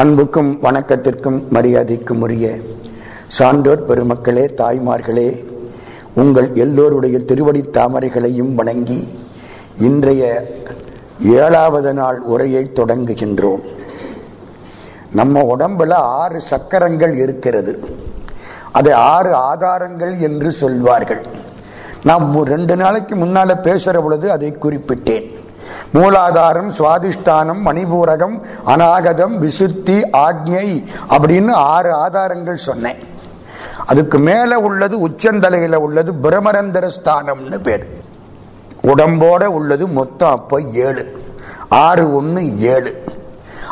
அன்புக்கும் வணக்கத்திற்கும் மரியாதைக்கும் உரிய சான்றோர் பெருமக்களே தாய்மார்களே உங்கள் எல்லோருடைய திருவடி தாமரைகளையும் வணங்கி இன்றைய ஏழாவது நாள் உரையை தொடங்குகின்றோம். நம்ம உடம்புல ஆறு சக்கரங்கள் இருக்கிறது. அதை ஆறு ஆதாரங்கள் என்று சொல்வார்கள். நான் ரெண்டு நாளைக்கு முன்னால பேசுற பொழுது அதை குறிப்பிட்டேன். மூலாதாரம் சுவாதிஷ்டானம் மணிபூரகம் அநாகதம் விசுத்தி ஆக்ஞை அப்படின்னு ஆறு ஆதாரங்கள் சொன்னேன். அதுக்கு மேல உள்ளது உச்சந்தலையில உள்ளது பிரமரந்தர ஸ்தானம்னு பேர். உடம்போட உள்ளது மொத்தம் அப்ப ஏழு. ஆறு ஒன்று ஏழு.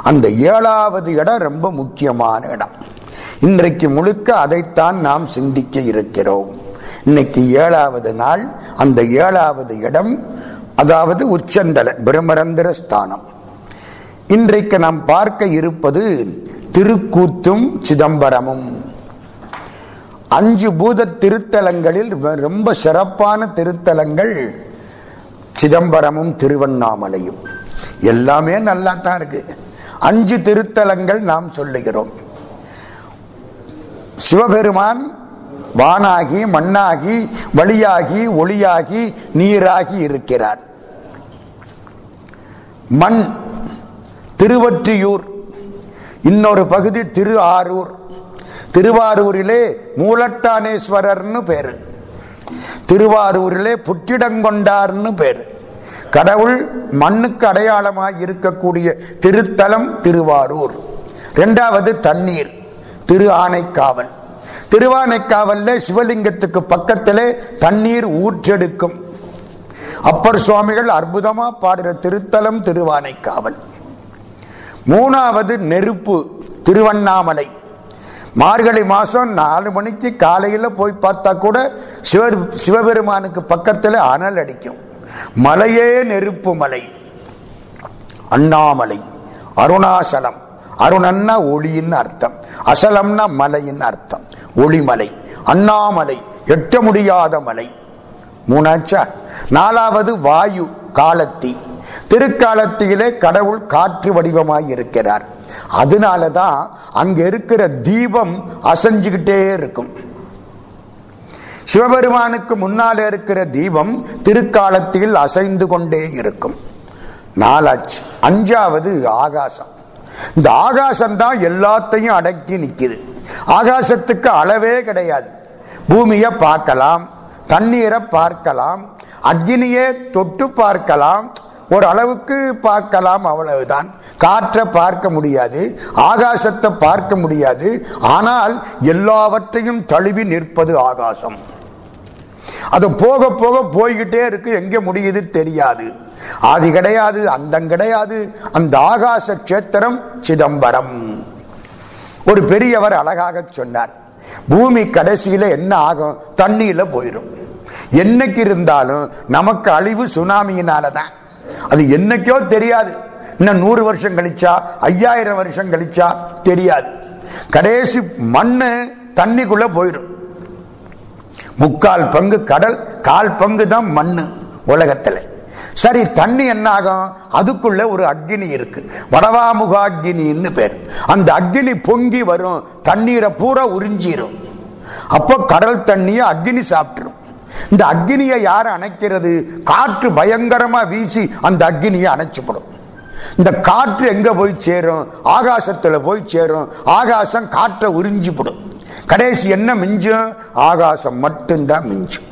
அந்த ஏழாவது இடம் ரொம்ப முக்கியமான இடம். இன்றைக்கு முழுக்க அதைத்தான் நாம் சிந்திக்க இருக்கிறோம். இன்னைக்கு ஏழாவது நாள். அந்த ஏழாவது இடம் அதாவது உச்சந்தல பிரம்மரந்திர ஸ்தானம். இன்றைக்கு நாம் பார்க்க இருப்பது திருக்கூத்தும் சிதம்பரமும். அஞ்சு பூத திருத்தலங்களில் ரொம்ப சிறப்பான திருத்தலங்கள் சிதம்பரமும் திருவண்ணாமலையும். எல்லாமே நல்லா தான் இருக்கு. அஞ்சு திருத்தலங்கள் நாம் சொல்லுகிறோம். சிவபெருமான் வானாகி மண்ணாகி வழியாகி ஒளியாகி நீராகி இருக்கிறார். மண் திருவற்றியூர் இன்னொரு பகுதி திரு ஆரூர் திருவாரூரிலே மூலட்டானேஸ்வரர்னு பேரு. திருவாரூரிலே புற்றிடங்கொண்டார்னு பேரு. கடவுள் மண்ணுக்கு அடையாளமாக இருக்கக்கூடிய திருத்தலம் திருவாரூர். ரெண்டாவது தண்ணீர் திரு ஆனைக்காவல். திருவானைக்காவல்ல சிவலிங்கத்துக்கு பக்கத்திலே தண்ணீர் ஊற்றெடுக்கும். அப்பர் சுவாமிகள் அற்புதமா பாடுற திருத்தலம் திருவானைக்காவல். மூணாவது நெருப்பு திருவண்ணாமலை. மார்கழி மாசம் நாலு மணிக்கு காலையில போய் பார்த்தா கூட சிவ சிவபெருமானுக்கு பக்கத்துல அனல் அடிக்கும். மலையே நெருப்பு மலை. அண்ணாமலை. அருணாசலம். அருணன்னா ஒளியின் அர்த்தம். அசலம்னா மலையின் அர்த்தம். ஒளிமலை. அண்ணாமலை. எட்ட முடியாத மலை. மூணாச்சா? நாலாவது வாயு காலத்தி. திருக்காலத்திலே கடவுள் காற்று வடிவமாய் இருக்கிறார். அதனாலதான் அங்க இருக்கிற தீபம் அசைஞ்சுக்கிட்டே இருக்கும். சிவபெருமானுக்கு முன்னால இருக்கிற தீபம் திருக்காலத்தில் அசைந்து கொண்டே இருக்கும். நாலாச்சு. அஞ்சாவது ஆகாசம். இந்த ஆகாசம் தான் எல்லாத்தையும் அடக்கி நிற்குது ஆகாசத்துக்கு அளவே கிடையாது. பூமியை பார்க்கலாம். தண்ணீரை பார்க்கலாம் அக்னியை தொட்டு பார்க்கலாம் ஒரு அளவுக்கு பார்க்கலாம் அவ்வளவுதான். காற்றை பார்க்க முடியாது ஆகாசத்தை பார்க்க முடியாது ஆனால் எல்லாவற்றையும் தழுவி நிற்பது ஆகாசம். அது போக போக போய்கிட்டே இருக்கு எங்க முடியுது தெரியாது. ஆதி கிடையாது அந்தம் கிடையாது அந்த ஆகாச கஷேத்திரம் சிதம்பரம். ஒரு பெரியவர் அழகாக சொன்னார் பூமி கடைசியில என்ன ஆகும்? தண்ணியில போயிடும் என்னைக்கு இருந்தாலும் நமக்கு அழிவு சுனாமியினாலதான். அது என்னைக்கோ தெரியாது. இன்னும் நூறு வருஷம் கழிச்சா ஐயாயிரம் வருஷம் கழிச்சா தெரியாது. கடைசி மண்ணு தண்ணிக்குள்ள போயிடும். முக்கால் பங்கு கடல் கால் பங்கு தான் மண்ணு உலகத்தில். சரி தண்ணி என்னாகும்? அதுக்குள்ள ஒரு அக்னி இருக்கு. வடவாமுக அக்னின்னு பேர். அந்த அக்னி பொங்கி வரும். தண்ணீரை பூரா உறிஞ்சிரும். அப்போ கடல் தண்ணியை அக்னி சாப்பிட்டுரும். இந்த அக்னியை யார் அணைக்கிறது? காற்று பயங்கரமா வீசி அந்த அக்னியை அணைச்சுப்படும் இந்த காற்று எங்க போய் சேரும்? ஆகாசத்துல போய் சேரும். ஆகாசம் காற்றை உறிஞ்சிப்படும் கடைசி என்ன மிஞ்சும்? ஆகாசம் மட்டும்தான் மிஞ்சும்.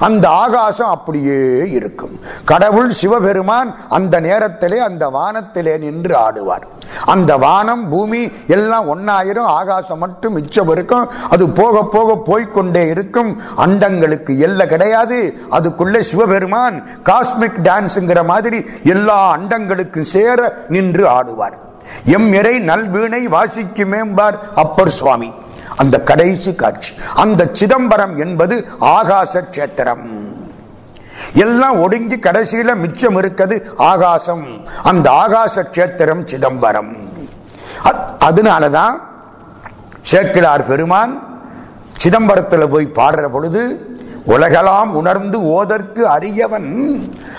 அந்த ஆகாசம் அப்படியே இருக்கும். கடவுள் சிவபெருமான் அந்த நேரத்திலே அந்த வானத்திலே நின்று ஆடுவார். அந்த வானம் பூமி எல்லாம் ஒன்னாயிரும் ஆகாசம் மட்டும் மிச்சம் இருக்கும். அது போக போக போய்கொண்டே இருக்கும். அண்டங்களுக்கு எல்லை கிடையாது. அதுக்குள்ளே சிவபெருமான் காஸ்மிக் டான்ஸ்ங்கிற மாதிரி எல்லா அண்டங்களுக்கும் சேர நின்று ஆடுவார். எம் இறை நல்வீணை வாசிக்கு மேம்பார் அப்பர் சுவாமி. அந்த கடைசி காட்சி. அந்த சிதம்பரம் என்பது ஆகாச கஷேத்திரம். எல்லாம் ஒடுங்கி கடைசியில மிச்சம் இருக்கிறது ஆகாசம். அந்த ஆகாச கஷேத்திரம் சிதம்பரம். அதனாலதான் சேக்கிழார் பெருமான் சிதம்பரத்தில் போய் பாடுற பொழுது உலகலாம் உணர்ந்து ஓதற்கு அறியவன்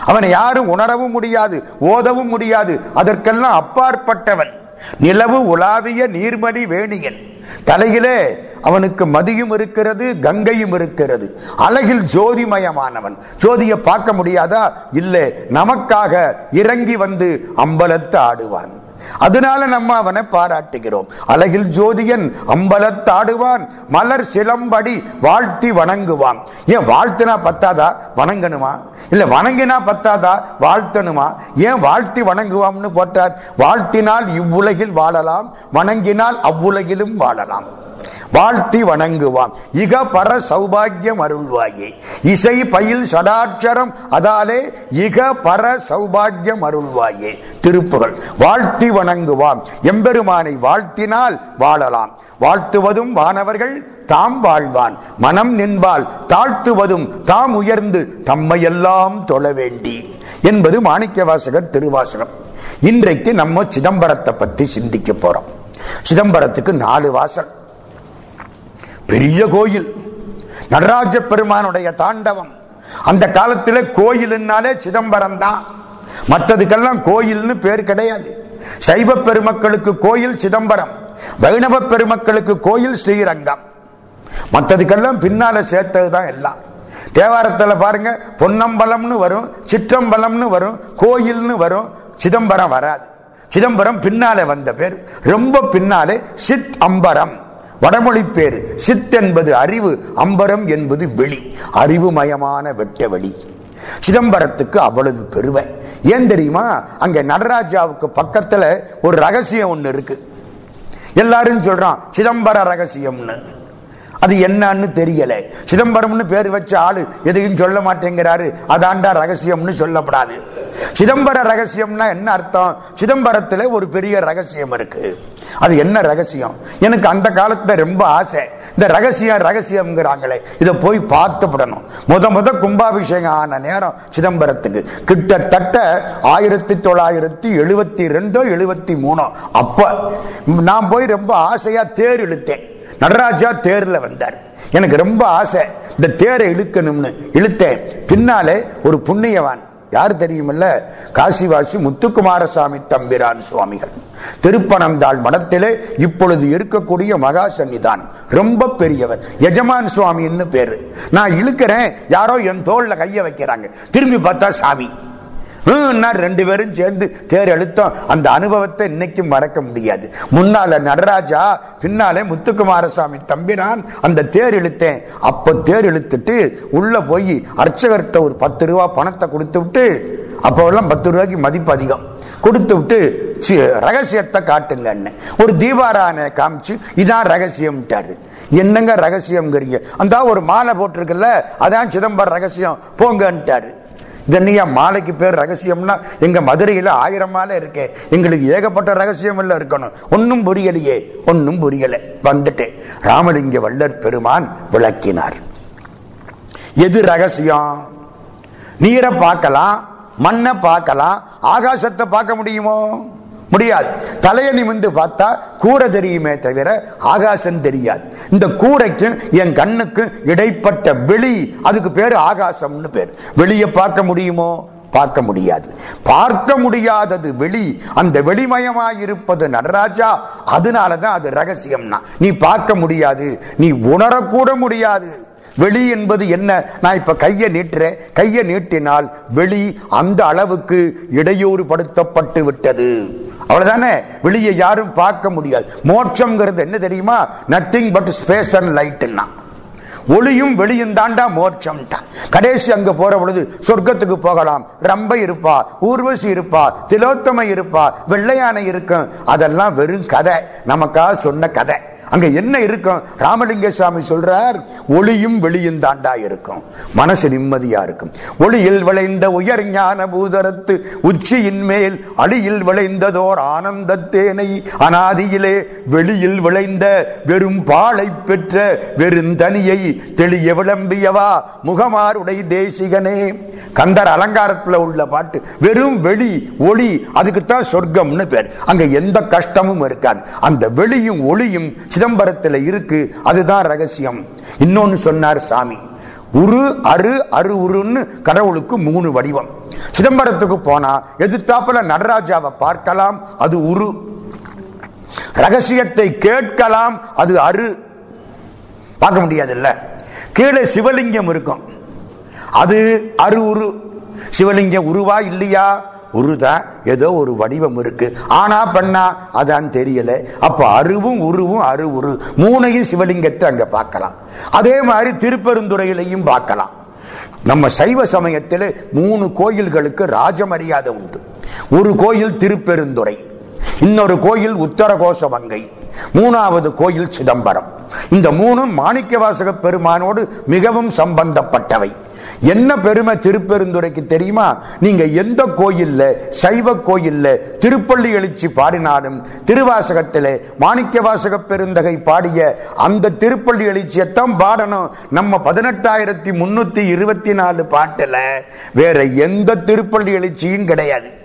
அவனை யாரும் உணரவும் முடியாது ஓதவும் முடியாது. அதற்கெல்லாம் அப்பாற்பட்டவன். நிலவு உலாவிய நீர்மணி வேணியன். தலையிலே அவனுக்கு மதியும் இருக்கிறது கங்கையும் இருக்கிறது. அழகில் ஜோதிமயமானவன். ஜோதியை பார்க்க முடியாதா? இல்லை. நமக்காக இறங்கி வந்து அம்பலத்து ஆடுவான். அதனால நம்ம அவனை பாராட்டுகிறோம். அழகில் ஜோதியன் அம்பலத்தாடுவான் மலர் சிலம்படி வாழ்த்தி வணங்குவான். ஏன் வாழ்த்தினா பத்தாதா? வணங்கணுமா? இல்ல வணங்கினா பத்தாதா? வாழ்த்தணுமா? ஏன் வாழ்த்தி வணங்குவாம்னு போட்டார் வாழ்த்தினால் இவ்வுலகில் வாழலாம் வணங்கினால் அவ்வுலகிலும் வாழலாம். வாழ்த்தி வணங்குவான். இக பர சௌபாகியம் அருள்வாயே. இசை பயில் சடாட்சரம் அதாலே இக பர சௌபாகியம் அருள்வாயே. திருப்புகள். வாழ்த்தி வணங்குவான். எம்பெருமானை வாழ்த்தினால் வாழலாம். வாழ்த்துவதும் வானவர்கள் தாம் வாழ்வான். மனம் நின்பால் தாழ்த்துவதும் தாம் உயர்ந்து தம்மையெல்லாம் தொழ வேண்டி. என்பது மாணிக்க வாசகர் திருவாசகம். இன்றைக்கு நம்ம சிதம்பரத்தை பத்தி சிந்திக்க போறோம். சிதம்பரத்துக்கு நாலு வாசல். பெரிய கோயில். நடராஜ பெருமானுடைய தாண்டவம். அந்த காலத்துல கோயில்னாலே சிதம்பரம் தான் மற்றதுக்கெல்லாம் கோயில்னு பேர் கிடையாது. சைவ பெருமக்களுக்கு கோயில் சிதம்பரம். வைணவ பெருமக்களுக்கு கோயில் ஸ்ரீரங்கம். மற்றதுக்கெல்லாம் பின்னால சேர்த்ததுதான் எல்லாம். தேவாரத்தில் பாருங்க பொன்னம்பலம்னு வரும் சிற்றம்பலம்னு வரும் கோயில்னு வரும் சிதம்பரம் வராது. சிதம்பரம் பின்னாலே வந்த பேர். ரொம்ப பின்னாலே சித் அம்பரம். வடமொழி பேர். சித் என்பது அறிவு அம்பரம் என்பது வெளி. அறிவுமயமான வெட்ட வெளி. சிதம்பரத்துக்கு அவ்வளவு பெருமை. ஏன் தெரியுமா? அங்க நடராஜாவுக்கு பக்கத்துல ஒரு ரகசியம் ஒண்ணு இருக்கு. எல்லாரும் சொல்றான் சிதம்பர ரகசியம்னு. அது என்னன்னு தெரியல. சிதம்பரம்னு பேர் வச்ச ஆளு எதையும் சொல்ல மாட்டேங்கிறாரு. அதாண்டா ரகசியம்னு சொல்லப்படாது. சிதம்பர ரகசியம்னா என்ன அர்த்தம்? சிதம்பரத்துல ஒரு பெரிய ரகசியம் இருக்கு. அது என்ன ரகசியம்? எனக்கு அந்த காலத்துல ரொம்ப ஆசை. இந்த ரகசியம் ரகசியம்ங்கிறாங்களே. இதை போய் பார்த்துப்படணும் முத முத கும்பாபிஷேகம் ஆன நேரம் சிதம்பரத்துக்கு. கிட்டத்தட்ட ஆயிரத்தி தொள்ளாயிரத்தி எழுபத்தி ரெண்டோ எழுபத்தி மூணோ. அப்ப நான் போய் ரொம்ப ஆசையா தேர் இழுத்தேன். நடராஜா தேர்ல வந்தார். எனக்கு ரொம்ப ஆசை இந்த தேரை இழுக்கணும்னு. இழுத்தேன். பின்னாலே ஒரு புண்ணியவான். யார் தெரியுமில்ல? காசிவாசி முத்துக்குமாரசாமி தம்பிரான் சுவாமிகள். திருப்பனந்தாள் மடத்திலே இப்பொழுது இருக்கக்கூடிய மகா சன்னிதான் ரொம்ப பெரியவர். எஜமான் சுவாமின்னு பேரு. நான் இழுக்கிறேன். யாரோ என் தோல்ல கைய வைக்கிறாங்க. திரும்பி பார்த்தா சாமி. ரெண்டு பேரும் சேர்ந்து தேர் எழுத்தோம் அந்த அனுபவத்தை இன்னைக்கும் மறக்க முடியாது. முன்னால நடராஜா பின்னாலே முத்துக்குமாரசாமி தம்பினான் அந்த தேர் இழுத்தேன் அப்ப தேர் இழுத்துட்டு உள்ள போய் அர்ச்சகர்கிட்ட ஒரு பத்து ரூபா பணத்தை கொடுத்து விட்டு அப்போல்லாம் பத்து ரூபாய்க்கு மதிப்பு அதிகம். கொடுத்து விட்டு ரகசியத்தை காட்டுங்க ஒரு தீபாரான காமிச்சு இதான் ரகசியம்ட்டாரு. என்னங்க ரகசியம்ங்கிறீங்க? அந்த ஒரு மாலை போட்டிருக்குல்ல அதான் சிதம்பரம் ரகசியம். போங்கன்ட்டாரு. இதன்னையா மாலைக்கு பேர் ரகசியம்னா எங்க மதுரையில ஆயிரம் மாலை இருக்கே. எங்களுக்கு ஏகப்பட்ட ரகசியம் எல்லாம் இருக்கணும். ஒன்னும் புரியலையே. ஒன்னும் புரியல. வந்துட்டேன் ராமலிங்க வள்ளர் பெருமான் விளக்கினார். எது ரகசியம்? நீரை பார்க்கலாம் மண்ணை பார்க்கலாம் ஆகாசத்தை பார்க்க முடியுமோ? முடியாது. தலையை நிமிந்து பார்த்தா கூரை தெரியுமே தவிர ஆகாசம் தெரியாது. இந்த கூரைக்கும் என் கண்ணுக்கும் இடைப்பட்ட வெளி அதுக்கு பேரு ஆகாசம்னு பேர். வெளியே பார்க்க முடியுமோ? பார்க்க முடியாது. பார்க்க முடியாதது வெளி. அந்த வெளிமயமாயிருப்பது நடராஜா. அதனாலதான் அது ரகசியம்னா. நீ பார்க்க முடியாது. நீ உணரக்கூட முடியாது. வெளி என்பது என்ன? நான் இப்ப கையை நீட்டுறேன். கையை நீட்டினால் வெளி அந்த அளவுக்கு இடையூறு படுத்தப்பட்டு விட்டது. அவ்வளவுதானே? வெளியே யாரும் பார்க்க முடியாது. மோட்சம்ங்கிறது என்ன தெரியுமா? நத்திங் பட் ஸ்பேஸ் அண்ட் லைட்னா ஒளியும் வெளியும் தாண்டா மோட்சம் கடைசி அங்க போற பொழுது சொர்க்கத்துக்கு போகலாம். ரம்பை இருப்பா ஊர்வசி இருப்பா திலோத்தமை இருப்பா வெள்ளையானை இருக்கும். அதெல்லாம் வெறும் கதை. நமக்கா சொன்ன கதை. அங்க என்ன இருக்கும்? ராமலிங்க சுவாமி சொல்றார் ஒளியும் வெளியும் தாண்டா இருக்கும். மனசு நிம்மதியா இருக்கும். ஒளியில் விளைந்த உயர் ஞான பூதரத்து உச்சியின் மேல் அழியில் விளைந்ததோர் ஆனந்தத்தேனை அனாதியிலே வெளியில் விளைந்த வெறும் பாலை பெற்ற வெறுந்தனியை தெளிய விளம்பியவா முகமாருடை தேசிகனே? கந்தர் அலங்காரத்துல உள்ள பாட்டு வெறும் வெளி ஒளி அதுக்குத்தான் சொர்க்கம்னு பேர். அங்க எந்த கஷ்டமும் இருக்காது. அந்த வெளியும் ஒளியும் சிதம்பரத்தில் இருக்கு அதுதான் ரகசியம். இன்னொன்னு சொன்னார் சாமி. உரு அரு அரு உருன்னு கடவுளுக்கு மூணு வடிவம். சிதம்பரத்துக்கு போனா எதிர்த்தாப்புல நடராஜாவை பார்க்கலாம் அது உரு. ரகசியத்தை கேட்கலாம் அது அரு. பார்க்க முடியாதுல்ல. கீழே சிவலிங்கம் இருக்கும். அது அரு உரு. சிவலிங்கம் உருவா இல்லையா? உருதா ஏதோ ஒரு வடிவம் இருக்கு. ஆனா பண்ணா அதான் தெரியல. அப்ப அருவும் உருவும் அரு உரு மூணையும் சிவலிங்கத்தை அங்க பார்க்கலாம். அதே மாதிரி திருப்பெருந்துறையிலையும் பார்க்கலாம். நம்ம சைவ சமயத்தில் மூணு கோயில்களுக்கு ராஜமரியாதை உண்டு. ஒரு கோயில் திருப்பெருந்துறை. இன்னொரு கோயில் உத்தரகோசமங்கை மூணாவது கோயில் சிதம்பரம். இந்த மூணும் மாணிக்கவாசக பெருமானோடு மிகவும் சம்பந்தப்பட்டவை. என்ன பெருமை திருப்பெருந்துறைக்கு தெரியுமா? நீங்க எந்த கோயில்ல சைவ கோயில்ல திருப்பள்ளி எழுச்சி பாடினாலும் திருவாசகத்திலே மாணிக்கவாசக பெருந்தகை பாடிய அந்த திருப்பள்ளி எழுச்சியைத்தான் பாடணும். நம்ம பதினெட்டாயிரத்தி முன்னூத்தி இருபத்தி நாலு பாட்டுல வேற எந்த திருப்பள்ளி எழுச்சியும் கிடையாது.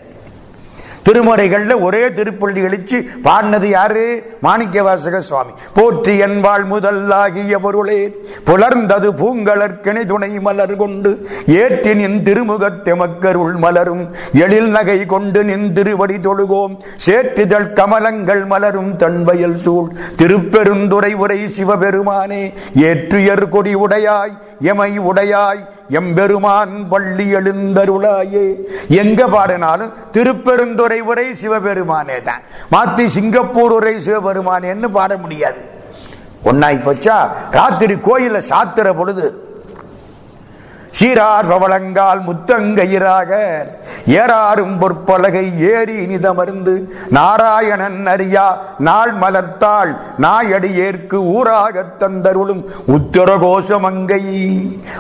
திருமுறைகள்ல ஒரே திருப்பள்ளி எழுச்சி. பாடினது யாரு? மாணிக்க வாசக சுவாமி. போற்றி என்பாள் முதல்லாகிய பொருளே புலர்ந்தது பூங்கலர்கிணை துணை மலர் கொண்டு ஏற்றி நின் திருமுகத்தெமக்கருள் மலரும் எழில் நகை கொண்டு நின் திருவடி தொழுகோம் சேற்றுதல் கமலங்கள் மலரும் தன்வயல் சூழ். திருப்பெருந்துரை உரை சிவபெருமானே ஏற்றுயர் கொடி உடையாய் எமை உடையாய் எம்பெருமான் பள்ளி எழுந்தருளாயே. எங்க பாடினாலும் திருப்பெருந்துறை உரை சிவபெருமானே தான். மாத்தி சிங்கப்பூர் உரை சிவபெருமானேன்னு பாட முடியாது. ஒன்னாய் போச்சா ராத்திரி கோயில சாத்துற பொழுது சீரார் பவளங்கால் முத்தங்கயிராக ஏறாரும் பொற்பலகை ஏறி இனிதமர்ந்து நாராயணன் அறியா நாள் மலர்த்தாள் நாயடி ஏற்கு ஊராகத் தந்தருளும் உத்தரகோஷமங்கை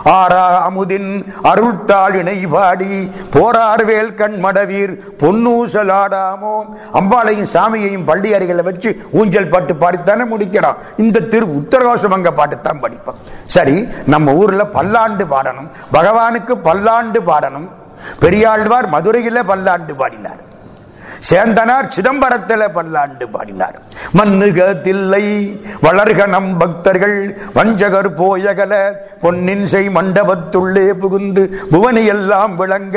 ஆரா அமுதின் அருள்தாள் இணை பாடி போரார்வேல் கண்மடவீர் பொன்னூசலாடாமோ. அம்பாளையும் சாமியையும் பள்ளி அறைகளை வச்சு ஊஞ்சல் பாட்டு பாடித்தானே முடிக்கிறான். இந்த திரு உத்தரகோஷமங்க பாட்டுத்தான் படிப்போம் சரி நம்ம ஊர்ல பல்லாண்டு பாடணும். பகவானுக்கு பல்லாண்டு பாடணும். பெரியாழ்வார் மதுரையில பல்லாண்டு பாடினார். சேந்தனார் சிதம்பரத்தில பல்லாண்டு பாடினார். மண்ணுக தில்லை வளர்கணம் பக்தர்கள் வஞ்சகர் போயகல பொன்னின் செய் மண்டபத்துள்ளே புகுந்து புவனி எல்லாம் விளங்க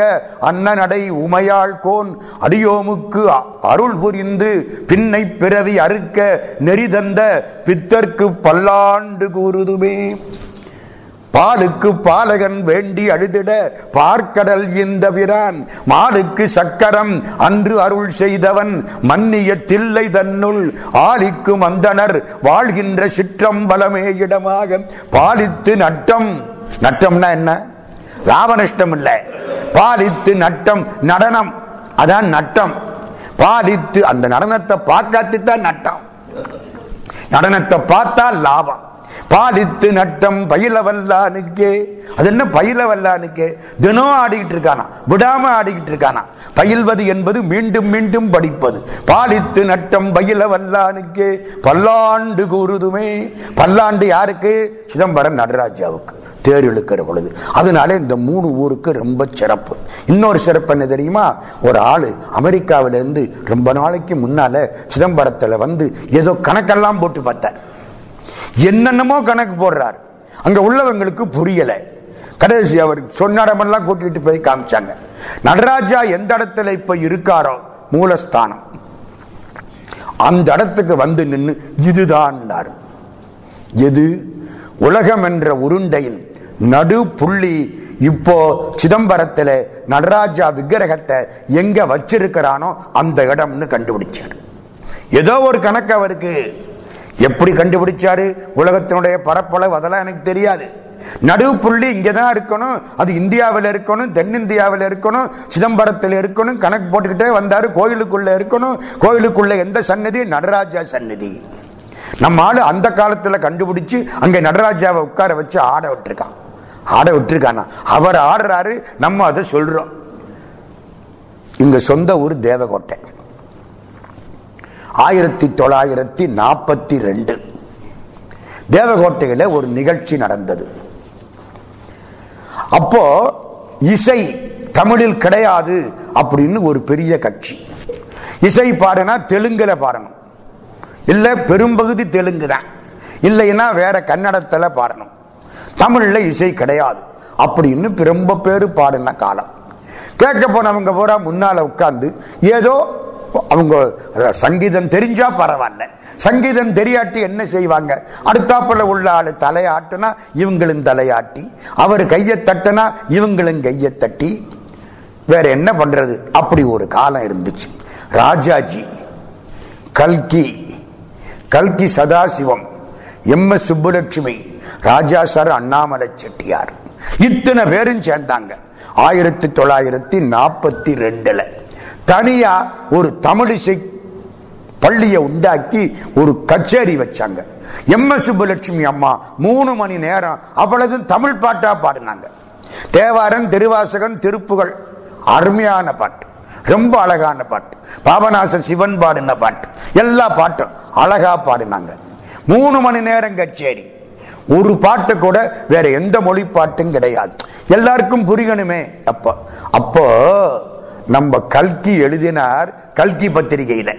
அன்னநடை உமையாள் கோன் அடியோமுக்கு அருள் புரிந்து பின்னை பிறவி அறுக்க நெறிதந்த பித்தர்க்கு பல்லாண்டு கூறுதுமே. பாலுக்கு பாலகன் வேண்டி அழுதிட பார்க்கடல் இந்தவிரான் மாலுக்கு சக்கரம் அன்று அருள் செய்தவன் மன்னிய தில்லை தன்னுள். ஆலிக்கும் அந்தனர் வாழ்கின்ற சிற்றம்பலமே இடமாக. பாலித்து நட்டம். நட்டம்னா என்ன? லாபநஷ்டம் இல்லை. பாலித்து நட்டம் நடனம். அதான் நட்டம். பாலித்து அந்த நடனத்தை பார்க்காத்து தான் நட்டம். நடனத்தை பார்த்தா லாபம். பாலித்து நட்டம் பயில வல்லானுக்கே அது என்ன பயில வல்லானுக்கே தினம் ஆடிக்கிட்டு இருக்கானா? விடாம ஆடிக்கிட்டு இருக்கானா? பயில்வது என்பது மீண்டும் மீண்டும் படிப்பது. பாலித்து நட்டம் பயில வல்லானுக்கே பல்லாண்டு கூறுதுமே. பல்லாண்டு யாருக்கு? சிதம்பரம் நடராஜாவுக்கு. தேர் இழுக்கிற பொழுது. அதனால இந்த மூணு ஊருக்கு ரொம்ப சிறப்பு. இன்னொரு சிறப்பு என்ன தெரியுமா? ஒரு ஆளு அமெரிக்காவிலேருந்து ரொம்ப நாளைக்கு முன்னால சிதம்பரத்தில் வந்து ஏதோ கணக்கெல்லாம் போட்டு பார்த்தார். என்னென்னமோ கணக்கு போடுறார். அங்க உள்ளவங்களுக்கு புரியல. கடைசி அவர் சொன்ன இடமெல்லாம் கூட்டிட்டு போய் காமிச்சாங்க. நடராஜா எந்த இடத்துல இப்ப இருக்காரோ மூலஸ்தானம். அந்த இடத்துக்கு வந்து நின்று இதுதான் எது? உலகம் என்ற உருண்டையின் நடு புள்ளி இப்போ சிதம்பரத்தில் நடராஜா விக்கிரகத்தை எங்க வச்சிருக்கிறானோ அந்த இடம்னு கண்டுபிடிச்சார். ஏதோ ஒரு கணக்கு அவருக்கு. எப்படி கண்டுபிடிச்சாரு? உலகத்தினுடைய பரப்பளவு அதெல்லாம் எனக்கு தெரியாது. நடுவு புள்ளி இங்கதான் இருக்கணும். அது இந்தியாவில் இருக்கணும் தென்னிந்தியாவில் இருக்கணும் சிதம்பரத்தில் இருக்கணும் கணக்கு போட்டுக்கிட்டே வந்தாரு கோயிலுக்குள்ள இருக்கணும். கோயிலுக்குள்ள எந்த சன்னதி நடராஜா சன்னதி நம்ம ஆளு அந்த காலத்துல கண்டுபிடிச்சு அங்க நடராஜாவை உட்கார வச்சு ஆட விட்டுருக்கான். ஆட விட்டுருக்கானா? அவர் ஆடுறாரு நம்ம அதை சொல்றோம். இங்க சொந்த ஊர் தேவகோட்டை. ஆயிரத்தி தொள்ளாயிரத்தி நாற்பத்தி ரெண்டு. தேவகோட்டையில ஒரு நிகழ்ச்சி நடந்தது. அப்போ இசை தமிழில் கிடையாது அப்படின்னு ஒரு பெரிய கட்சி. இசை பாடுனா தெலுங்குல பாடணும். இல்ல பெரும்பகுதி தெலுங்கு தான். இல்லைன்னா வேற கன்னடத்துல பாடணும். தமிழ்ல இசை கிடையாது அப்படின்னு ரொம்ப பேரு பாடின காலம். கேட்க போனவங்க பூரா முன்னால உட்காந்து ஏதோ அவங்க சங்கீதம் தெரிஞ்சா பரவாயில்ல. சங்கீதம் தெரியாட்டி என்ன செய்வாங்க? அடுத்தாப்புல உள்ள ஆளு தலையாட்டுனா இவங்களும் தலையாட்டி. அவர் கையை தட்டினா இவங்களும் கையை தட்டி. வேற என்ன பண்றது? அப்படி ஒரு காலம் இருந்துச்சு. ராஜாஜி கல்கி கல்கி சதாசிவம் எம் எஸ் சுப்புலட்சுமி ராஜா சார் அண்ணாமலை செட்டியார். இத்தனை பேரும் சேர்ந்தாங்க. ஆயிரத்தி தொள்ளாயிரத்தி நாற்பத்தி ரெண்டுல. தனியா ஒரு தமிழிசை பள்ளியை உண்டாக்கி ஒரு கச்சேரி வச்சாங்க. எம் எஸ் சுப்புலட்சுமி அம்மா மூணு மணி நேரம் அவ்வளவு தமிழ் பாட்டா பாடினாங்க. தேவாரன் திருவாசகன் திருப்புகள் அருமையான பாட்டு. ரொம்ப அழகான பாட்டு. பாபநாச சிவன் பாடின பாட்டு. எல்லா பாட்டும் அழகா பாடினாங்க. மூணு மணி நேரம் கச்சேரி. ஒரு பாட்டு கூட வேற எந்த மொழி பாட்டும் கிடையாது. எல்லாருக்கும் புரியணுமே அப்போ. அப்போ நம்ம கல்கி எழுதினார் கல்கி பத்திரிகையில.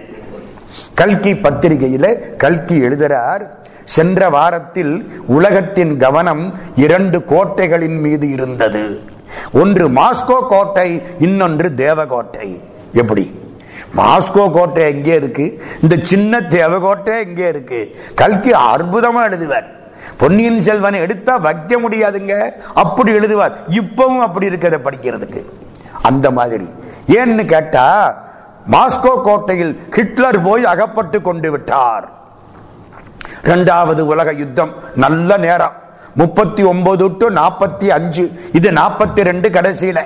கல்கி பத்திரிகையில கல்கி எழுதுறார் சென்ற வாரத்தில் உலகத்தின் கவனம் இரண்டு கோட்டைகளின் மீது இருந்தது. ஒன்று மாஸ்கோ கோட்டை இன்னொன்று தேவகோட்டை. எப்படி? மாஸ்கோ கோட்டை எங்கே இருக்கு? இந்த சின்ன தேவகோட்டை எங்கே இருக்கு? கல்கி அற்புதமா எழுதுவார். பொன்னியின் செல்வனை எடுத்தா வைக்க முடியாதுங்க. அப்படி எழுதுவார். இப்பவும் அப்படி இருக்கிறத படிக்கிறதுக்கு. அந்த மாதிரி. ஏன்னு கேட்டா மாஸ்கோ கோட்டையில் ஹிட்லர் போய் அகப்பட்டு கொண்டு விட்டார். இரண்டாவது உலக யுத்தம் நல்ல நேரம். முப்பத்தி ஒன்பது டு நாற்பத்தி அஞ்சு. இது நாற்பத்தி ரெண்டு கடைசியில.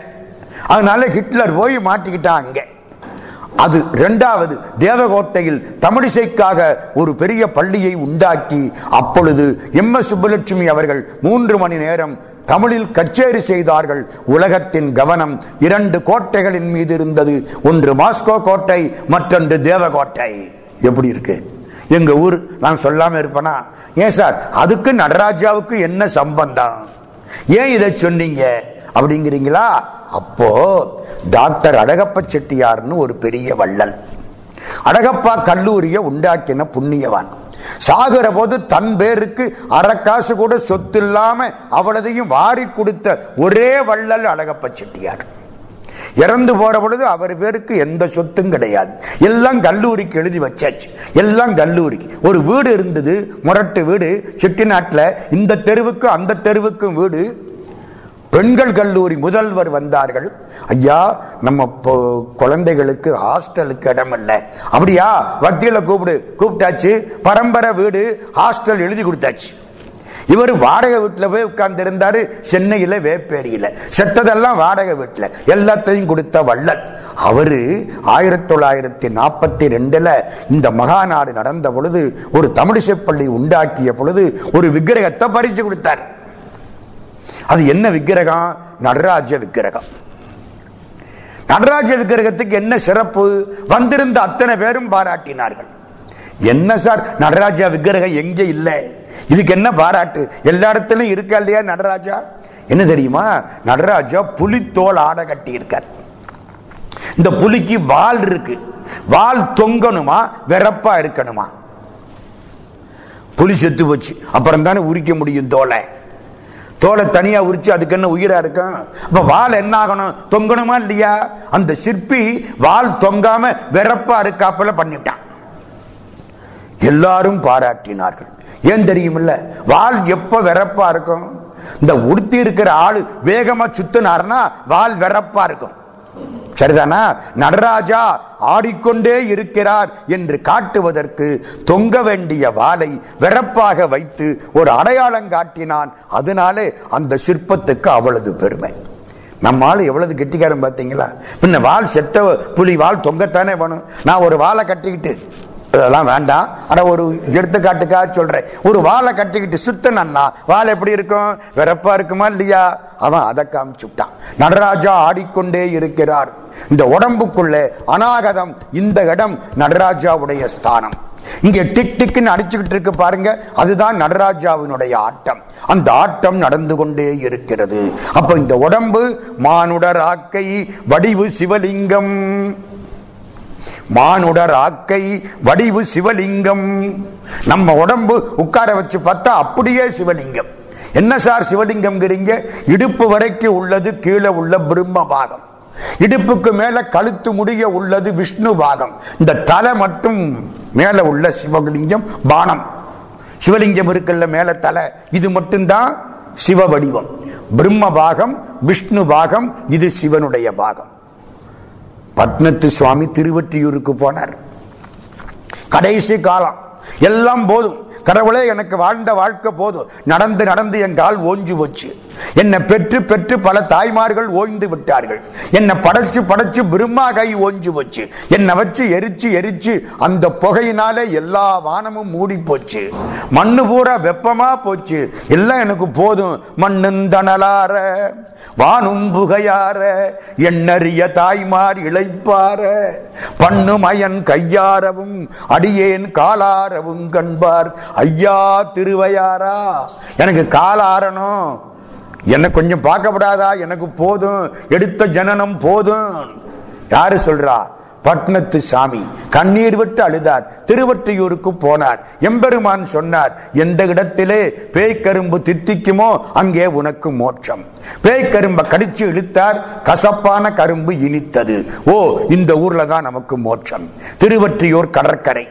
அதனால ஹிட்லர் போய் மாட்டிக்கிட்டான் அங்கே. அது இரண்டாவது தேவகோட்டையில் தமிழிசைக்காக ஒரு பெரிய பள்ளியை உண்டாக்கி அப்பொழுது எம் எஸ் சுப்புலட்சுமி அவர்கள் மூன்று மணி நேரம் தமிழில் கச்சேரி செய்தார்கள். உலகத்தின் கவனம் இரண்டு கோட்டைகளின் மீது இருந்தது. ஒன்று மாஸ்கோ கோட்டை மற்றொன்று தேவகோட்டை. எப்படி இருக்கு? எங்க ஊர் நான் சொல்லாம இருப்பனா? ஏன் சார் அதுக்கு நடராஜாவுக்கு என்ன சம்பந்தம்? ஏன் இதை சொன்னீங்க? அப்படிங்கிறீங்களா? அப்போ டாக்டர் அழகப்ப செட்டியார்னு ஒரு பெரிய வள்ளல். அழகப்பா கல்லூரியை உண்டாக்கின புண்ணியவான். சாகிற போது தன் பேருக்கு அறக்காசு கூட சொத்து இல்லாம அவளதையும் வாரி கொடுத்த ஒரே வள்ளல் அழகப்ப செட்டியார். இறந்து போற பொழுது அவர் பேருக்கு எந்த சொத்தும் கிடையாது. எல்லாம் கல்லூரிக்கு எழுதி வச்சாச்சு. எல்லாம் கல்லூரிக்கு. ஒரு வீடு இருந்தது முரட்டு வீடு. செட்டிநாட்டுல இந்த தெருவுக்கும் அந்த தெருவுக்கும் வீடு. பெண்கள் கல்லூரி முதல்வர் வந்தார்கள். ஐயா நம்ம குழந்தைகளுக்கு ஹாஸ்டலுக்கு இடம் இல்லை அப்படியா? வக்கீல கூப்பிடு கூப்பிட்டாச்சு. பரம்பரை வீடு ஹாஸ்டல் எழுதி கொடுத்தாச்சு. இவர் வாடகை வீட்டில் போய் உட்கார்ந்து இருந்தாரு சென்னையில வேப்பேரியில. செத்ததெல்லாம் வாடகை வீட்டில். எல்லாத்தையும் கொடுத்த வள்ளல். அவரு ஆயிரத்தி தொள்ளாயிரத்தி நாற்பத்தி ரெண்டுல இந்த மகாநாடு நடந்த பொழுது ஒரு தமிழிசை பள்ளி உண்டாக்கிய பொழுது ஒரு விக்கிரகத்தை பறிச்சு கொடுத்தார். அது என்ன விக்கிரகம்? நடராஜ விக்கிரகம். நடராஜ விக்கிரகத்துக்கு என்ன சிறப்பு? வந்திருந்த அத்தனை பேரும் பாராட்டினார்கள். என்ன சார்? நடராஜா விக்கிரகம் எங்க இல்லை? இதுக்கு என்ன பாராட்டு? எல்லா இடத்துலயும் இருக்கா இல்லையா நடராஜா? என்ன தெரியுமா? நடராஜா புலித்தோல் ஆடை கட்டி இருக்கார் இந்த புலிக்கு வால் இருக்கு. வால் தொங்கணுமா? வெறப்பா இருக்கணுமா? புலி செத்து போச்சு. அப்புறம் தானே உரிக்க முடியும் தோலை. தோலை தனியா உரிச்சு அதுக்கு என்ன உயிரா இருக்கும் அப்ப வால் என்ன ஆகணும் தொங்கணுமா இல்லையா? அந்த சிற்பி வால் தொங்காம வெறப்பா இருக்காப்பல பண்ணிட்டான். எல்லாரும் பாராட்டினார்கள். ஏன் தெரியுமில்ல? வால் எப்ப வெறப்பா இருக்கும்? இந்த உடுத்தி இருக்கிற ஆள் வேகமா சுத்தினார்னா வால் வெறப்பா இருக்கும். சரிதானா? நடராஜா ஆடிக்கொண்டே இருக்கிறார் என்று காட்டுவதற்கு தொங்க வேண்டிய வாளை வெறப்பாக வைத்து ஒரு அடையாளம் காட்டினான். அதனாலே அந்த சிற்பத்துக்கு அவ்வளவு பெருமை. நம்மால் எவ்வளவு கெட்டிக்காரன் பார்த்தீங்களா? பின்ன வால் செத்த புலி வால் தொங்கத்தானே வேணும். நான் ஒரு வாழை கட்டிக்கிட்டு இதெல்லாம் வேண்டாம். ஆனா ஒரு எடுத்துக்காட்டுக்காக சொல்றேன். ஒரு வாழை கட்டிக்கிட்டு சுத்தனா வாழை எப்படி இருக்கும்? வெறப்பா இருக்குமா இல்லையா? அவன் அதை காமிச்சுட்டான் நடராஜா ஆடிக்கொண்டே இருக்கிறார். இந்த உடம்புக்குள்ள அநாகதம் இந்த இடம் நடராஜாவுடைய ஸ்தானம். இங்க டிக் டிக்னு அடிச்சுக்கிட்டு இருக்கு பாருங்க. அதுதான் நடராஜாவினுடைய ஆட்டம். அந்த ஆட்டம் நடந்து கொண்டே இருக்கிறது. அப்ப இந்த உடம்பு மானுடர் ஆக்கை வடிவு சிவலிங்கம். மானுடர் ஆக்கை வடிவு சிவலிங்கம். நம்ம உடம்பு உட்கார வச்சு பார்த்தா அப்படியே சிவலிங்கம். என்ன சார் சிவலிங்கம் இடுப்பு வரைக்கும் உள்ளது கீழே உள்ள பிரம்ம பாகம் இடுப்புக்கு மேல கழுத்து முடிய உள்ளது விஷ்ணு பாகம் இந்த தலை மட்டும் மேல உள்ள சிவலிங்கம் பானம். சிவலிங்கம் இருக்குல்ல மேல தலை? இது மட்டும்தான் சிவ வடிவம். பிரம்ம பாகம் விஷ்ணு பாகம் இது சிவனுடைய பாகம். பட்னத்து சுவாமி திருவற்றியூருக்கு போனார். கடைசி காலம். எல்லாம் போதும். கடவுளே எனக்கு வாழ்ந்த வாழ்க்கை போதும். நடந்து நடந்து என் கால் ஓஞ்சு போச்சு. என்னை பெற்று பெற்று பல தாய்மார்கள் ஓய்ந்து விட்டார்கள். என்னை படைச்சு படைச்சு பிரம்மா கை ஓஞ்சு போச்சு. என்னை வச்சு எரிச்சு எரிச்சு அந்த புகையினால எல்லா வானமும் மூடி போச்சு மண்ணு பூரா வெப்பமா போச்சு. எல்லாம் எனக்கு போதும். மண்ணுந்தணலார வானும் புகையார எண்ணறிய தாய்மார் இழைப்பார பண்ணுமயன் கையாரவும் அடியேன் காலாரவும் கண்பார். ஐயா திருவையாரா எனக்கு கால ஆறணும். என்ன கொஞ்சம் பார்க்கப்படாதா? எனக்கு போதும். எடுத்த ஜனனம் போதும். யாரு சொல்றா? பட்னத்து சாமி. கண்ணீர் விட்டு அழுதார். திருவற்றியூருக்கு போனார். எம்பெருமான் சொன்னார் எந்த இடத்திலே பேய்க்கரும்பு தித்திக்குமோ அங்கே உனக்கு மோட்சம். பேய்க்கரும்பை கடிச்சு இழுத்தார். கசப்பான கரும்பு இனித்தது. ஓ இந்த ஊர்ல தான் நமக்கு மோட்சம். திருவற்றியூர் கடற்கரை.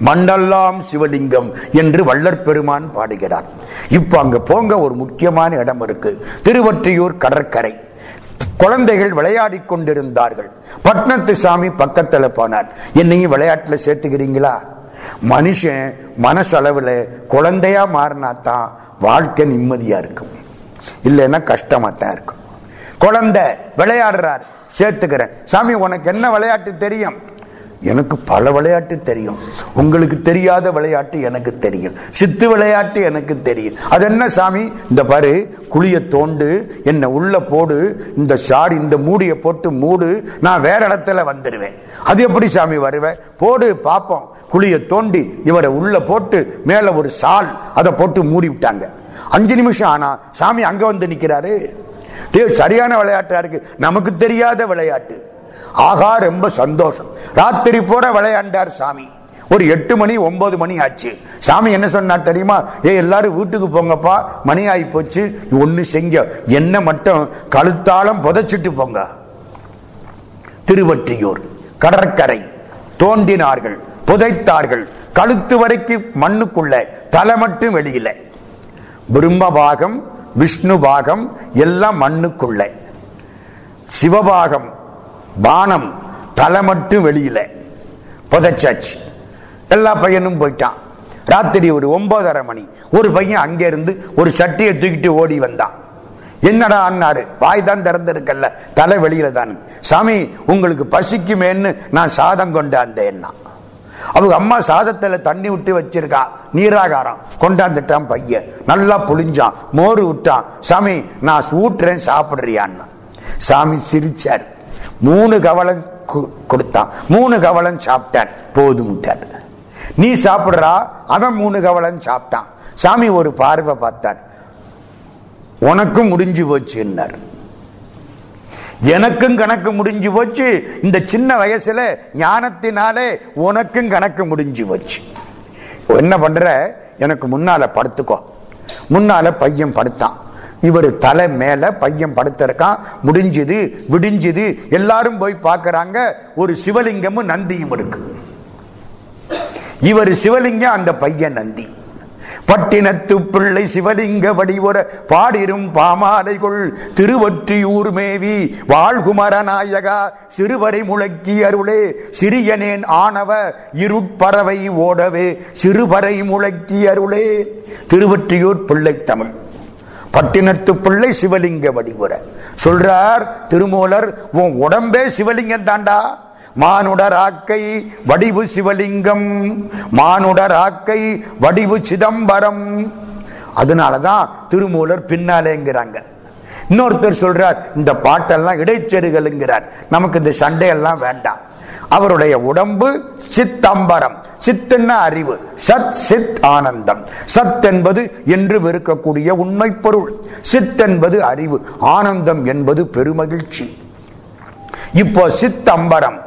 மண்டல்லாம் சிவலிங்கம் என்று வள்ளற் பெருமான் பாடுகிறார். இப்ப அங்க போங்க ஒரு முக்கியமான இடம் இருக்கு. திருவற்றியூர் கடற்கரை. குழந்தைகள் விளையாடி கொண்டிருந்தார்கள். பட்னத்து சாமி பக்கத்துல போனார். என்னையும் விளையாட்டுல சேர்த்துக்கிறீங்களா? மனுஷன் மனசளவுல குழந்தையா மாறினா தான் வாழ்க்கை நிம்மதியா இருக்கும். இல்லைன்னா கஷ்டமா தான் இருக்கும். குழந்தை விளையாடுறார். சேர்த்துக்கிறேன். சாமி உனக்கு என்ன விளையாட்டு தெரியும்? எனக்கு பல விளையாட்டு தெரியும். உங்களுக்கு தெரியாத விளையாட்டு எனக்கு தெரியும். சித்து விளையாட்டு எனக்கு தெரியும். அது என்ன சாமி? இந்த பாரு குழிய தோண்டு என்னை உள்ள போடு இந்த சாடி இந்த மூடிய போட்டு மூடு நான் வேற இடத்துல வந்துடுவேன் அது எப்படி சாமி வருவேன் போடு பார்ப்போம் குழிய தோண்டி இவரை உள்ள போட்டு மேல ஒரு சால் அதை போட்டு மூடி விட்டாங்க. அஞ்சு நிமிஷம் ஆனா சாமி அங்க வந்து நிக்கிறாரு. சரியான விளையாட்டா இருக்கு. நமக்கு தெரியாத விளையாட்டு. ஆகா ரொம்ப சந்தோஷம். ராத்திரி போற விளையாண்டார் சாமி. ஒரு எட்டு மணி ஒன்பது மணி ஆச்சு. சாமி என்ன சொன்னார் தெரியுமா? ஏ எல்லாரும் வீட்டுக்கு போங்கப்பா மணி ஆகி போச்சு. ஒண்ணு செங்க என்ன மட்டும் கழுத்தாலும் புதைச்சிட்டு போங்க. திருவற்றியூர் கடற்கரை தோண்டினார்கள் புதைத்தார்கள். கழுத்து வரைக்கும் மண்ணுக்குள்ள தலை மட்டும் வெளியில. பிரம்ம பாகம் விஷ்ணு பாகம் எல்லாம் மண்ணுக்குள்ள. சிவபாகம் பானம் தலை மட்டும் வெளியில. புதைச்சாச்சு. எல்லா பையனும் போயிட்டான். ராத்திரி ஒரு ஒன்பதரை மணி. ஒரு பையன் அங்கே இருந்து ஒரு சட்டியை தூக்கிட்டு ஓடி வந்தான். என்னடா அண்ணாரு வாய் தான் திறந்திருக்கல்ல தலை வெளியில தான். சாமி உங்களுக்கு பசிக்குமேன்னு நான் சாதம் கொண்டாந்தேன் அவங்க அம்மா சாதத்துல தண்ணி விட்டு வச்சிருக்கா நீராகாரம். கொண்டாந்துட்டான் பையன். நல்லா புளிஞ்சான் மோர் விட்டான் சாமி நான் ஊட்டுறேன் சாப்பிடுறியான்னு. சாமி சிரிச்சார். மூணு கவலம் கு- கொடுத்தான். மூணு கவலம் சாப்பிட்டான். போதும்ட்டார் நீ சாப்பிடுறா அவன் மூணு கவலம் சாப்பிட்டான். சாமி ஒரு பார்வை பார்த்தார் உனக்கும் முடிஞ்சு போச்சுன்னார் எனக்கும் கணக்கு முடிஞ்சு போச்சு. இந்த சின்ன வயசுல ஞானத்தினாலே உனக்கும் கணக்கு முடிஞ்சு போச்சு. என்ன பண்ற? எனக்கு முன்னால படுத்துக்கோ. முன்னால பையன் படுத்தான். இவர் தலை மேல பையன் படுத்திருக்கான் முடிஞ்சது விடிஞ்சது எல்லாரும் போய் பார்க்கறாங்க ஒரு சிவலிங்கமும் நந்தியும் இருக்கு. இவர் சிவலிங்கம் அந்த பையன் நந்தி. பட்டினத்து பிள்ளை சிவலிங்க வடிவுற பாடிரும் பாமாலைகள் திருவொற்றியூர் மேவி வாழ்குமர நாயகா சிறுவரை முழக்கி அருளே சிறியனேன் ஆனவ இருட்பறவை ஓடவே சிறுவரை முழக்கி அருளே. திருவொற்றியூர் பிள்ளை தமிழ். பட்டினத்து பிள்ளை சிவலிங்க வடிவுற. சொல்றார் திருமூலர் உன் உடம்பே சிவலிங்கம் தாண்டா. மானுடராக்கை வடிவு சிவலிங்கம். மானுடராக்கை வடிவு சிதம்பரம். அதனாலதான் திருமூலர் பின்னாலேங்கிறாங்க. இன்னொருத்தர் சொல்றார் இந்த பாட்டெல்லாம் இடைச்செருகலுங்கிறார். நமக்கு இந்த சண்டையெல்லாம் வேண்டாம். அவருடைய உடம்பு சித்தம்பரம். சித்தென்ன அறிவு. சத் சித் ஆனந்தம். சத் என்பது என்றும் இருக்கக்கூடிய உண்மை பொருள். சித் என்பது அறிவு. ஆனந்தம் என்பது பெருமகிழ்ச்சி. இப்போ சித்தம்பரம்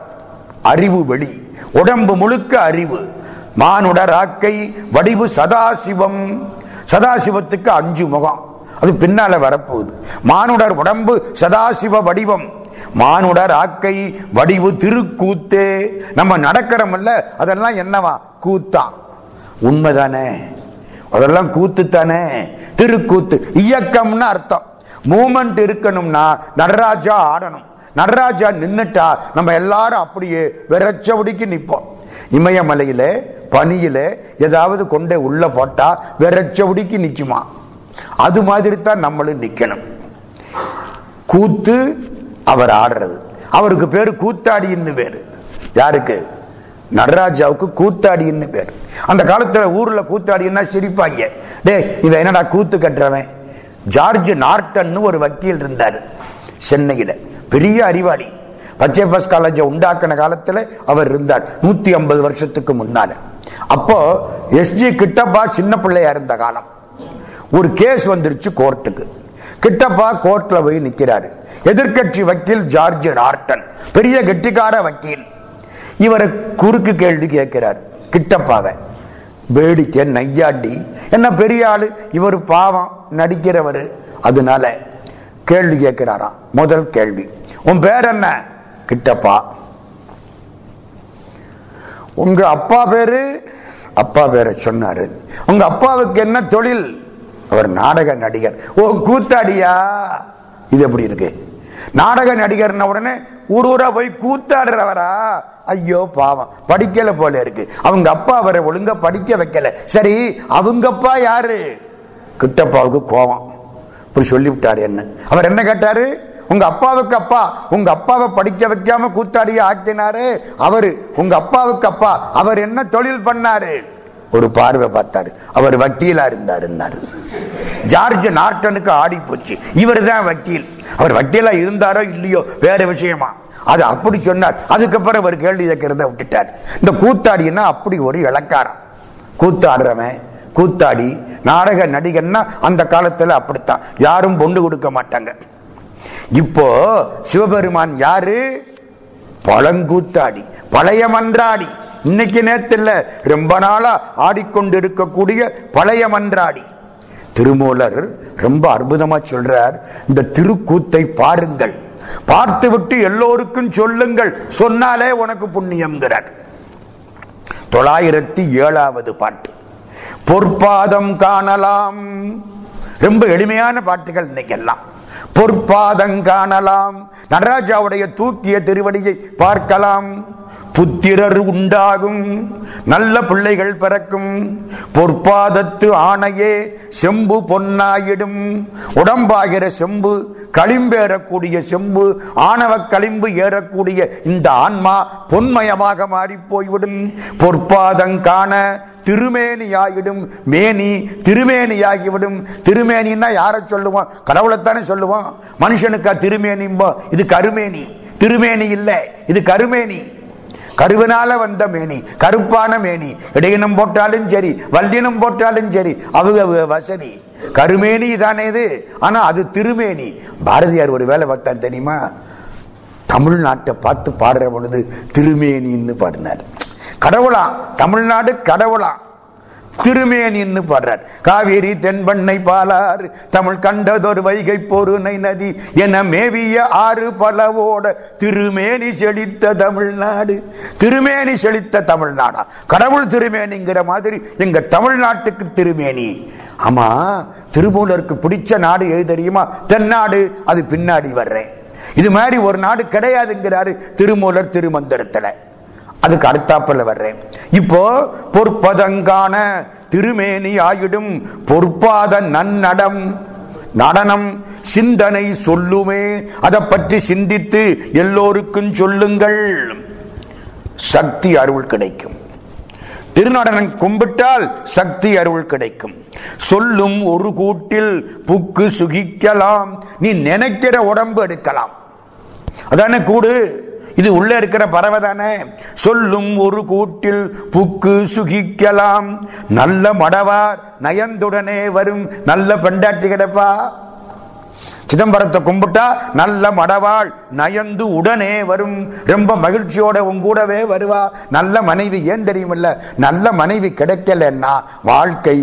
அறிவு வெளி. உடம்பு முழுக்க அறிவு. மானுடராக்கை வடிவு சதாசிவம். சதாசிவத்துக்கு அஞ்சு முகம். அது பின்னால வரப்போகுது. மானுடர் உடம்பு சதாசிவ வடிவம். மானுடர் ஆக்கை வடிவு திருக்கூத்தே. நம்ம நடக்கிறோம்ல அதெல்லாம் என்னவா? கூத்தான் உண்மைதானே. அதெல்லாம் கூத்து தானே திருக்கூத்து இயக்கம்னு அர்த்தம். மூமெண்ட் இருக்கணும்னா நடராஜா ஆடணும். நடராஜா நின்னுட்டா நம்ம எல்லாரும் அப்படியே விரைச்சபடிக்கு நிப்போம். இமயமலையில பனியில ஏதாவது கொண்டே உள்ள போட்டா விரைச்சபடிக்கு நிற்குமா அது மாதிரி தான் நம்மளும் நிக்கணும். கூத்து அவர் ஆடுறது. அவருக்கு பேரு கூத்தாடின்னு பேரு. யாருக்கு? நடராஜாவுக்கு கூத்தாடின்னு பேர். அந்த காலத்துல ஊர்ல கூத்தாடின்னா சிரிப்பாங்க. டேய் இவன் என்னடா கூத்து கட்டுறவன்? ஜார்ஜ் நார்டன் ஒரு வக்கீல் இருந்தார் சென்னையில. பெரிய அறிவாளி. பச்சை பஸ் காலேஜை உண்டாக்கின காலத்துல அவர் இருந்தார் நூத்தி ஐம்பது வருஷத்துக்கு முன்னால. அப்போ எஸ்ஜி கிட்டப்பா சின்ன பிள்ளையா இருந்த காலம். ஒரு கேஸ் வந்துருச்சு கோர்ட்டுக்கு. கிட்டப்பா கோர்ட்ல போய் நிக்கிறாரு. எதிர்க்கட்சி வக்கீல் ஜார்ஜ் நார்டன் பெரிய கெட்டிக்கார வக்கீல். இவரை குறுக்கு கேள்வி கேட்கிறார். கிட்டப்பாவை வேடிக்கை நையாண்டி என்ன பெரிய ஆளு இவர் பாவம் நடிக்கிறவர். அதனால கேள்வி கேட்கிறாராம். முதல் கேள்வி உன் பேர் என்ன? கிட்டப்பா. உங்க அப்பா பேரு? அப்பா பேரை சொன்னாரு. உங்க அப்பாவுக்கு என்ன தொழில்? அவர் நாடக நடிகர். ஓ கூத்தாடியா? இது எப்படி இருக்கு? நாடக நடிகர்ன உடனே ஊர் ஊரா போய் கூத்தாடுறவரா? ஐயோ பாவம். படிக்கல போல இருக்கு. அவங்க அப்பா அவரை ஒழுங்கா படிக்க வைக்கல. சரி அவங்க அப்பா யாரு? கிட்டப்பாவுக்கு கோவம். இப்படி சொல்லிவிட்டாரு என்ன? அவர் என்ன கேட்டாரு? உங்க அப்பாவுக்கு அப்பா. உங்க அப்பாவை படிக்க வைக்காம கூத்தாடிய ஆக்கினாரு. அவரு உங்க அப்பாவுக்கு அப்பா. அவர் என்ன தொழில் பண்ணாரு? ஒரு பார்வை பார்த்தாரு. அவர் வக்கீலா இருந்தாருன்னாரு. ஜார்ஜ் நார்டனுக்கு ஆடி போச்சு இவர் தான் வக்கீல். அவர் வக்கீலா இருந்தாரோ இல்லையோ வேற விஷயமா? அது அப்படி சொன்னார். அதுக்கப்புறம் அவர் கேள்வி கேட்கறத விட்டுட்டார். இந்த கூத்தாடின்னா அப்படி ஒரு இலக்காரம். கூத்தாடுறவன் கூத்தாடி நாடக நடிகன்னா அந்த காலத்துல அப்படித்தான். யாரும் பொண்ணு கொடுக்க மாட்டாங்க. இப்போ சிவபெருமான் யாரு? பழங்கூத்தாடி பழைய மன்றாடி. இன்னைக்கு நேரத்தில் ரொம்ப நாளா ஆடிக்கொண்டு இருக்கக்கூடிய பழைய மன்றாடி. திருமூலர் ரொம்ப அற்புதமா சொல்றார் இந்த திருக்கூத்தை பாருங்கள். பார்த்துவிட்டு எல்லோருக்கும் சொல்லுங்கள் சொன்னாலே உனக்கு புண்ணியம்ங்கிறார். தொள்ளாயிரத்தி ஏழாவது பாட்டு. பொற்பாதம் காணலாம். ரொம்ப எளிமையான பாட்டுகள் இன்னைக்கு எல்லாம் பொற்பாதம் காணலாம். நடராஜாவுடைய தூக்கிய திருவடியை பார்க்கலாம். புத்திரர் உண்டாகும் நல்ல பிள்ளைகள் பிறக்கும். பொற்பாதத்து ஆணையே செம்பு பொன்னாயிடும். உடம்பாகிற செம்பு களிம்பேறக்கூடிய செம்பு ஆணவ களிம்பு ஏறக்கூடிய இந்த ஆன்மா பொன்மயமாக மாறி போய்விடும் பொற்பாதங்காண திருமேனியாகிடும் மேனி திருமேனியாகிவிடும். திருமேனின்னா யாரை சொல்லுவோம் கடவுளைத்தானே சொல்லுவோம் மனுஷனுக்கா திருமேனிம்போ? இது கருமேனி. திருமேனி இல்லை. இது கருமேனி. கருவினால வந்த மேனி கருப்பான மேனி இடையினம் போட்டாலும் சரி வல்லினம் போட்டாலும் சரி அவங்க வசதி. கருமேனி தானே இது? ஆனா அது திருமேனி. பாரதியார் ஒரு வேலை பார்த்தார் தெரியுமா? தமிழ்நாட்டை பார்த்து பாடுற பொழுது திருமேனின்னு பாடினார். கடவுளாம் தமிழ்நாடு கடவுளாம் திருமேனின்னு பாடுறார். காவேரி தென்பண்ணை பாலாறு தமிழ் கண்டதொரு வைகை பொருணை நதி என மேவிய ஆறு பலவோட திருமேனி செழித்த தமிழ்நாடு. திருமேனி செழித்த தமிழ்நாடா? கடவுள் திருமேனிங்கிற மாதிரி எங்க தமிழ்நாட்டுக்கு திருமேனி. ஆமா திருமூலருக்கு பிடிச்ச நாடு எது தெரியுமா? தென்னாடு அது பின்னாடி வர்றேன். இது மாதிரி ஒரு நாடு கிடையாதுங்கிறாரு திருமூலர் திருமந்திரத்துல. அதுக்கு அடுத்தாப்பில் வர்றேன். இப்போ பொற்பதங்கான திருமேனி ஆயிடும் பொற்பாத நன்னடம் நடனம் சிந்தனை சொல்லுமே. அதை பற்றி சிந்தித்து எல்லோருக்கும் சொல்லுங்கள். சக்தி அருள் கிடைக்கும். திருநடனம் கும்பிட்டால் சக்தி அருள் கிடைக்கும். சொல்லும் ஒரு கூட்டில் புக்கு சுகிக்கலாம். நீ நினைக்கிற உடம்பு எடுக்கலாம். அதான கூடு? இது உள்ள இருக்கிற பறவை தானே? சொல்லும் ஒரு கூட்டில் புக்கு சுகிக்கலாம். நல்ல மடவார் நயந்துடனே வரும். நல்ல பெண்டாட்டி கிடப்பா? சிதம்பரத்தை கும்பிட்டா நல்ல மடவாள் நயந்து உடனே வரும். ரொம்ப மகிழ்ச்சியோட உன் கூடவே வருவா. நல்ல மனைவி ஏன் தெரியுமில்ல? நல்ல மனைவி கிடைக்கலன்னா வாழ்க்கை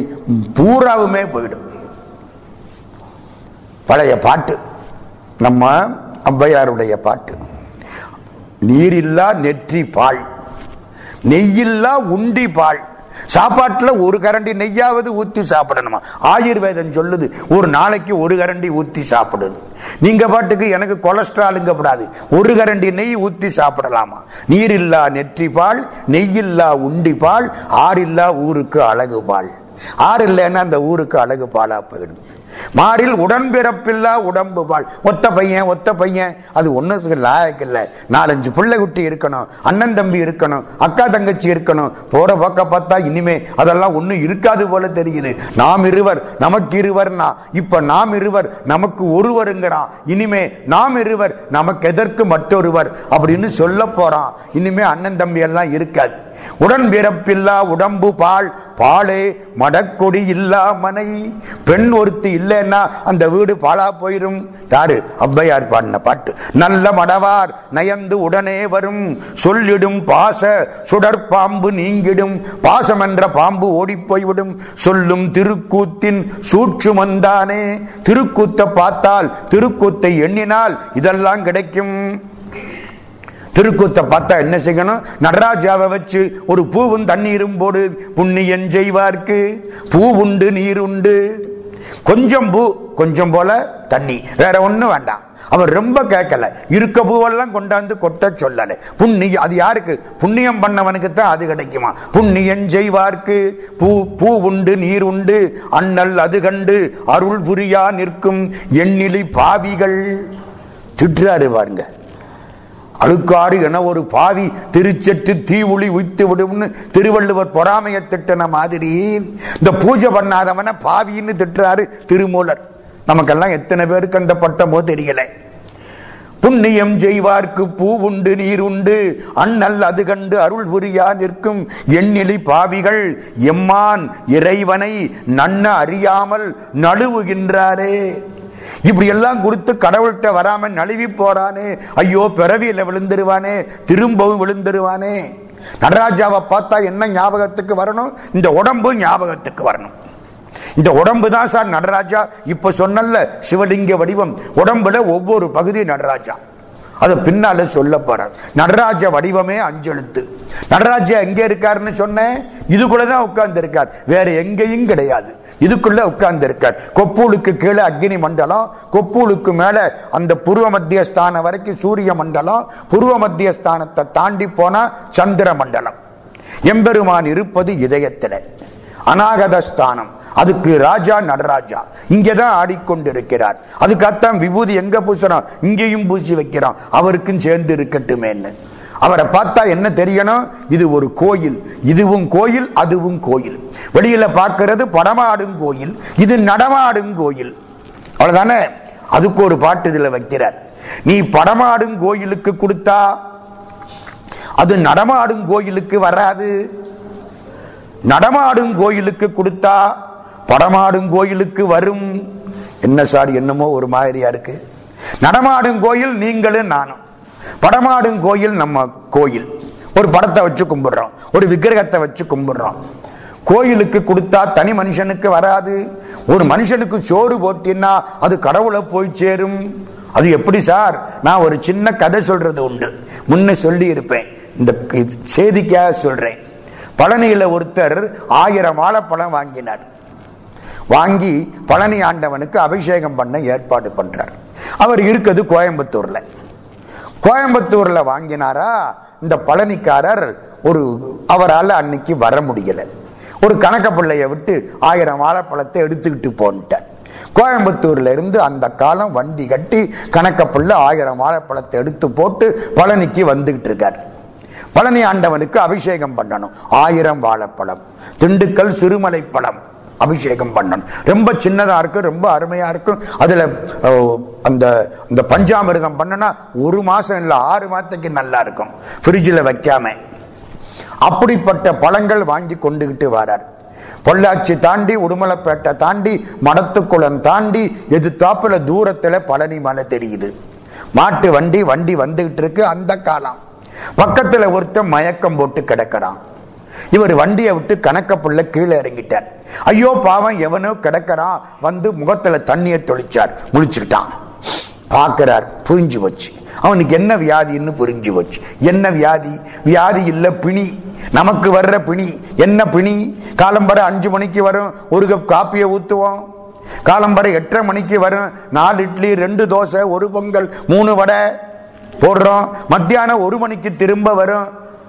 பூராவுமே போயிடும். பழைய பாட்டு. நம்ம ஔவையாருடைய பாட்டு. நீரில்லா நெற்றி பால். நெய்யில்லா உண்டி பால். சாப்பாட்டுல ஒரு கரண்டி நெய்யாவது ஊத்தி சாப்பிடணுமா? ஆயுர்வேதம் சொல்லுது ஒரு நாளைக்கு ஒரு கரண்டி ஊத்தி சாப்பிடுது நீங்க பாட்டுக்கு எனக்கு கொலஸ்ட்ராலுங்க கூடாது ஒரு கரண்டி நெய் ஊத்தி சாப்பிடலாமா? நீரில்லா நெற்றி பால் நெய்யில்லா உண்டி பால் ஆறில்லா ஊருக்கு அழகு பால். ஆறு இல்லைன்னா அந்த ஊருக்கு அழகு பாலா போயிடும். மாறில் உடன்பிறப்பில்லா உடம்பு வாழ். ஒத்த பையன் ஒத்த பையன். அது ஒன்றுக்கு லாயக்கு இல்லை. நாலஞ்சு பிள்ளை குட்டி இருக்கணும். அண்ணன் தம்பி இருக்கணும். அக்கா தங்கச்சி இருக்கணும். போற பக்கம் பார்த்தா இனிமே அதெல்லாம் ஒன்றும் இருக்காது போல தெரியுது. நாம் இருவர் நமக்கு இருவர்னா. இப்ப நாம் இருவர் நமக்கு ஒருவருங்கிறான் இனிமே நாம் இருவர் நமக்கு எதற்கு மற்றொருவர்? அப்படின்னு சொல்ல போறான். இனிமே அண்ணன் தம்பி எல்லாம் இருக்காது. உடன் பிறப்பில்லா உடம்பு பால் பாலே மடக்கொடி இல்லா மனை. பெண் ஒருத்தி இல்லைன்னா அந்த வீடு பாலா போயிரும். யாரு? அவ்வையார் பாடின பாட்டு. நல்ல மடவார் நயந்து உடனே வரும். சொல்லிடும் பாச சுடற்பாம்பு நீங்கிடும். பாசம் என்ற பாம்பு ஓடிப்போய்விடும். சொல்லும் திருக்கூத்தின் சூட்சுமந்தானே. திருக்கூத்தை பார்த்தால் திருக்கூத்தை எண்ணினால் இதெல்லாம் கிடைக்கும். திருக்கூத்தை பார்த்தா என்ன செய்யணும்? நடராஜாவை வச்சு ஒரு பூவும் தண்ணீரும் போடு. புண்ணியன் செய்வார்க்கு. பூ உண்டு நீர் உண்டு. கொஞ்சம் பூ கொஞ்சம் போல தண்ணி. வேற ஒன்றும் வேண்டாம். அவர் ரொம்ப கேட்கல. இருக்க பூவெல்லாம் கொண்டாந்து கொட்ட சொல்லல. புண்ணியம் அது யாருக்கு? புண்ணியம் பண்ணவனுக்கு தான் அது கிடைக்குமா? புண்ணியன் செய்வார்க்கு. பூ பூ உண்டு நீர் உண்டு. அண்ணல் அது கண்டு அருள் புரியா நிற்கும் எண்ணிலி பாவிகள். திட்டுறாரு பாருங்க. அழுக்காறு என ஒரு பாவி திருச்செட்டு தீவுளி உய்த்து விடும்னு திருவள்ளுவர் பொறாமைய திட்டின மாதிரி. இந்த பூஜை பண்ணாதவன பாவின்னு திட்டுறாரு திருமூலர். நமக்கெல்லாம் எத்தனை பேருக்கு அந்த பட்டமோ தெரியல. புண்ணியம் செய்வார்க்கு பூ உண்டு நீர் உண்டு. அண்ணல் அது கண்டு அருள் புரியா நிற்கும் எண்ணிலி பாவிகள். எம்மான் இறைவனை நன்ன அறியாமல் நழுவுகின்றாரே. இப்படி எல்லாம் கொடுத்து கடவுள்கிட்ட வராம நழுவி போறானே. ஐயோ பிறவியில விழுந்துருவானே திரும்பவும் விழுந்துருவானே. நடராஜாவை பார்த்தா என்ன ஞாபகத்துக்கு வரணும்? இந்த உடம்பு ஞாபகத்துக்கு வரணும். இந்த உடம்பு தான் சார் நடராஜா. இப்ப சொன்னல சிவலிங்க வடிவம். உடம்புல ஒவ்வொரு பகுதி நடராஜா. அது பின்னால சொல்ல போற நடராஜ வடிவமே அஞ்செழுத்து. நடராஜா எங்க இருக்காருன்னு சொன்னேன்? இதுக்குள்ளதான் உட்கார்ந்து இருக்கார் வேற எங்கேயும் கிடையாது. இதுக்குள்ள உட்கார்ந்து இருக்கார் கொப்பூலுக்கு கீழே அக்னி மண்டலம் கொப்பூலுக்கு மேல அந்த பூர்வ மத்திய ஸ்தானம் வரைக்கும் சூரிய மண்டலம் பூர்வ மத்திய ஸ்தானத்தை தாண்டி போனா சந்திர மண்டலம். எம்பெருமான் இருப்பது இதயத்தில். அநாகத ஸ்தானம் அதுக்கு ராஜா நடராஜா. இங்கதான் ஆடிக்கொண்டிருக்கிறார். அதுக்காகத்தான் விபூதி எங்க பூசணும்? இங்கேயும் பூசி வைக்கிறான். அவருக்கும் சேர்ந்து இருக்கட்டுமேன்னு. அவரை பார்த்தா என்ன தெரியணும்? இது ஒரு கோயில். இதுவும் கோயில் அதுவும் கோயில். வெளியில பார்க்கிறது படமாடும் கோயில் இது நடமாடும் கோயில். அவ்வளவுதானே? அதுக்கு ஒரு பாட்டு இதுல வைக்கிறார். நீ படமாடும் கோயிலுக்கு கொடுத்தா அது நடமாடும் கோயிலுக்கு வராது. நடமாடும் கோயிலுக்கு கொடுத்தா படமாடும் கோயிலுக்கு வரும். என்ன சார் என்னமோ ஒரு மாதிரியா இருக்கு. நடமாடும் கோயில் நீங்களும் நானும். படமாடும் கோயில் நம்ம கோயில். ஒரு படத்தை வச்சு கும்பிடுறோம். ஒரு விக்கிரகத்தை வச்சு கும்பிடுறோம். கோயிலுக்கு கொடுத்தா தனி மனுஷனுக்கு வராது. ஒரு மனுஷனுக்கு சோறு போட்டின்னா அது கடவுளை போய் சேரும். அது எப்படி சார்? நான் ஒரு சின்ன கதை சொல்றது உண்டு. முன்ன சொல்லி இருப்பேன் இந்த செய்திக்காக சொல்றேன். பழனியில ஒருத்தர் ஆயிரம் வாழைப்பழம் வாங்கினார். வாங்கி பழனி ஆண்டவனுக்கு அபிஷேகம் பண்ண ஏற்பாடு பண்றார். அவர் இருக்கிறது கோயம்புத்தூர்ல. கோயம்புத்தூர்ல வாங்கினாரா? இந்த பழனிக்காரர் ஒரு அவரால் அன்னைக்கு வர முடியல. ஒரு கணக்க பிள்ளைய விட்டு ஆயிரம் வாழைப்பழத்தை எடுத்துக்கிட்டு போன்ட்டார். கோயம்புத்தூர்ல இருந்து அந்த காலம் வண்டி கட்டி கணக்க பிள்ளை ஆயிரம் வாழைப்பழத்தை எடுத்து போட்டு பழனிக்கு வந்துகிட்டு இருக்கார். பழனி ஆண்டவனுக்கு அபிஷேகம் பண்ணணும். ஆயிரம் வாழைப்பழம் திண்டுக்கல் சிறுமலை பழம் அபிஷேகம் பண்ணணும். ரொம்ப சின்னதா இருக்கும் ரொம்ப அருமையா இருக்கும் அதுல அந்த இந்த பஞ்சாமிர்தம் பண்ணனா ஒரு மாசம் இல்லை ஆறு மாதத்துக்கு நல்லா இருக்கும். ஃப்ரிட்ஜில் வைக்காம. அப்படிப்பட்ட பழங்கள் வாங்கி கொண்டுகிட்டு வரார். பொள்ளாச்சி தாண்டி உடுமலைப்பேட்டை தாண்டி மடத்துக்குளம் தாண்டி எது தாப்புல தூரத்துல பழனி மலை தெரியுது. மாட்டு வண்டி வண்டி வந்துகிட்டு இருக்கு அந்த காலம். பக்கத்துல ஒருத்தன் மயக்கம் போட்டு கிடக்கிறான். இவர் வண்டியை விட்டு கணக்க புள்ள கீழே இறங்கிட்டார். ஐயோ பாவம் எவனோ கிடக்கிறான் வந்து முகத்துல தண்ணியை தொளிச்சார். முழிச்சுக்கிட்டான். பார்க்கிறார் புரிஞ்சு போச்சு. அவனுக்கு என்ன வியாதின்னு புரிஞ்சு போச்சு. என்ன வியாதி? வியாதி இல்ல பிணி. நமக்கு வர்ற பிணி. என்ன பிணி? காலம்பரை அஞ்சு மணிக்கு வரும் ஒரு கப் காப்பியை ஊத்துவோம். காலம்பரை எட்டரை மணிக்கு வரும் நாலு இட்லி ரெண்டு தோசை ஒரு பொங்கல் மூணு வடை போடுறோம். மத்தியானம் ஒரு மணிக்கு திரும்ப வரும்.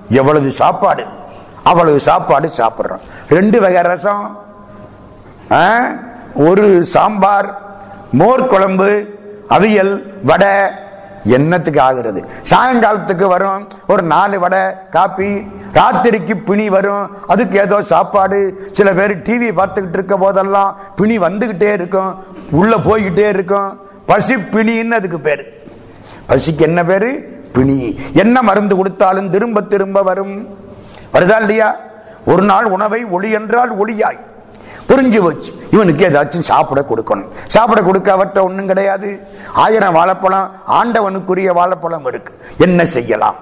எவ்வளவு சாப்பாடு? அவ்வளவு சாப்பாடு சாப்பிடுறோம். ரெண்டு வகை ரசம் ஆ? ஒரு சாம்பார் மோர் குழம்பு அவியல் வடை என்னத்துக்கு ஆகிறது? சாயங்காலத்துக்கு வரும் ஒரு நாலு வடை காப்பி ராத்திரிக்கு பிணி வரும் அதுக்கு ஏதோ சாப்பாடு. சில பேர் டிவி பார்த்துக்கிட்டு இருக்க போதெல்லாம் பிணி வந்துகிட்டே இருக்கும் உள்ள போய்கிட்டே இருக்கும். பசி பிணின்னு அதுக்கு பேரு. பசிக்கு என்ன பேரு? பிணி. என்ன மருந்து கொடுத்தாலும் திரும்ப திரும்ப வரும். வருதா இல்லையா? ஒரு நாள் உணவை ஒளி என்றால் ஒளியாய். புரிஞ்சு போச்சு. இவனுக்கு ஏதாச்சும் சாப்பிட கொடுக்கணும். சாப்பிட கொடுக்க அவற்ற ஒண்ணும் கிடையாது. ஆயிரம் வாழைப்பழம் ஆண்டவனுக்குரிய வாழைப்பழம் இருக்கு. என்ன செய்யலாம்?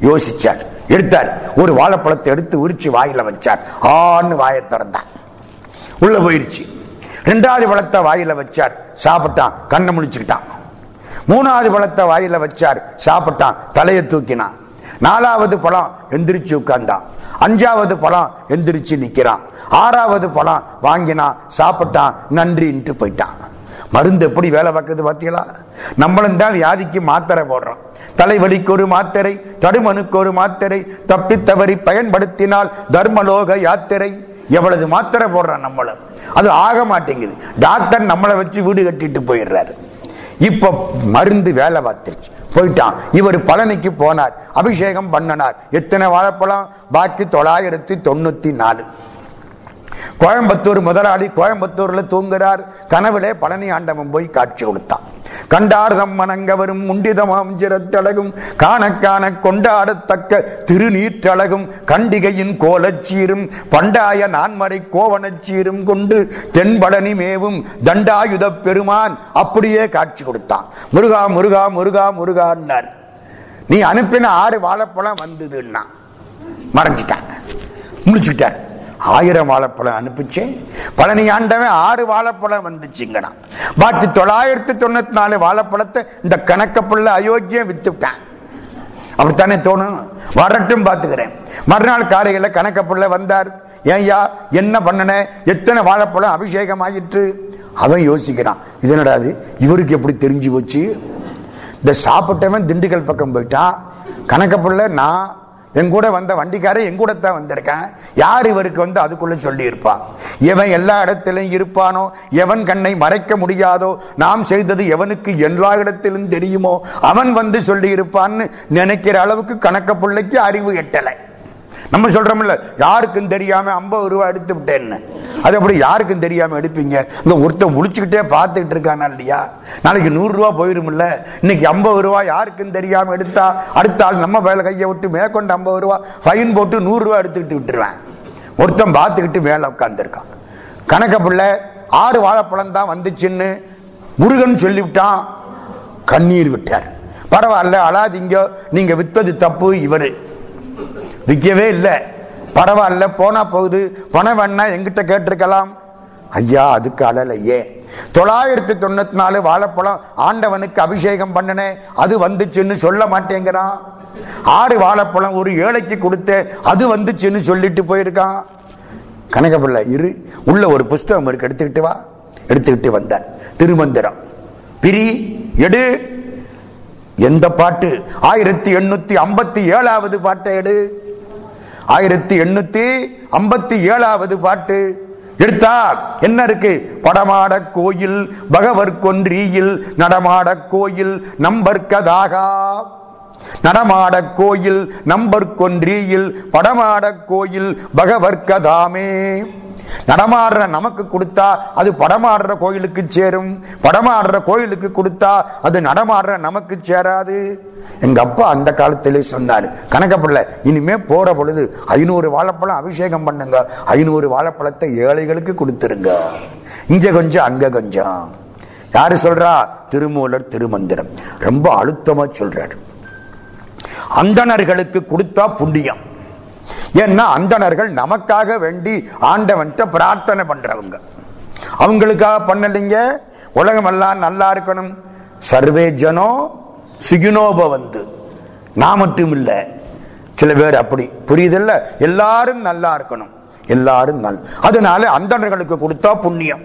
யோசிச்சார். எடுத்தார். ஒரு வாழைப்பழத்தை எடுத்து உரிச்சு வாயில வச்சார். ஆன்னு வாயை திறந்தான். உள்ள போயிருச்சு. ரெண்டாவது பழத்தை வாயில வச்சார். சாப்பிட்டான். கண்ணை முடிச்சுக்கிட்டான் மூணாவது பழத்தை வாயில வச்சார். சாப்பிட்டான். தலையை தூக்கினான். நாலாவது பழம் எந்திரிச்சு உட்கார்ந்தான். அஞ்சாவது பழம் எந்திரிச்சு நிக்கிறான். ஆறாவது பழம் வாங்கினான் சாப்பிட்டான் நன்றின்ட்டு போயிட்டான். மருந்து எப்படி வேலை பார்க்குது பார்த்தீங்களா நம்மளும் தான் வியாதிக்கு மாத்திரை போடுறோம். தலைவலிக்கு ஒரு மாத்திரை தடுமனுக்கு ஒரு மாத்திரை தப்பி தவறி பயன்படுத்தினால் தர்மலோக யாத்திரை. எவ்வளவு மாத்திரை போடுறான் நம்மளும். அது ஆக மாட்டேங்குது. டாக்டர் நம்மளை வச்சு வீடு கட்டிட்டு போயிடுறாரு. இப்ப மருந்து வேலை பார்த்துருச்சு. போயிட்டான். இவர் பழனிக்கு போனார். அபிஷேகம் பண்ணனார். எத்தனை வாழைப்பழம்? பாக்கி தொள்ளாயிரத்தி தொண்ணூத்தி நாலு. கோயம்புத்தூர் முதலாளி கோயம்புத்தூர்ல தூங்குறார். கனவுலே பழனி ஆண்டவன் போய் காட்சி கொடுத்தான். கண்டார்தம் மனங்கவரும் முண்டிதமாம் சிரத்தழகும் காண காண கொண்டாடத்தக்க திருநீற்றழகும் கண்டிகையின் கோலச்சீரும் பண்டாய நான்மறை கோவணச்சீரும் கொண்டு தென்பழனி மேவும் தண்டாயுத பெருமான் அப்படியே காட்சி கொடுத்தான். முருகா முருகா முருகா முருகான்னார். நீ அனுப்பின ஆறு வாழைப்பழம் வந்ததுன்னா மறைஞ்சிட்டாங்க. முடிச்சுட்டார் ஆயிரம் வாழைப்பழம் அனுப்பிச்சேன் பழனி ஆண்டவன் ஆறு வாழைப்பழம் வந்துச்சுங்கண்ணா பாக்கி தொள்ளாயிரத்தி தொண்ணூத்தி நாலு வாழைப்பழத்தை இந்த கணக்கப்புள்ள அயோக்கியம் வித்துட்டான். அப்படித்தானே தோணும்? வரட்டும் பார்த்துக்கிறேன். மறுநாள் காலையில கணக்கப்புள்ள வந்தார். ஏய்யா என்ன பண்ணன? எத்தனை வாழைப்பழம் அபிஷேகம் ஆயிற்று அவன் யோசிக்கிறான். இது என்னடா இவருக்கு எப்படி தெரிஞ்சு போச்சு? இந்த சாப்பிட்டவன் திண்டுக்கல் பக்கம் போயிட்டான். கணக்கப்புள்ள நான் என் கூட வந்த வண்டிக்காரன் என் கூட தான் வந்திருக்கேன். யார் இவருக்கு வந்து அதுக்குள்ள சொல்லி இருப்பான் எவன் எல்லா இடத்திலும் இருப்பானோ எவன் கண்ணை மறைக்க முடியாதோ நாம் செய்தது எவனுக்கு எல்லா இடத்திலும் தெரியுமோ அவன் வந்து சொல்லி இருப்பான்னு நினைக்கிற அளவுக்கு கணக்க பிள்ளைக்கு அறிவு எட்டலை. நம்ம சொல்றோம்ல யாருக்கும் தெரியாம ஐம்பது ரூபாய் எடுத்து விட்டேன்னு. அது அப்படி யாருக்கும் தெரியாம எடுப்பீங்க? இந்த ஒருத்தன் முடிச்சுக்கிட்டே பார்த்துக்கிட்டு இருக்கானா இல்லையா? நாளைக்கு நூறு ரூபா போயிருமில்ல இன்னைக்கு ஐம்பது ரூபாய் யாருக்கும் தெரியாம எடுத்தா அடுத்த ஆள் நம்ம வேலை கையை விட்டு மேற்கொண்டு ஐம்பது ரூபா ஃபைன் போட்டு நூறு ரூபா எடுத்துக்கிட்டு விட்டுருவேன். ஒருத்தன் பார்த்துக்கிட்டு மேல உட்கார்ந்துருக்கான். கணக்க பிள்ளை ஆறு வாழைப்பழம் தான் வந்துச்சுன்னு முருகன் சொல்லிவிட்டான். கண்ணீர் விட்டார். பரவாயில்ல அழாதீங்க. நீங்க வித்தது தப்பு இவரு. விற்கவே இல்லை. பரவாயில்ல போனா போகுது. பணம் வேணா எங்கிட்ட கேட்டிருக்கலாம். ஐயா அதுக்கு அழலையே. தொள்ளாயிரத்தி தொண்ணூத்தி நாலு வாழைப்பழம் ஆண்டவனுக்கு அபிஷேகம் பண்ணனே அது வந்துச்சுன்னு சொல்ல மாட்டேங்கிறான் ஆறு வாழைப்பழம் ஒரு ஏழைக்கு கொடுத்த அது வந்துச்சுன்னு சொல்லிட்டு போயிருக்கான். கனகப்பிள்ளை இரு. உள்ள ஒரு புஸ்தகம் இருக்கு எடுத்துக்கிட்டு வா. எடுத்துக்கிட்டு வந்தார் திருமந்திரம். பிரி எடு. எந்த பாட்டு? ஆயிரத்தி எண்ணூத்தி ஐம்பத்தி ஏழாவது பாட்டை எடு. ஆயிரத்தி எண்ணூத்தி ஐம்பத்தி ஏழாவது பாட்டு. எடுத்தா என்ன இருக்கு? படமாட கோயில் பகவர் கொன்றியில் நடமாட கோயில் நம்பர்க்கதாகா நடமாட கோயில் நம்பர் கொன்றியில் படமாட கோயில் பகவர்க்கதாமே நடமாடுற நமக்கு கொடுத்தா அது படமாடுற கோயிலுக்கு சேரும். படமாடுற கோயிலுக்கு கொடுத்தா அது நடமாடுற நமக்கு சேராது. எங்க அப்பா அந்த காலத்திலே சொன்னாரு கணக்கப்பிள்ளை இனிமே போற பொழுது ஐநூறு வாழைப்பழம் அபிஷேகம் பண்ணுங்க. ஐநூறு வாழைப்பழத்தை ஏழைகளுக்கு கொடுத்துருங்க. இங்க கொஞ்சம் அங்க கொஞ்சம். யாரு சொல்றா? திருமூலர் திருமந்திரம். ரொம்ப அழுத்தமா சொல்றாரு. அந்தணர்களுக்கு கொடுத்தா புண்ணியம். ஏன்னா அந்தணர்கள் நமக்காக வேண்டி ஆண்டவன்ட்ட பிரார்த்தனை பண்றவங்க. அவங்களுக்காக பண்ணலைங்க. உலகம் எல்லாம் நல்லா இருக்கணும். சர்வே ஜனோ சுகினோபவந்து நான் மட்டும் இல்ல. சில பேர் அப்படி. புரியுதில்ல? எல்லாரும் நல்லா இருக்கணும். எல்லாரும் நல். அதனால அந்தணர்களுக்கு கொடுத்தா புண்ணியம்.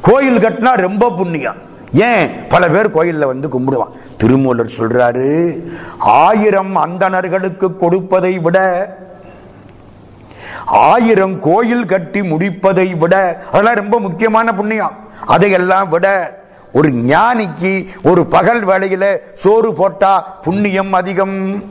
கோயில் கட்டினா ரொம்ப புண்ணியம். ஏன்? பல பேர் கோயிலில் வந்து கும்பிடுவான். திருமூலர் சொல்றாரு ஆயிரம் அந்தணர்களுக்கு கொடுப்பதை விட ஆயிரம் கோயில் கட்டி முடிப்பதை விட அதெல்லாம் ரொம்ப முக்கியமான புண்ணியம். அதையெல்லாம் விட ஒரு ஞானிக்கு ஒரு பகல் வேளையில சோறு போட்டா புண்ணியம் அதிகம்.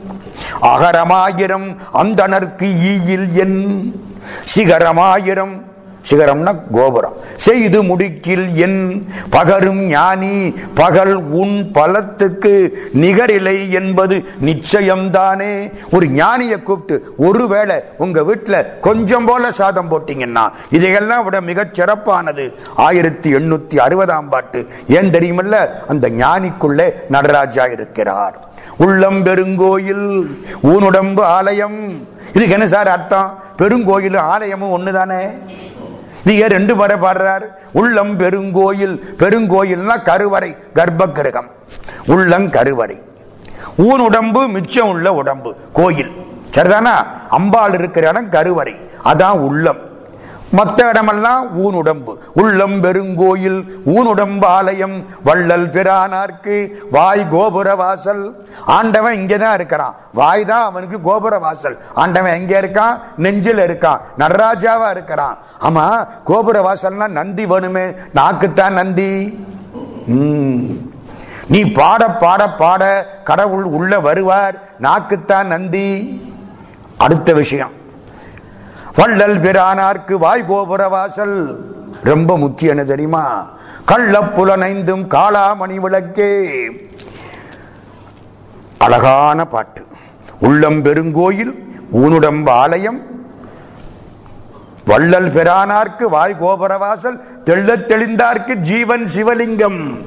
அகரமாயிரம் அந்தணர்க்கு ஈயில் என் சிகரமாயிரம் சிகரம்னா கோபுரம். செய்து முடிக்கில் என் பகரும் ஞானி பகல் உன் பலத்துக்கு நிகரில்லை என்பது நிச்சயம்தானே? ஒரு ஞானியை கூப்பிட்டு ஒருவேளை உங்க வீட்டில் கொஞ்சம் போல சாதம் போட்டீங்கன்னா இதையெல்லாம் விட மிகச் சிறப்பானது. ஆயிரத்தி எண்ணூத்தி அறுபதாம் பாட்டு. ஏன் தெரியுமல்ல? அந்த ஞானிக்குள்ளே நடராஜா இருக்கிறார். உள்ளம் பெருங்கோயில் ஊனுடம்பு ஆலயம். இதுக்கு என்ன சார் அர்த்தம்? பெருங்கோயில் ஆலயமும் ஒண்ணுதானே? நீங்க ரெண்டு முறை பாடுறார். உள்ளம் பெருங்கோயில் பெருங்கோயில்னா கருவறை கர்ப்பகிரகம் உள்ளம் கருவறை. ஊன் உடம்பு மிச்சம் உள்ள உடம்பு கோயில். சரிதானா? அம்பாள் இருக்கிற இடம் கருவறை. அதான் உள்ளம். மற்ற இடமெல்லாம் ஊன் உடம்பு உள்ளம் பெருங்கோயில் ஊன் உடம்பு ஆலயம் வள்ளல் பிரானார்க்கு வாய் கோபுர வாசல். ஆண்டவன் இங்கேதான் இருக்கிறான். வாய் தான் அவனுக்கு கோபுர வாசல். ஆண்டவன் எங்க இருக்கான்? நெஞ்சில் இருக்கான். நடராஜாவா இருக்கிறான். ஆமா கோபுர வாசல்னா நந்தி வேணுமே. நாக்குத்தான் நந்தி. உம் நீ பாட பாட பாட கடவுள் உள்ள வருவார். நாக்குத்தான் நந்தி. அடுத்த விஷயம். வள்ளல் பிரானார்க்கு வாய் கோபுர வாசல். ரொம்ப முக்கியம் என்ன தெரியுமா? கள்ள புலனைந்தும் காளாமணி விளக்கே. அழகான பாட்டு. உள்ளம் பெருங்கோயில் ஊனுடம்பு ஆலயம். வள்ளல் பெறானார்க்கு வாய் கோபுரவாசல் தெள்ளத் தெளிந்தார்க்கு ஜீவன் சிவலிங்கம்.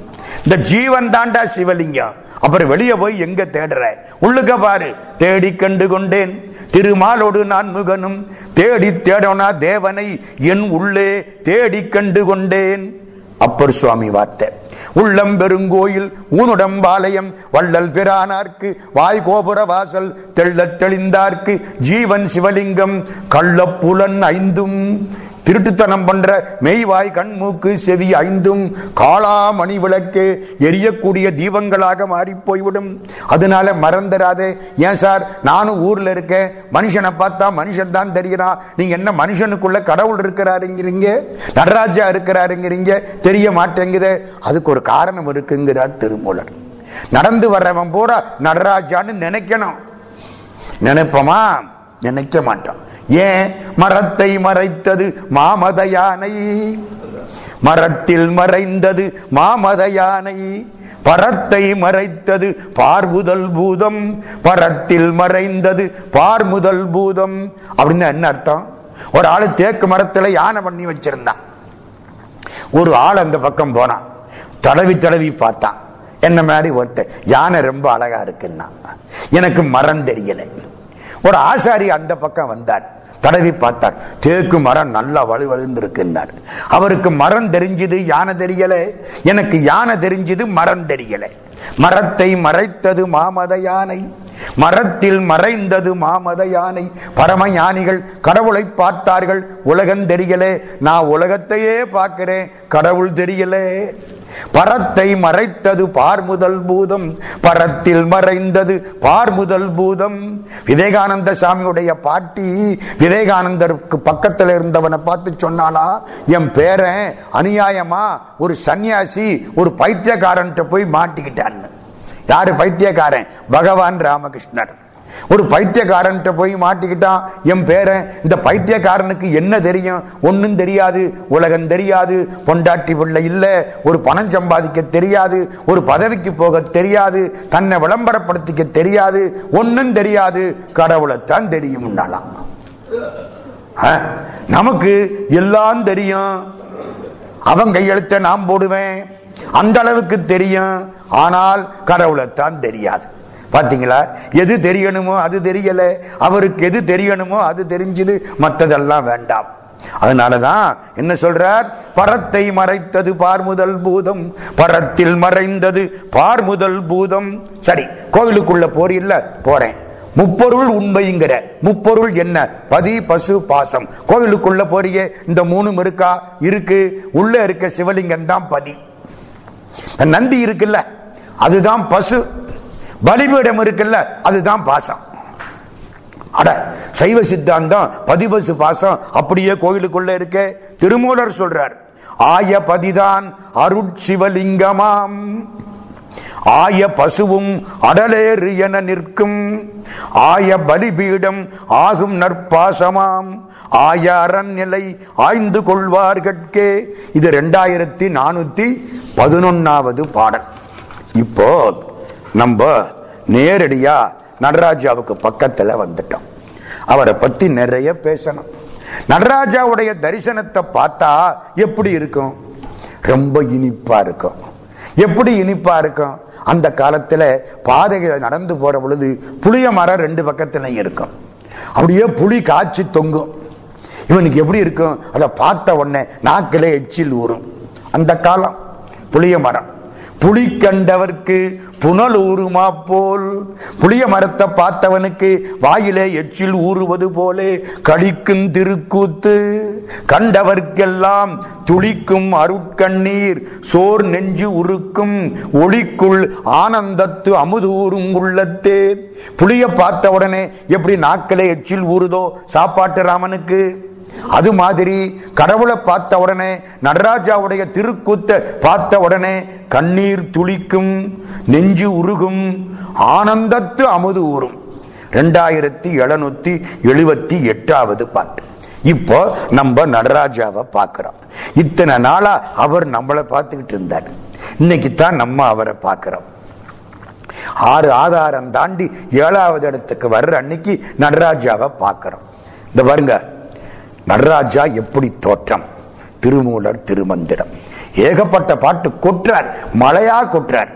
இந்த ஜீவன் தாண்டா சிவலிங்கம். அப்புறம் வெளியே போய் எங்க தேடுற? உள்ளுக்க பாரு. தேடி கண்டு கொண்டேன். திருமாலோடு நான் முகனும் தேடி தேடோனா தேவனை என் உள்ளே தேடி கண்டு கொண்டேன். அப்பர் சுவாமி வார்த்தை. உள்ளம் பெருங்கோயில் ஊனுடம்பாளையம் வள்ளல் பிரானார்க்கு வாய் கோபுர வாசல் தெள்ளத் தெளிந்தார்க்கு ஜீவன் சிவலிங்கம் கள்ளப்புலன் ஐந்தும் திருட்டுத்தனம் பண்ற மெய்வாய் கண் மூக்கு செவி ஐந்தும் காளாமணி விளக்கு எரியக்கூடிய தீபங்களாக மாறி போய்விடும். அதனால மறந்துடாதே. ஏன் சார்? நானும் ஊர்ல இருக்கேன். மனுஷனை பார்த்தா மனுஷன் தான் தெரிகிறான் நீங்க என்ன மனுஷனுக்குள்ள கடவுள் இருக்கிறாருங்கிறீங்க? நடராஜா இருக்கிறாருங்கிறீங்க? தெரிய மாட்டேங்குது. அதுக்கு ஒரு காரணம் இருக்குங்கிறார் திருமூலர். நடந்து வர்றவன் பூரா நடராஜான்னு நினைக்கணும். நினைப்போமா? நினைக்க மாட்டான். ஏன் மரத்தை மறைத்தது மாமத யானை? மரத்தில் மறைந்தது மாமத யானை. பரத்தை மறைத்தது பார்முதல் பூதம். பரத்தில் மறைந்தது பார்முதல் பூதம். அப்படின்னு என்ன அர்த்தம்? ஒரு ஆளு தேக்கு மரத்துல யானை பண்ணி வச்சிருந்தான். ஒரு ஆள் அந்த பக்கம் போனான். தடவி தடவி பார்த்தான். என்ன மாதிரி ஒருத்த யானை ரொம்ப அழகா இருக்குன்னா. எனக்கு மரம் தெரியலை. ஒரு ஆசாரி அந்த பக்கம் வந்தார். தடவி பார்த்தார். தேக்கு மரம் நல்லா வலுவலுன்னு இருக்குன்னார் அவருக்கு மரம் தெரிஞ்சது யானை தெரியல. எனக்கு யானை தெரிஞ்சது மரம் தெரியல. மரத்தை மறைத்தது மாமத யானை. மரத்தில் மறைந்தது மாமத யானை. பரம ஞானிகள் கடவுளை பார்த்தார்கள். உலகம் தெரியலே. நான் உலகத்தையே பார்க்கிறேன். கடவுள் தெரியலே. பரத்தை மறைத்தது பார்முதல் பூதம் பரத்தில் மறைந்தது பார்முதல் பூதம். விவேகானந்த சாமியுடைய பாட்டி விவேகானந்தருக்கு பக்கத்தில் இருந்தவனை பார்த்து சொன்னாலா என் பேரன் அநியாயமா? ஒரு சன்னியாசி ஒரு பைத்தியக்காரன்ட்ட போய் மாட்டிக்கிட்டான்னு. யாரு பைத்தியக்காரன்? பகவான் ராமகிருஷ்ணர். ஒரு பைத்தியக்காரன்ட்ட போய் மாட்டிக்கிட்டான். என் பேரன் இந்த பைத்தியக்காரனுக்கு என்ன தெரியும்? ஒன்னும் தெரியாது. உலகம் தெரியாது. பொண்டாட்டி பிள்ளை இல்ல. ஒரு பணம் சம்பாதிக்க தெரியாது. ஒரு பதவிக்கு போக தெரியாது. தன்னை விளம்பரப்படுத்திக்க தெரியாது. ஒன்னும் தெரியாது. கடவுளைத்தான் தெரியும் நமக்கு எல்லாம் தெரியும். அவன் கையெழுத்த நான் போடுவேன். அந்த அளவுக்கு தெரியும். ஆனால் கடவுளைத்தான் தெரியாது. பார்த்தீங்களா எது தெரியணுமோ அது தெரியல. அவருக்கு எது தெரியணுமோ அது தெரிஞ்சது. மற்றதெல்லாம் வேண்டாம். அதனாலதான் என்ன சொல்றார்? பரத்தை மறைத்தது பார்முதல் பூதம். பரத்தில் மறைந்தது பார்முதல் பூதம். சரி கோவிலுக்குள்ள போறில்ல? போறேன். முப்பொருள் உண்மைங்கிற. முப்பொருள் என்ன? பதி பசு பாசம். கோவிலுக்குள்ள போறிய? இந்த மூணும் இருக்கா? இருக்கு. உள்ள இருக்க சிவலிங்கம் தான் பதி. நந்தி இருக்குல்ல. அதுதான் பசு. பலிபீடம் இருக்குல்ல அதுதான் பாசம். அட சைவ சித்தாந்தம் பதிபசு பாசம் அப்படியே கோயிலுக்குள்ள இருக்க. திருமூலர் சொல்றார் ஆய பதிதான் அருட்சிவலிங்கமாம். ஆய பசுவும் அடலேறு என நிற்கும். ஆய பலிபீடம் ஆகும் நற்பாசமாம். ஆய அறநிலை ஆய்ந்து கொள்வார்கட்கே இது ரெண்டாயிரத்தி நானூத்தி பதினொன்னாவது பாடல். இப்போ நம்ம நேரடியா நடராஜாவுக்கு பக்கத்துல வந்துட்டோம். அவரை பத்தி நிறைய பேசணும். நடராஜாவுடைய தரிசனத்தை பார்த்தா எப்படி இருக்கும்? ரொம்ப இனிப்பா இருக்கும். எப்படி இனிப்பா இருக்கும்? அந்த காலத்துல பாதைகளை நடந்து போற பொழுது புளிய மரம் ரெண்டு பக்கத்துல இருக்கும். அப்படியே புளி காய்ச்சி தொங்கும். இவனுக்கு எப்படி இருக்கும்? அதை பார்த்த உடனே நாக்கிலே எச்சில் ஊறும். அந்த காலம் புளிய மரம். புலி கண்டவர்க்கு புனல் ஊறுமா போல். புளிய மரத்தை பார்த்தவனுக்கு வாயிலே எச்சில் ஊறுவது போலே கடிக்கும் திருக்கூத்து. கண்டவர்க்கெல்லாம் துளிக்கும் அருட்கண்ணீர் சோர் நெஞ்சு உருக்கும் ஒளிக்குள் ஆனந்தத்து அமுதூரும் உள்ளத்தே. புளிய பார்த்த உடனே எப்படி நாக்களே எச்சில் ஊறுதோ சாப்பாட்டு ராமனுக்கு? அது மாதிரி கடவுளை பார்த்த உடனே நடராஜாவுடைய திருக்கூத்த பார்த்த உடனே கண்ணீர் துளிக்கும் நெஞ்சு உருகும் ஆனந்தத்து அமுது ஊறும். ரெண்டாயிரத்தி எழுநூத்தி எழுபத்தி எட்டாவது பாட்டு. இப்போ நம்ம நடராஜாவை பார்க்கிறோம். இத்தனை நாளா அவர் நம்மளை பார்த்துக்கிட்டு இருந்தார். இன்னைக்கு தான் நம்ம அவரை பார்க்கிறோம். ஆறு ஆதாரம் தாண்டி ஏழாவது இடத்துக்கு வர்ற அன்னைக்கு நடராஜாவை பார்க்கிறோம். இந்த பாருங்க நடராஜா எப்படி தோற்றம்? திருமூலர் திருமந்திரம். ஏகப்பட்ட பாட்டு கொற்றார் மழையா கொற்றார்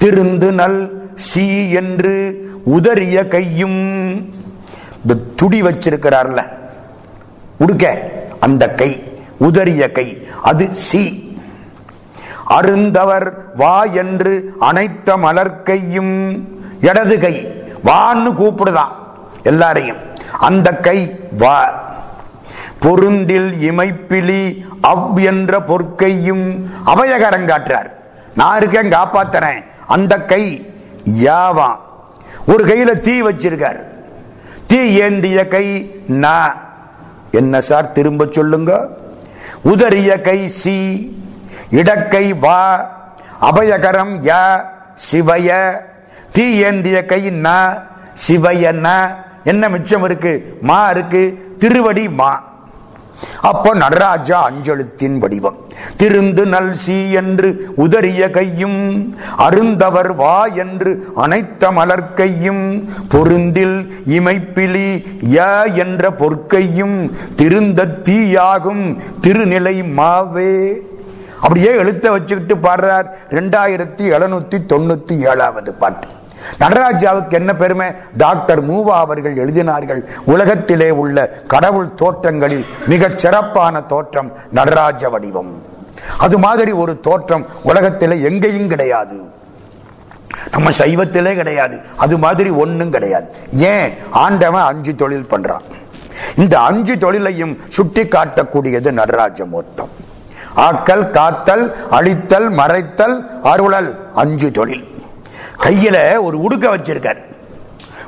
திருந்து நல் சி என்று உதறிய கையும் இந்த துடி வச்சிருக்கிறார்ல. உடுக்க அந்த கை உதறிய கை அது சி. அருந்தவர் வா என்று அனைத்த மலர்க்கையும் இடது கை. வான்னு கூப்பிடுதான் எல்லாரையும். அந்த கை வா. பொருந்தில் இமைப்பிலி அவ் என்ற பொற்கையும் அபயகரம் காட்டுறார். நான் இருக்கேன் காப்பாத்துறேன். அந்த கை யாவா? ஒரு கையில தீ வச்சிருக்கார். தீ ஏந்திய கை நான் என்ன சார் திரும்ப சொல்லுங்க? உதறிய கை சி. இடக்கை வா. அபயகரம் ய. சிவய. தீ ஏந்திய கை ந. சிவய ந. என்ன மிச்சம் இருக்கு? மா இருக்கு. திருவடி மா. அப்போ நடராஜா அஞ்செழுத்தின் வடிவம். திருந்து நல் சி என்று உதறிய கையும் அருந்தவர் வா என்று அனைத்த மலர்க்கையும் பொருந்தில் இமைப்பிலி ய என்ற பொற்கையும் திருந்த தீயாகும் திருநிலை மாவே. அப்படியே எழுத்த வச்சுக்கிட்டு பாடுறார் ரெண்டாயிரத்தி எழுநூத்தி தொண்ணூத்தி ஏழாவது பாட்டு. நடராஜாவுக்கு என்ன பெருமை? டாக்டர் மூவா அவர்கள் எழுதினார்கள் உலகத்திலே உள்ள கடவுள் தோற்றங்களில் மிகச் சிறப்பான தோற்றம் நடராஜ வடிவம். அது மாதிரி ஒரு தோற்றம் உலகத்திலே எங்கேயும் கிடையாது. நம்ம சைவத்திலே கிடையாது. அது மாதிரி ஒண்ணும் கிடையாது. ஏன்? ஆண்டவன் அஞ்சு தொழில் பண்றான். இந்த அஞ்சு தொழிலையும் சுட்டி காட்டக்கூடியது நடராஜ மூர்த்தம். ஆக்கல் காத்தல் அழித்தல் மறைத்தல் அருளல் அஞ்சு தொழில். கையில ஒரு உடுக்க வச்சிருக்கார்.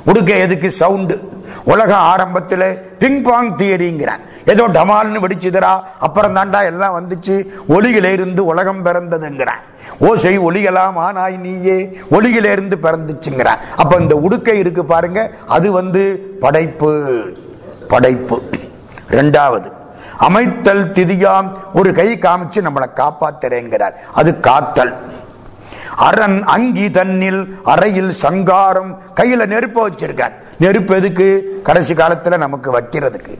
உடுக்க எதுக்கு? சவுண்டு. உலகம் ஆரம்பத்தில் பிங் பாங் தியரிங்கிறான் ஏதோ டமால்னு வெடிச்சுதரா அப்புறம் தாண்டா எல்லாம் வந்துச்சு. ஒலியில இருந்து உலகம் பிறந்ததுங்கிறான் ஓசை ஒலிகலாம் ஆனாய் நீயே ஒலியில இருந்து பிறந்துச்சுங்கிறான் அப்ப இந்த உடுக்கை இருக்கு பாருங்க அது வந்து படைப்பு. படைப்பு. ரெண்டாவது அமைத்தல் திதியாம் ஒரு கை காமிச்சு நம்மளை காப்பாத்துறேங்கிறார். அது காத்தல். அரண் அங்கி தன்னில் அறையில் சங்காரம். கையில நெருப்ப வச்சிருக்கார். நெருப்பு எதுக்கு? கடைசி காலத்துல நமக்கு வைக்கிறதுக்கு.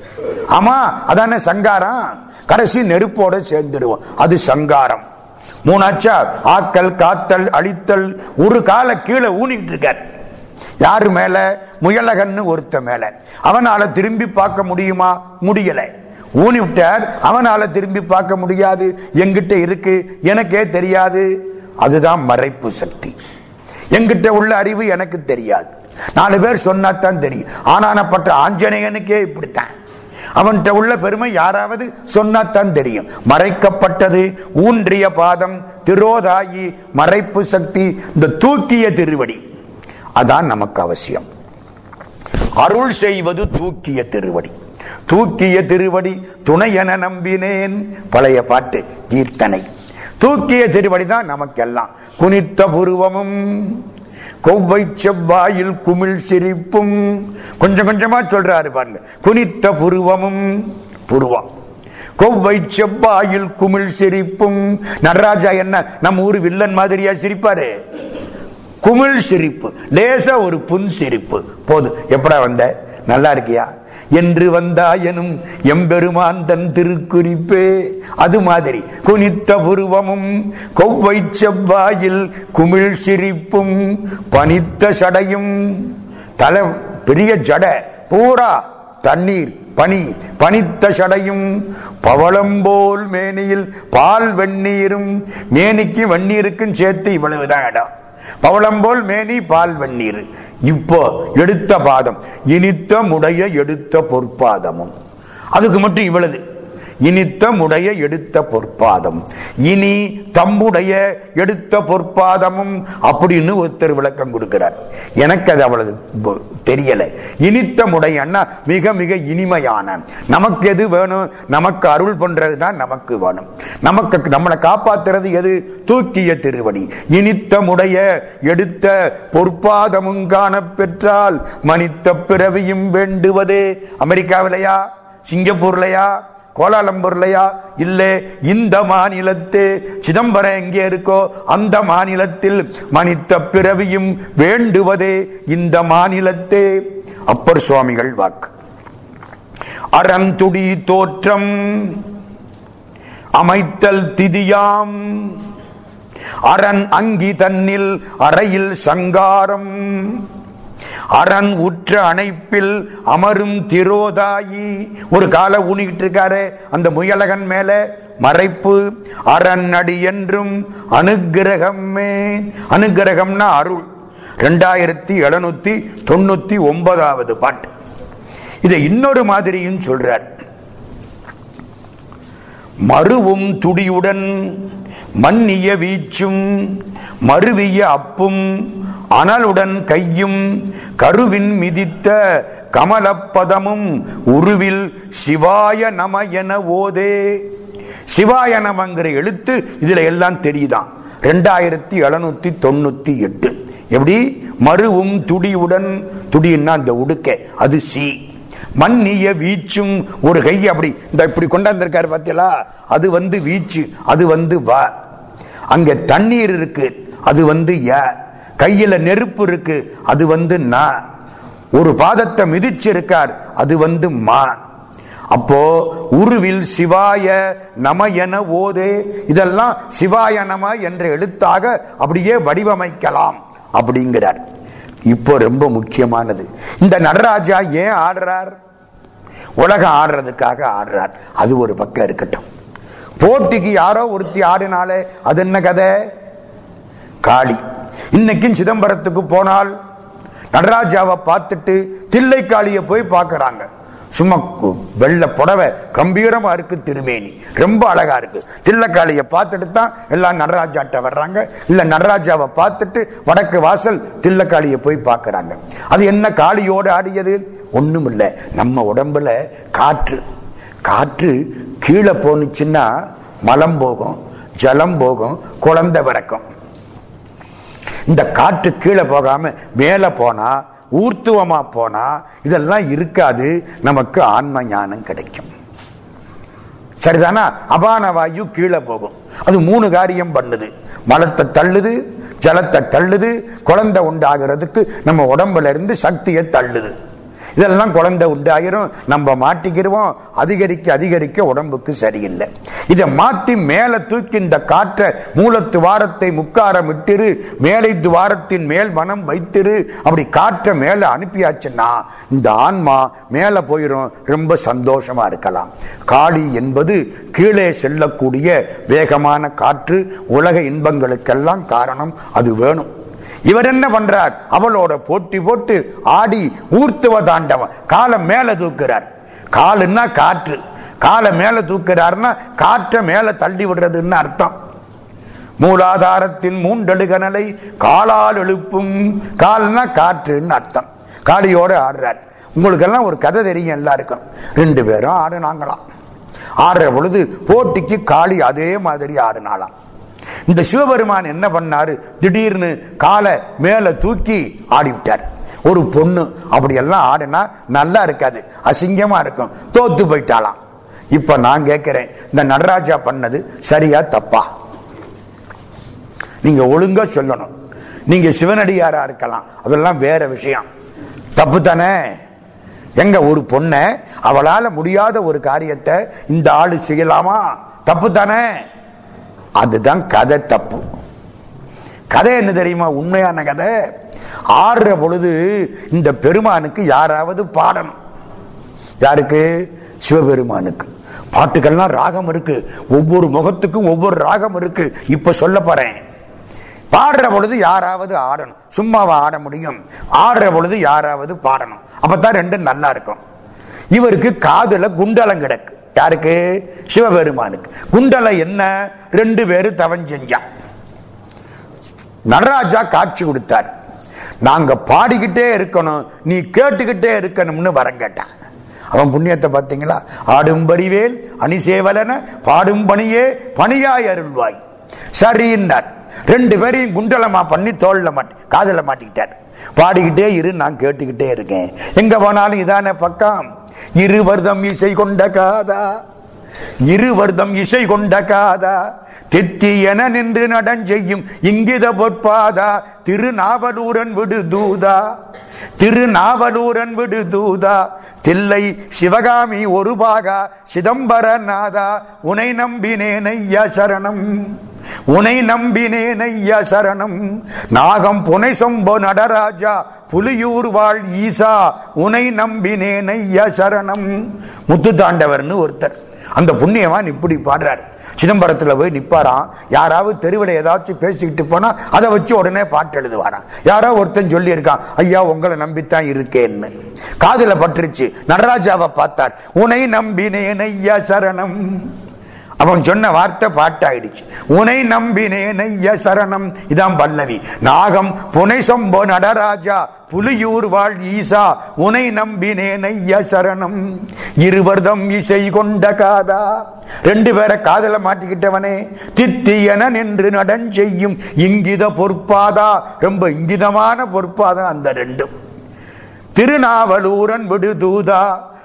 ஆமா அதானே சங்காரம்? கடைசி நெருப்போட சேர்ந்துருவோம். அது சங்காரம். மூணாச்சா ஆக்கல் காத்தல் அழித்தல் ஒரு கால கீழே ஊனிட்டு இருக்கார். யாரு மேல? முயலகன்னு ஒருத்த மேல. அவனால திரும்பி பார்க்க முடியுமா? முடியல. ஊனி விட்டார் அவனால திரும்பி பார்க்க முடியாது. எங்கிட்ட இருக்கு? எனக்கே தெரியாது. அதுதான் மறைப்பு சக்தி. எங்கிட்ட உள்ள அறிவு எனக்கு தெரியாது. நாலு பேர் சொன்னாத்தான் தெரியும். ஆனானப்பட்ட ஆஞ்சநேயனுக்கே இப்படித்தான். அவன்கிட்ட உள்ள பெருமை யாராவது சொன்னாத்தான் தெரியும். மறைக்கப்பட்டது ஊன்றிய பாதம் திரோதாயி மறைப்பு சக்தி இந்த தூக்கிய திருவடி. அதான் நமக்கு அவசியம். அருள் செய்வது தூக்கிய திருவடி. தூக்கிய திருவடி துணை என நம்பினேன். பழைய பாட்டு கீர்த்தனை. தூக்கிய திருவடி தான் நமக்கெல்லாம். குனித்த புருவமும் கொவ்வை செவ்வாயில் குமிழ் சிரிப்பும். கொஞ்சம் கொஞ்சமா சொல்றாரு பாருங்க. குனித்த புருவமும் புருவம். கொவ்வை செவ்வாயில் குமிழ் சிரிப்பும். நடராஜா என்ன நம்ம ஊர் வில்லன் மாதிரியா சிரிப்பாரு? குமிழ் சிரிப்பு லேசா ஒரு புன் சிரிப்பு. போது எப்படா வந்த? நல்லா இருக்கியா? என்று வந்தாயனும் எம்பெருமான் தன் திருக்குறிப்பே. அது மாதிரி குனித்த புருவமும் கொவ்வை செவ்வாயில் குமிழ் சிரிப்பும் பனித்த சடையும். தலை பெரிய ஜட பூரா தண்ணீர் பனி பனித்த சடையும். பவளம்போல் மேனியில் பால் வெந்நீரும் மேனிக்கு வெந்நீருக்கும் சேர்த்து இவ்வளவுதான் இடம். பவளம் போல் மேனி பால் வெந்நீர். இப்போ எடுத்த பாதம் இனித்த முடைய எடுத்த பொற்பாதமும். அதுக்கு மட்டும் இவ்வளவு. இனித்த முடைய எடுத்த பொற்பாதம். இனி தம்முடைய எடுத்த பொற்பாதமும் அப்படின்னு ஒருத்தர் விளக்கம் கொடுக்கிறார். எனக்கு அது அவ்வளவு தெரியல. இனித்த முடையன்னா மிக மிக இனிமையான. நமக்கு எது வேணும்? நமக்கு அருள் பண்றதுதான் நமக்கு வேணும். நமக்கு நம்மளை காப்பாத்துறது எது? தூக்கிய திருவடி. இனித்த முடைய எடுத்த பொற்பாதமும் காண பெற்றால் மனித்த பிறவியும் வேண்டுவதே. அமெரிக்காவிலையா? சிங்கப்பூர்லையா? கோலாலம்பூர்லயா? இல்லை இந்த மாநிலத்து. சிதம்பரம் எங்கே இருக்கோ அந்த மாநிலத்தில் மனித பிறவியும் வேண்டுவதே இந்த மாநிலத்தே. அப்பர் சுவாமிகள் வாக்கு. அறந்துடி தோற்றம் அமைத்தல் திதியாம். அரண் அங்கி தன்னில் அறையில் சங்காரம். அரண் உற்ற அணைப்பில் அமரும் திரோதாயி. ஒரு காலை ஊனிக்கிட்டு இருக்காரு. அந்த முயலகன் மேல மறைப்பு. அரண் அடி என்றும் அனுகிரகமே அனுகிரகம்னா அருள். ரெண்டாயிரத்தி எழுநூத்தி தொண்ணூத்தி ஒன்பதாவது பாட்டு. இதை இன்னொரு மாதிரியும் சொல்றார். மறுவும் துடியுடன் மன்னிய வீச்சும் மருவிய அப்பும் அனலுடன் கையும் கருவின் மிதித்த கமலப்பதமும் உருவில் சிவாய நம என ஓதே. சிவாய நமங்கிற எழுத்து இதுல எல்லாம் தெரியுதான் ரெண்டாயிரத்தி எழுநூத்தி தொண்ணூத்தி எட்டு. எப்படி? மருவும் துடியுடன் துடின்னா இந்த உடுக்க அது சி. மன்னிய வீச்சும் ஒரு கை அப்படி இந்த இப்படி கொண்டாந்திருக்காரு பார்த்தீங்களா அது வந்து வீச்சு அது வந்து வ. அங்க தண்ணீர் இருக்கு அது வந்து ஏ கையில நெருப்பு இருக்கு அது வந்து நான் ஒரு பாதத்தை மிதிச்சிருக்கார் அது வந்து மா. அப்போ உருவில் சிவாய நம என ஓதே. இதெல்லாம் சிவாய நம என்ற எழுத்தாக அப்படியே வடிவமைக்கலாம் அப்படிங்கிறார். இப்போ ரொம்ப முக்கியமானது. இந்த நடராஜா ஏன் ஆடுறார்? உலகம் ஆடுறதுக்காக ஆடுறார். அது ஒரு பக்கம் இருக்கட்டும். போட்டிக்கு யாரோ ஒருத்தி ஆடினாலே அது என்ன கதை? காளி. இன்னைக்கும் சிதம்பரத்துக்கு போனால் நடராஜாவை பார்த்துட்டு தில்லைக்காளிய போய் பார்க்கறாங்க. சும்மா வெள்ள வெள்ளை புடவை கம்பீரமா இருக்கு திருமேனி. ரொம்ப அழகா இருக்கு. தில்லக்காளியை பார்த்துட்டு தான் எல்லாம் நடராஜாட்ட வர்றாங்க. இல்ல நடராஜாவை பார்த்துட்டு வடக்கு வாசல் தில்லைக்காளிய போய் பார்க்கறாங்க. அது என்ன காளியோடு ஆடியது? ஒண்ணும் இல்லை நம்ம உடம்புல காற்று. காற்று கீழே போனுச்சுன்னா மலம் போகும் ஜலம் போகும் குழந்தை பிறக்கும். இந்த காற்று கீழே போகாம மேலே போனா ஊர்த்துவமா போனா இதெல்லாம் இருக்காது. நமக்கு ஆன்ம ஞானம் கிடைக்கும். சரிதானா? அபான வாயு கீழே போகும். அது மூணு காரியம் பண்ணுது. மலத்தை தள்ளுது ஜலத்தை தள்ளுது குழந்தை உண்டாகிறதுக்கு நம்ம உடம்புல இருந்து சக்தியை தள்ளுது. இதெல்லாம் குழந்தை உண்டாயிரும். நம்ம மாட்டிக்கிருவோம். அதிகரிக்க அதிகரிக்க உடம்புக்கு சரியில்லை. இதை மாற்றி மேல தூக்கி இந்த காற்றை மூலத்து வாரத்தை முக்காரம் இட்டிரு மேலை துவாரத்தின் மேல் மனம் வைத்திரு. அப்படி காற்றை மேல அனுப்பியாச்சுன்னா இந்த ஆன்மா மேல போயிடும் ரொம்ப சந்தோஷமா இருக்கலாம். காளி என்பது கீழே செல்லக்கூடிய வேகமான காற்று. உலக இன்பங்களுக்கெல்லாம் காரணம் அது வேணும். இவர் என்ன பண்றார்? அவளோட போட்டி போட்டு ஆடி ஊர்த்துவ தாண்டவன் காலை மேல தூக்குறார். காலுன்னா காற்று. காலை மேல தூக்குறாருன்னா காற்றை மேல தள்ளி விடுறதுன்னு அர்த்தம். மூலாதாரத்தின் மூண்டழுகனலை காலால் எழுப்பும். கால்னா காற்றுன்னு அர்த்தம். காளியோடு ஆடுறார். உங்களுக்கெல்லாம் ஒரு கதை தெரியும் எல்லாருக்கும். ரெண்டு பேரும் ஆடுனாங்களாம். ஆடுற பொழுது போட்டிக்கு காளி அதே மாதிரி ஆடுனாலாம் இந்த சிவபெருமான் என்ன பண்ணாரு? திடீர்னு காலை மேல தூக்கி ஆடிவிட்டார். ஒரு பொண்ணு அப்படி எல்லாம் ஆடினா நல்லா இருக்காது அசிங்கமா இருக்கும் தோத்து போயிட்டாலாம் இப்ப நான் கேட்கிறேன் இந்த நடராஜா பண்ணது சரியா தப்பா? நீங்க ஒழுங்கா சொல்லணும். நீங்க சிவனடியாரா இருக்கலாம் அதெல்லாம் வேற விஷயம். தப்பு தானே? எங்க ஒரு பொண்ண அவளால முடியாத ஒரு காரியத்தை இந்த ஆளு செய்யலாமா? தப்பு தானே? அதுதான் கதை தப்பு. கதை என்ன தெரியுமா? உண்மையான கதை. ஆடுற பொழுது இந்த பெருமானுக்கு யாராவது பாடணும். யாருக்கு? சிவபெருமானுக்கு. பாட்டுக்கெல்லாம் ராகம் இருக்கு. ஒவ்வொரு முகத்துக்கும் ஒவ்வொரு ராகம் இருக்கு. இப்ப சொல்ல போறேன். பாடுற பொழுது யாராவது ஆடணும். சும்மாவா ஆட முடியும். ஆடுற பொழுது யாராவது பாடணும். அப்பதான் ரெண்டும் நல்லா இருக்கும். இவருக்கு காதுல குண்டலம் கிடக்கு. யாருக்கு? சிவபெருமானுக்கு. குண்டலை என்ன? ரெண்டு பேரும் தவம் செஞ்சான் நடராஜா காட்சி கொடுத்தார். நாங்க பாடிக்கிட்டே இருக்கணும். நீ கேட்டுக்கிட்டே இருக்கணும்னு வரம் கேட்டான். அவன் புண்ணியத்தை பார்த்தீங்களா? ஆடும் பரிவேல் அணிசேவலன பாடும் பணியே பணியாய் அருள்வாய். சரின்னார் ரெண்டு பேரையும் குண்டலமா பண்ணி தோல்ல மாட்டி காதல மாட்டிக்கிட்டார். பாடிக்கிட்டே இரு நான் கேட்டுக்கிட்டே இருக்கேன். எங்க போனாலும் இதான பக்கம். இருவர்தம் இசை கொண்ட காதா. இருவர்தம் இசை கொண்ட காதா தித்தி என நின்று நடஞ்செய்யும் இங்கித பொற்பாதா திருநாவலூரன் விடு தூதா திருநாவலூரன் விடு தூதா தில்லை சிவகாமி ஒரு பாகா சிதம்பரநாதா உனை நம்பினேன் ஐயா சரணம் உனை நம்பினேன் ஐயா சரணம் நாகம் புனை சொம்போ நடராஜா புலியூர் வாழ் ஈசா உனை நம்பினேன் ஐயா சரணம். முத்து தாண்டவர்னு ஒருத்தர். அந்த புண்ணியவான் இப்படி பாடுறார். சிதம்பரத்துல போய் நிப்பாராம். யாராவது தெருவில் ஏதாச்சும் பேசிக்கிட்டு போனா அதை வச்சு உடனே பாட்டு எழுதுவாராம். யாரோ ஒருத்தன் சொல்லி இருக்கான் ஐயா உங்களை நம்பித்தான் இருக்கேன்னு. காதுல பட்டுருச்சு. நடராஜாவை பார்த்தார். உனை நம்பினேன் ஐயா சரணம். அவன் சொன்ன வார்த்தை பாட்டாயிடுச்சு. உனை நம்பினேன் ஐயா சரணம். இதான் பல்லவி. நாகம் புனை சம்போ நடராஜா புலியூர் வாழ் ஈசா உனை நம்பினேன் ஐயா சரணம். இருவர்தம் இசை கொண்ட காதா. ரெண்டு பேரை காதல மாட்டிக்கிட்டவனே தித்தியன நின்று நடஞ்செய்யும் இங்கித பொற்பாதா. ரொம்ப இங்கிதமான பொற்பாதா அந்த ரெண்டும். திருநாவலூரன் விடுதூதா.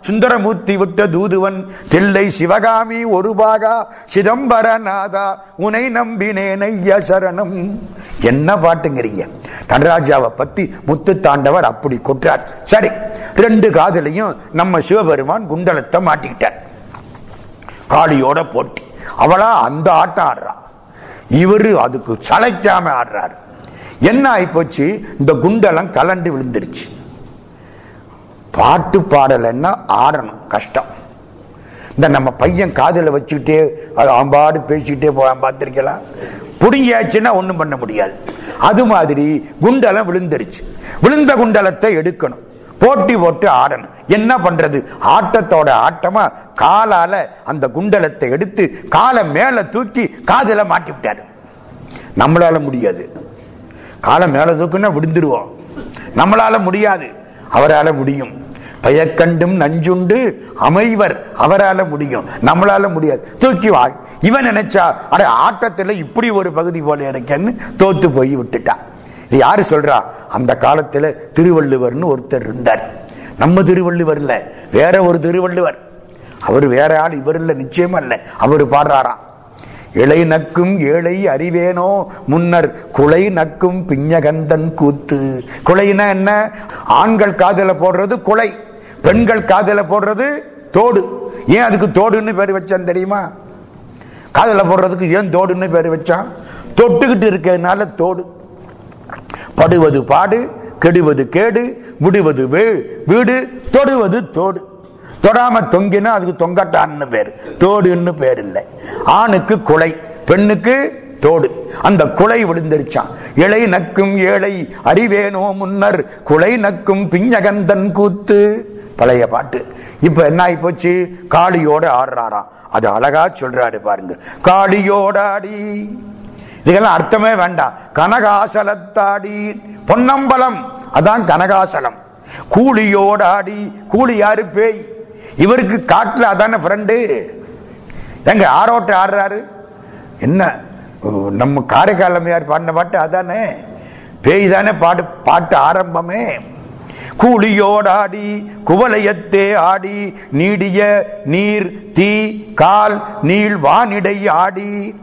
சுந்தரமூர்த்தி விட்ட தூதுவன் தில்லை சிவகாமி ஒரு பாகா சிதம்பரநாதா உனை நம்பினேன் ஐயா சரணம். என்ன பாட்டுங்கிறீங்க? நடராஜாவை பத்தி முத்து தாண்டவர் அப்படி கொற்றார் சரி ரெண்டு காதலையும் நம்ம சிவபெருமான் குண்டலத்தை மாட்டிக்கிட்டார். காளியோட போட்டி. அவளா அந்த ஆட்டம் ஆடுறா. இவரு அதுக்கு சளைக்காம ஆடுறாரு. என்ன ஆயிப்போச்சு? இந்த குண்டலம் கலண்டு விழுந்துருச்சு. பாட்டு பாடலைன்னா ஆடணும் கஷ்டம். இந்த நம்ம பையன் காதில் வச்சுக்கிட்டே அது அம்பாடு பேசிக்கிட்டே போகாம பார்த்துருக்கலாம் புடுங்கியாச்சுன்னா ஒன்றும் பண்ண முடியாது. அது மாதிரி குண்டலம் விழுந்துருச்சு. விழுந்த குண்டலத்தை எடுக்கணும். போட்டி போட்டு ஆடணும். என்ன பண்றது? ஆட்டத்தோட ஆட்டமா காலால அந்த குண்டலத்தை எடுத்து காலை மேல தூக்கி காதில் மாட்டி விட்டாரு நம்மளால முடியாது. காலை மேல தூக்குன்னா விழுந்துருவோம். நம்மளால முடியாது. அவரால் முடியும். பயக்கண்டும் நஞ்சுண்டு அமைவர் அவரால முடியும். நம்மளால முடியாது. தூக்கி வாழ் இவன் நினைச்சா அட ஆட்டத்தில் இப்படி ஒரு பகுதி போல இருக்கேன்னு தோத்து போய் விட்டுட்டான் இது யாரு சொல்றா? அந்த காலத்தில் திருவள்ளுவர்னு ஒருத்தர் இருந்தார். நம்ம திருவள்ளுவர் இல்லை. வேற ஒரு திருவள்ளுவர். அவர் வேற ஆள் இவர் இல்லை நிச்சயமா இல்லை. அவர் பாடுறாராம். இளை நக்கும் ஏழை அறிவேனோ? முன்னர் குலை நக்கும் பிஞ்சகந்தன் கூத்து. குலைனா என்ன? ஆண்கள் காதல போடுறது குலை. பெண்கள் காதல போடுறது தோடு. ஏன் அதுக்கு தோடுன்னு பேர் வச்சான் தெரியுமா? காதல போடுறதுக்கு ஏன் தோடுன்னு பேர் வச்சான்? தொட்டுக்கிட்டு இருக்கிறதுனால தோடு. படுவது பாடு கெடுவது கேடு விடுவது வீடு தொடுவது தோடு. தொடாம தொங்கினா அதுக்கு தொங்கட்டான்னு பேர். தோடுன்னு பேர் இல்லை. ஆணுக்கு குலை பெண்ணுக்கு தோடு. அந்த குலை விழுந்துருச்சான். இளை நக்கும் ஏழை அறிவேனோ முன்னர் குலை நக்கும் பிஞ்சகந்தன் கூத்து. பழைய பாட்டு. இப்ப என்ன ஆகி போச்சு? காளியோட ஆடுறாராம். அது அழகா சொல்றாரு பாருங்க. காளியோட ஆடி. இதுக்கெல்லாம் அர்த்தமே வேண்டாம். கனகாசலத்தாடி. பொன்னம்பலம். அதான் கனகாசலம். கூலியோட ஆடி. கூலி யாரு பேய்? இவருக்கு காட்டுல அதானே ஃப்ரெண்டு எங்க ஆரோட்ட ஆடுறாரு? என்ன? ஓ, நம்ம காரைக்காலமையார் பாடின பாட்டு அதானே? பேய் தானே பாடு பாட்டு ஆரம்பமே. கூலியோடாடி குவலயத்தே ஆடி நீடிய நீர் தீ கால் நீள் வானிடை ஆடி.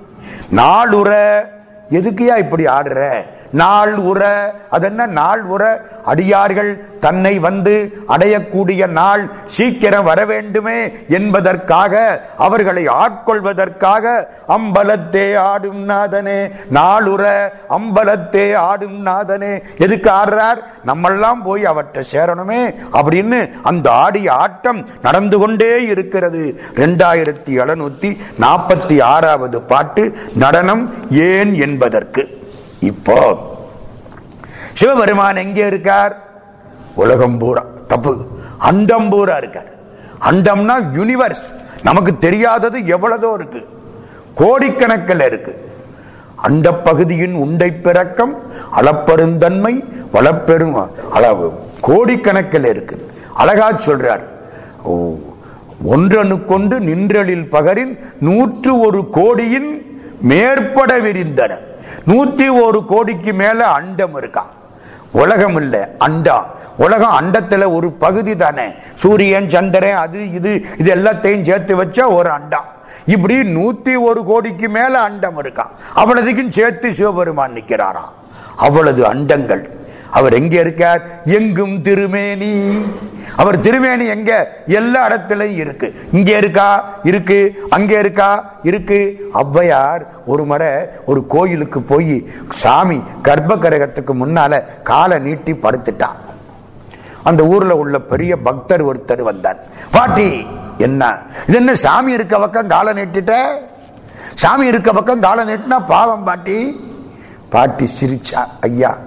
நாளுற எதுக்குயா இப்படி ஆடுற? நாள் உற அதென்ன நாள் உற? அடியார்கள் தன்னை வந்து அடையக்கூடிய நாள் சீக்கிரம் வர வேண்டுமே என்பதற்காக அவர்களை ஆட்கொள்வதற்காக அம்பலத்தே ஆடும் நாதனே நாளுற அம்பலத்தே ஆடும் நாதனே. எதுக்கு ஆடுறார்? நம்மெல்லாம் போய் அவற்றை சேரணுமே அப்படின்னு அந்த ஆடிய ஆட்டம் நடந்து கொண்டே இருக்கிறது. ரெண்டாயிரத்தி எழுநூத்தி நாற்பத்தி ஆறாவது பாட்டு நடனம் ஏன் என்பதற்கு. இப்போ சிவபெருமான் எங்கே இருக்கார்? உலகம் பூரா. தப்பு. அண்டம் பூரா இருக்கார். அண்டம்னா யூனிவர்ஸ் நமக்கு தெரியாதது எவ்வளதோ இருக்கு. கோடிக்கணக்கில் இருக்கு. அண்ட பகுதியின் உண்டை பிறக்கம் அளப்பெருந்தன்மை வளப்பெரும் அளவு கோடிக்கணக்கில் இருக்கு. அழகா சொல்றார். ஓ, ஒன்றனுக்கொண்டு நின்றலில் பகரின் நூற்று ஒரு கோடியின் மேற்பட விரிந்தன. நூத்தி ஒரு கோடிக்கு மேல அண்டம் இருக்கான் உலகம் இல்ல அண்டம் உலகம் அண்டத்துல ஒரு பகுதி தானே. சூரியன் சந்திரன் அது இது இது எல்லாத்தையும் சேர்த்து வச்சா ஒரு அண்டம் இப்படி நூத்தி ஒரு கோடிக்கு மேல அண்டம் இருக்கான் அவ்வளவுக்கும் சேர்த்து சிவபெருமான் நிக்கிறாராம் அவ்வளவு அண்டங்கள். அவர் எங்க இருக்கார்? எங்கும் திருமேனி. அவர் திருமேனி எங்க? எல்லா இடத்துலயும் இருக்கு. இங்க இருக்கா? இருக்கு. அங்க இருக்கா? இருக்கு. ஔவையார் ஒரு முறை ஒரு கோயிலுக்கு போய் சாமி கர்ப்ப கிரகத்துக்கு முன்னால காலை நீட்டி படுத்துட்டான். அந்த ஊர்ல உள்ள பெரிய பக்தர் ஒருத்தர் வந்தார். பாட்டி என்ன? இது என்ன சாமி இருக்க பக்கம் காலை நீட்டிட்ட? சாமி இருக்க பக்கம் காலை நீட்டினா பாவம் பாட்டி. பாட்டி சிரிச்சா ஐயா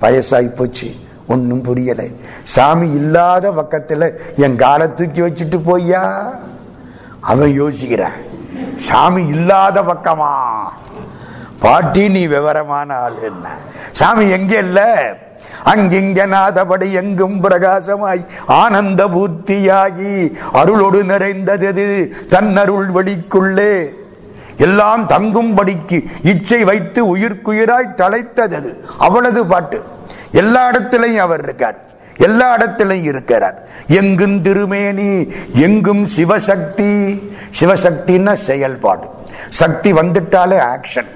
வயசாகி போச்சு. ஒன்னும் புரியலை. சாமி இல்லாத பக்கத்துல என் காலை தூக்கி வச்சுட்டு போய்யா? அவன் யோசிக்கிறான். சாமி இல்லாத பக்கமா? பாட்டி நீ விவரமான ஆள் என்ன? சாமி எங்க இல்ல? அங்கிங்க நாதபடி எங்கும் பிரகாசமாய் ஆனந்த பூர்த்தியாகி அருளொடு நிறைந்தது தன்னருள் வெளிக்குள்ளே எல்லாம் தங்கும்படிக்கு இச்சை வைத்து உயிர்க்குயிராய் தலைத்தது அவளது பாட்டு. எல்லா இடத்திலையும் அவர் இருக்கார். எல்லா இடத்திலையும் இருக்கிறார். எங்கும் திருமேனி எங்கும் சிவசக்தி. சிவசக்தின்னா செயல்பாடு. சக்தி வந்துட்டாலே ஆக்ஷன்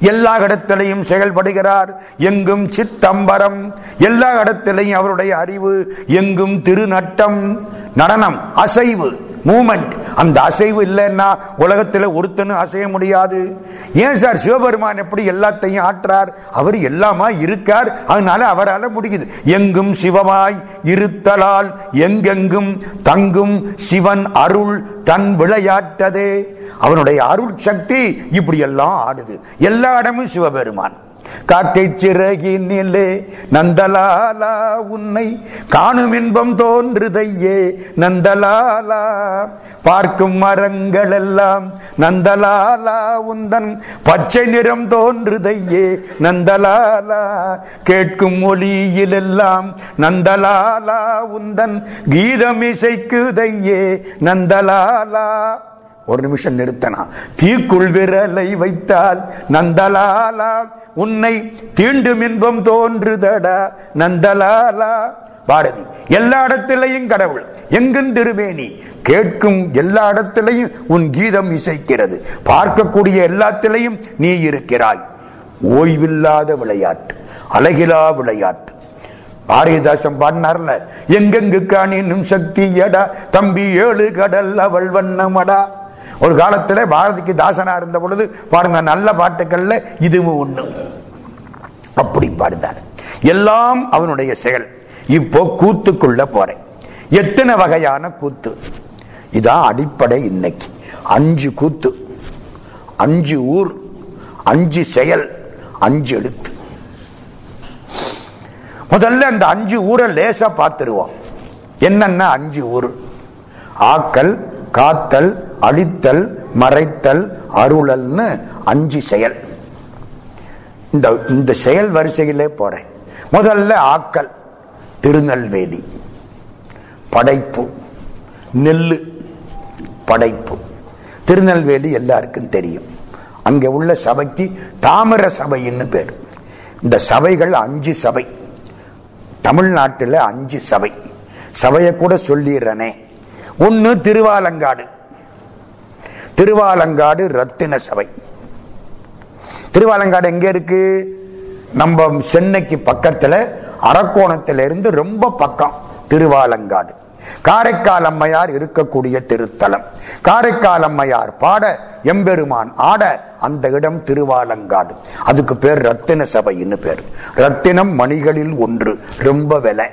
எல்லா இடத்திலையும் செயல்படுகிறார். எங்கும் சித்தம்பரம். எல்லா இடத்திலையும் அவருடைய அறிவு. எங்கும் திருநட்டம். நடனம் அசைவு. மூமெண்ட். அந்த அசைவு இல்லைன்னா உலகத்தில் ஒருத்தனும் அசைய முடியாது. ஏன் சார்? சிவபெருமான் எப்படி எல்லாத்தையும் ஆற்றார்? அவர் எல்லாமா இருக்கார். அதனால அவரால் முடியுது. எங்கும் சிவமாய் இருத்தலால் எங்கெங்கும் தங்கும் சிவன் அருள் தன் விளையாட்டதே. அவனுடைய அருள் சக்தி இப்படி எல்லாம் ஆடுது. எல்லா இடமும் சிவபெருமான். காக்கை சிறகினிலே நந்தலாலா உன்னை காணும் இன்பம் தோன்றுதையே நந்தலாலா. பார்க்கும் மரங்கள் எல்லாம் நந்தலாலா உந்தன் பச்சை நிறம் தோன்றுதையே நந்தலாலா. கேட்கும் மொழியிலெல்லாம் நந்தலாலா உந்தன் கீதம் இசைக்குதையே நந்தலாலா. ஒரு நிமிஷம் நிறுத்தனா. தீக்குள் விரலை வைத்தால் நந்தலாலா உன்னை தீண்டும் இன்பம் தோன்றுதடா நந்தலாலா. பாரதி எல்லா இடத்திலையும் கடவுள் எங்கும் திருவேணி கேட்கும் எல்லா இடத்திலையும் உன் கீதம் இசைக்கிறது. பார்க்கக்கூடிய எல்லாத்திலையும் நீ இருக்கிறாய். ஓய்வில்லாத விளையாட்டு அழகிலா விளையாட்டு. பாரதிதாசன் பாடினார்ல எங்கெங்கு காணினும் சக்தி எடா தம்பி ஏழு கடல் அவள் வண்ணமடா. ஒரு காலத்துல பாரதிக்கு தாசனா இருந்த பொழுது பாருங்க நல்ல பாட்டுக்கள்ல இதுவும் ஒண்ணு. அப்படி பாடினார். எல்லாம் அவனுடைய செயல். இப்போ கூத்துக்குள்ள போறேன். எத்தனை வகையான கூத்து? இதான் அடிப்படை இன்னைக்கு. அஞ்சு கூத்து. அஞ்சு ஊர். அஞ்சு செயல். அஞ்சு எழுத்து. முதல்ல அந்த அஞ்சு ஊரை லேசா பார்த்துருவோம். என்னன்னா அஞ்சு ஊர். ஆக்கல் காத்தல் அழித்தல் மறைத்தல் அருளல்னு அஞ்சு செயல். இந்த இந்த செயல் வரிசையிலே போறேன். முதல்ல ஆக்கல் திருநெல்வேலி. படைப்பு நெல்லு படைப்பு. திருநெல்வேலி எல்லாருக்கும் தெரியும். அங்கே உள்ள சபைக்கு தாமர சபைன்னு பேர். இந்த சபைகள் அஞ்சு சபை. தமிழ்நாட்டில் அஞ்சு சபை. சபையை கூட சொல்லிடுறனே. ஒன்று திருவாலங்காடு. திருவாலங்காடு ரத்தின சபை. திருவாலங்காடு எங்க இருக்கு? நம்ம சென்னைக்கு பக்கத்துல அரக்கோணத்துல இருந்து ரொம்ப பக்கம் திருவாலங்காடு. காரைக்கால் அம்மையார் இருக்கக்கூடிய திருத்தலம். காரைக்கால் அம்மையார் பாட எம்பெருமான் ஆட அந்த இடம் திருவாலங்காடு. அதுக்கு பேர் ரத்தின சபைன்னு பேர். ரத்தினம் மணிகளில் ஒன்று ரொம்ப விலை.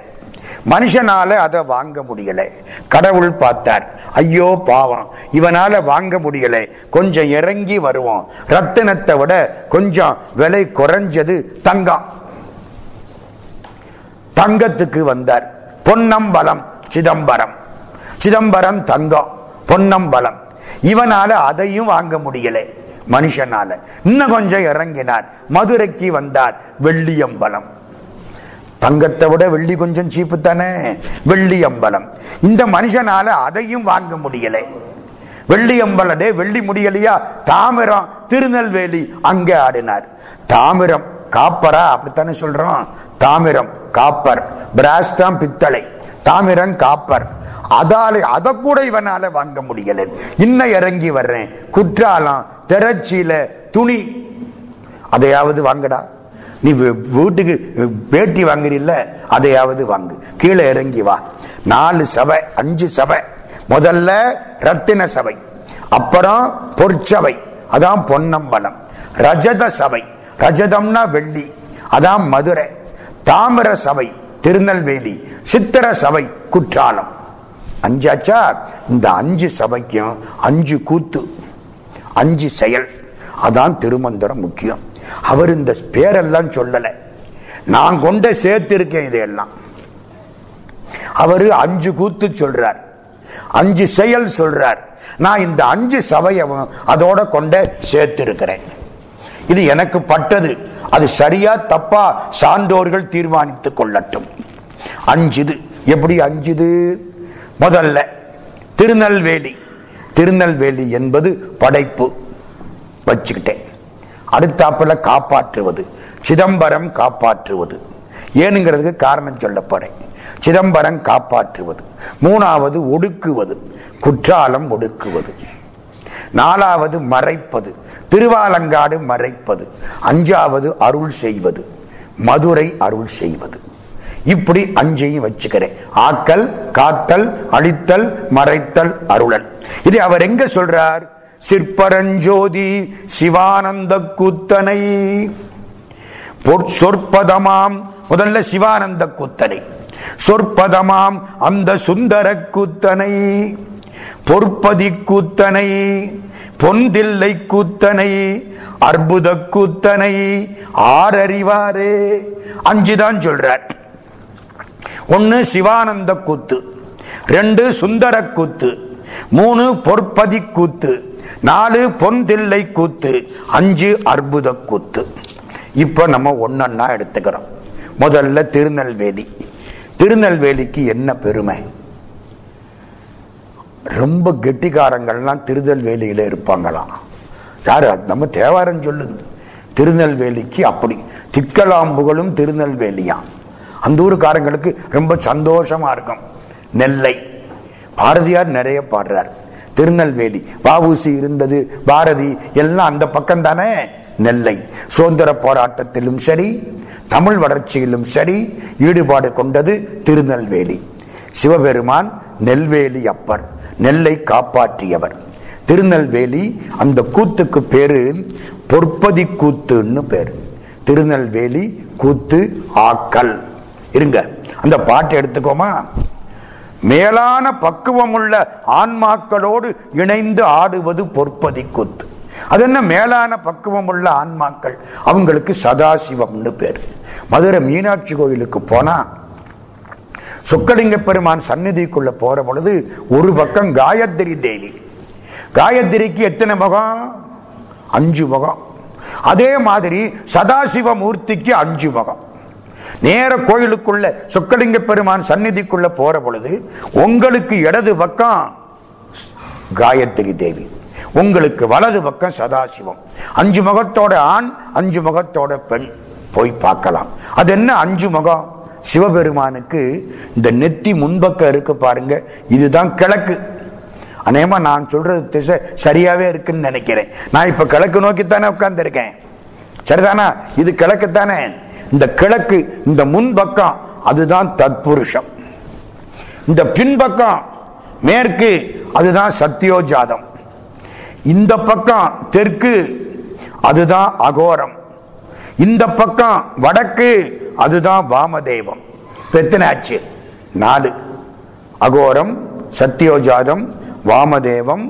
மனுஷனால அதை வாங்க முடியல. கடவுள் பார்த்தார். ஐயோ பாவம். இவனால வாங்க முடியல. கொஞ்சம் இறங்கி வருவோம். ரத்தினத்தை விட கொஞ்சம் விலை குறைஞ்சது தங்கம். தங்கத்துக்கு வந்தார். பொன்னம்பலம் சிதம்பரம். சிதம்பரம் தங்கம் பொன்னம்பலம் இவனால அதையும் வாங்க முடியல மனுஷனால. இன்னும் கொஞ்சம் இறங்கினார். மதுரைக்கு வந்தார். வெள்ளியம்பலம். தங்கத்தை விட வெள்ளி கொஞ்சம் சீப்பு தானே? வெள்ளி அம்பலம். இந்த மனுஷனால அதையும் வாங்க முடியல. வெள்ளி டே வெள்ளி முடியலையா? தாமிரம் திருநெல்வேலி அங்க ஆடினார். தாமிரம் காப்பரா அப்படித்தானே சொல்றோம்? தாமிரம் காப்பர். பிராஸ் தான் பித்தளை. தாமிரம் காப்பர். அதால அத கூட இவனால வாங்க முடியல. இன்னும் இறங்கி வர்றேன். குற்றாலம் திரச்சியில துணி. அதையாவது வாங்கடா. நீ வீட்டுக்கு பேட்டி வாங்குறீல்ல அதையாவது வாங்கு. கீழே இறங்கி வா. நாலு சபை அஞ்சு சபை. முதல்ல ரத்தின சபை அப்புறம் பொற்சபை. அதான் பொன்னம்பலம். ரஜத சபை. ரஜதம்னா வெள்ளி அதான் மதுரை. தாமிர சபை திருநெல்வேலி. சித்திர சபை குற்றாலம். அஞ்சாச்சா? இந்த அஞ்சு சபைக்கும் அஞ்சு கூத்து அஞ்சு செயல். அதான் திருமந்திரம் முக்கியம். அவர் இந்த பேரெல்லாம் சொல்லலை. நான் கொண்ட சேர்த்து இருக்கேன் இதையெல்லாம். அவரு அஞ்சு கூத்து சொல்றார். அஞ்சு செயல் சொல்றார். நான் இந்த அஞ்சு சபையவும் அதோட கொண்ட சேர்த்திருக்கிறேன். இது எனக்கு பட்டது. அது சரியா தப்பா சான்றோர்கள் தீர்மானித்துக் கொள்ளட்டும். அஞ்சுது. எப்படி அஞ்சுது? முதல்ல திருநெல்வேலி. திருநெல்வேலி என்பது படைப்பு. வச்சுக்கிட்டேன். அடுத்தாப்புல காப்பாற்றுவது. சிதம்பரம் காப்பாற்றுவது. ஏனுங்கிறதுக்கு காரணம் சொல்லப்படை. சிதம்பரம் காப்பாற்றுவது. மூணாவது ஒடுக்குவது. குற்றாலம் ஒடுக்குவது. நாலாவது மறைப்பது. திருவாலங்காடு மறைப்பது. அஞ்சாவது அருள் செய்வது. மதுரை அருள் செய்வது. இப்படி அஞ்சையும் வச்சுக்கிறேன். ஆக்கல் காத்தல் அழித்தல் மறைத்தல் அருளல். இதை அவர் எங்க சொல்றார்? சிற்பரஞ்சோதி சிவானந்த கூத்தனை. சொற்பதமாம் முதல்ல சிவானந்த கூத்தனை. சொற்பதமாம் அந்த சுந்தர கூத்தனை. பொற்பதி கூத்தனை பொந்தில்லை கூத்தனை அற்புத கூத்தனை ஆறறிவாரே. அஞ்சுதான் சொல்றார். ஒன்னு சிவானந்த கூத்து ரெண்டு சுந்தர கூத்து மூணு பொற்பதி கூத்து. நாலு பொந்தில்லை கூத்து அஞ்சு அற்புத கூத்து. இப்ப நம்ம ஒன்னொன்னா எடுத்துக்கிறோம். முதல்ல திருநெல்வேலி. திருநெல்வேலிக்கு என்ன பெருமை? ரொம்ப கெட்டிக்காரங்கள்லாம் திருநெல்வேலியில இருப்பாங்களாம். யாரு? நம்ம தேவாரம் சொல்லுது. திருநெல்வேலிக்கு அப்படி. திக்கலாம்புகளும் திருநெல்வேலியாம் அந்த ஊருக்காரங்களுக்கு ரொம்ப சந்தோஷமா இருக்கும். நெல்லை. பாரதியார் நிறைய பாடுறார். திருநெல்வேலி. வாவூசி இருந்தது பாரதி எல்லாம் அந்த பக்கம் தானே நெல்லை. சுதந்திர போராட்டத்திலும் சரி தமிழ் வளர்ச்சியிலும் சரி ஈடுபாடு கொண்டது திருநெல்வேலி. சிவபெருமான் நெல்வேலி அப்பர் நெல்லை காப்பாற்றியவர். திருநெல்வேலி அந்த கூத்துக்கு பேரு பொற்பதி கூத்துன்னு பேரு. திருநெல்வேலி கூத்து ஆக்கல். இருங்க அந்த பாட்டு எடுத்துக்கோமா? மேலான பக்குவம் உள்ள ஆன்மாக்களோடு இணைந்து ஆடுவது பொற்பதி கூத்து. அது என்ன மேலான பக்குவம் உள்ள ஆன்மாக்கள்? அவங்களுக்கு சதாசிவம்னு பேர். மதுரை மீனாட்சி கோயிலுக்கு போனா சுக்கலிங்க பெருமான் சந்நிதிக்குள்ள போற பொழுது ஒரு பக்கம் காயத்ரி தேவி. காயத்ரிக்கு எத்தனை முகம்? அஞ்சு முகம். அதே மாதிரி சதாசிவ மூர்த்திக்கு அஞ்சு முகம். நேர கோயிலுக்குள்ள சொக்கலிங்க பெருமான் சந்நிதிக்குள்ள போற பொழுது உங்களுக்கு இடது பக்கம் காயத்ரி தேவி உங்களுக்கு வலது பக்கம் சதாசிவம். அஞ்சு முகத்தோட ஆண் அஞ்சு முகத்தோட பெண் போய் பார்க்கலாம். அது என்ன அஞ்சு முகம்? சிவபெருமானுக்கு இந்த நெத்தி முன்பக்கம் இருக்கு பாருங்க இதுதான் கிழக்கு. அநேகமா நான் சொல்றது திசை சரியாவே இருக்குன்னு நினைக்கிறேன். நான் இப்ப கிழக்கு நோக்கித்தானே உட்கார்ந்து இருக்கேன் சரிதானா? இது கிழக்கு தானே இந்த கிழக்கு இந்த முன்பக்கம் அதுதான் தத்புருஷம் இந்த பின்பக்கம் மேற்கு அதுதான் சத்தியோஜாதம். இந்த பக்கம் தெற்கு அதுதான் அகோரம். இந்த பக்கம் வடக்கு அதுதான் வாமதேவம். பெத்தனாச்சு நாலு. அகோரம் சத்தியோஜாதம் வாமதேவம்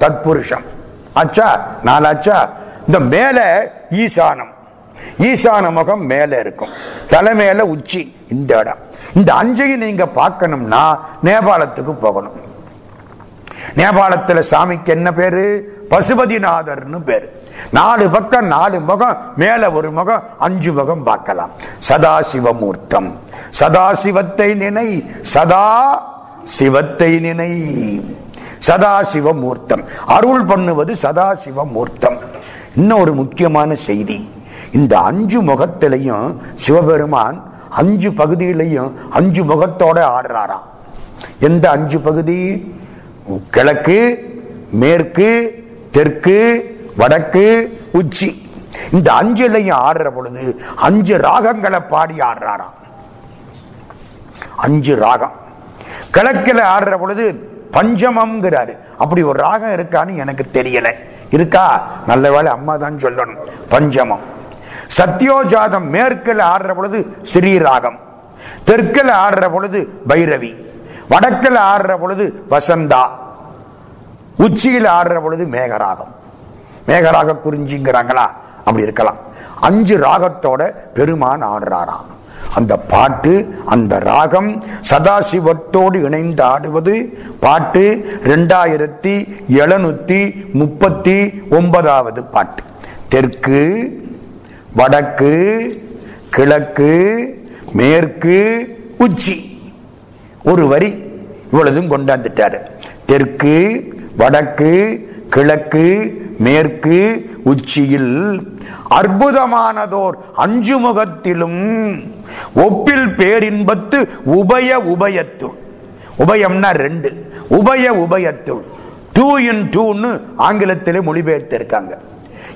தத்புருஷம் ஆச்சா நாலாச்சா? இந்த மேல ஈசானம். ஈசான முகம் மேல இருக்கும். தலை மேல உச்சி இந்த இடம். இந்த அஞ்சையும் நீங்க பார்க்கணும்னா நேபாளத்துக்கு போகணும். நேபாளத்துல சாமிக்கு என்ன பேரு? பசுபதிநாதர்னு பேரு. நாலு பக்கம் நாலு முகம் மேல ஒரு முகம் அஞ்சு முகம் பார்க்கலாம். சதாசிவமூர்த்தம். சதாசிவத்தை நினை சதா சிவத்தை நினை. சதாசிவமூர்த்தம். அருள் பண்ணுவது சதாசிவமூர்த்தம். இன்னும் ஒரு முக்கியமான செய்தி. இந்த அஞ்சு முகத்திலையும் சிவபெருமான் அஞ்சு பகுதியிலையும் அஞ்சு முகத்தோட ஆடுறாராம். எந்த அஞ்சு பகுதி? கிழக்கு மேற்கு தெற்கு வடக்கு உச்சி. இந்த அஞ்சுலையும் ஆடுற பொழுது அஞ்சு ராகங்களை பாடி ஆடுறாராம். அஞ்சு ராகம். கிழக்கில் ஆடுற பொழுது பஞ்சமம்ங்கிறாரு. அப்படி ஒரு ராகம் இருக்கான்னு எனக்கு தெரியல. இருக்கா? நல்ல வேலை அம்மா தான் சொல்லணும். பஞ்சமம். சத்யோஜாதம் மேற்கில் ஆடுற பொழுது ஸ்ரீராகம் தெற்கில் ஆடுற பொழுது பைரவி வடக்கில் ஆடுற பொழுது வசந்தா உச்சியில் ஆடுற பொழுது மேகராகம். மேகராக குறிஞ்சிங்கிறாங்களா? அப்படி இருக்கலாம். அஞ்சு ராகத்தோட பெருமான் ஆடுறாராம். அந்த பாட்டு அந்த ராகம் சதாசிவத்தோடு இணைந்து ஆடுவது பாட்டு ரெண்டாயிரத்தி எழுநூத்தி முப்பத்தி ஒன்பதாவது பாட்டு. தெற்கு வடக்கு கிழக்கு மேற்கு உச்சி. ஒரு வரி இவ்வளதும் கொண்டாந்துட்டாரு. தெற்கு வடக்கு கிழக்கு மேற்கு உச்சியில் அற்புதமானதோர் அஞ்சு முகத்திலும் ஒப்பில் பேரின்பத்து உபய உபயத்துள். உபயம்னா ரெண்டு. உபய உபயத்துள். டூ இன் டூன்னு ஆங்கிலத்திலே மொழிபெயர்த்திருக்காங்க.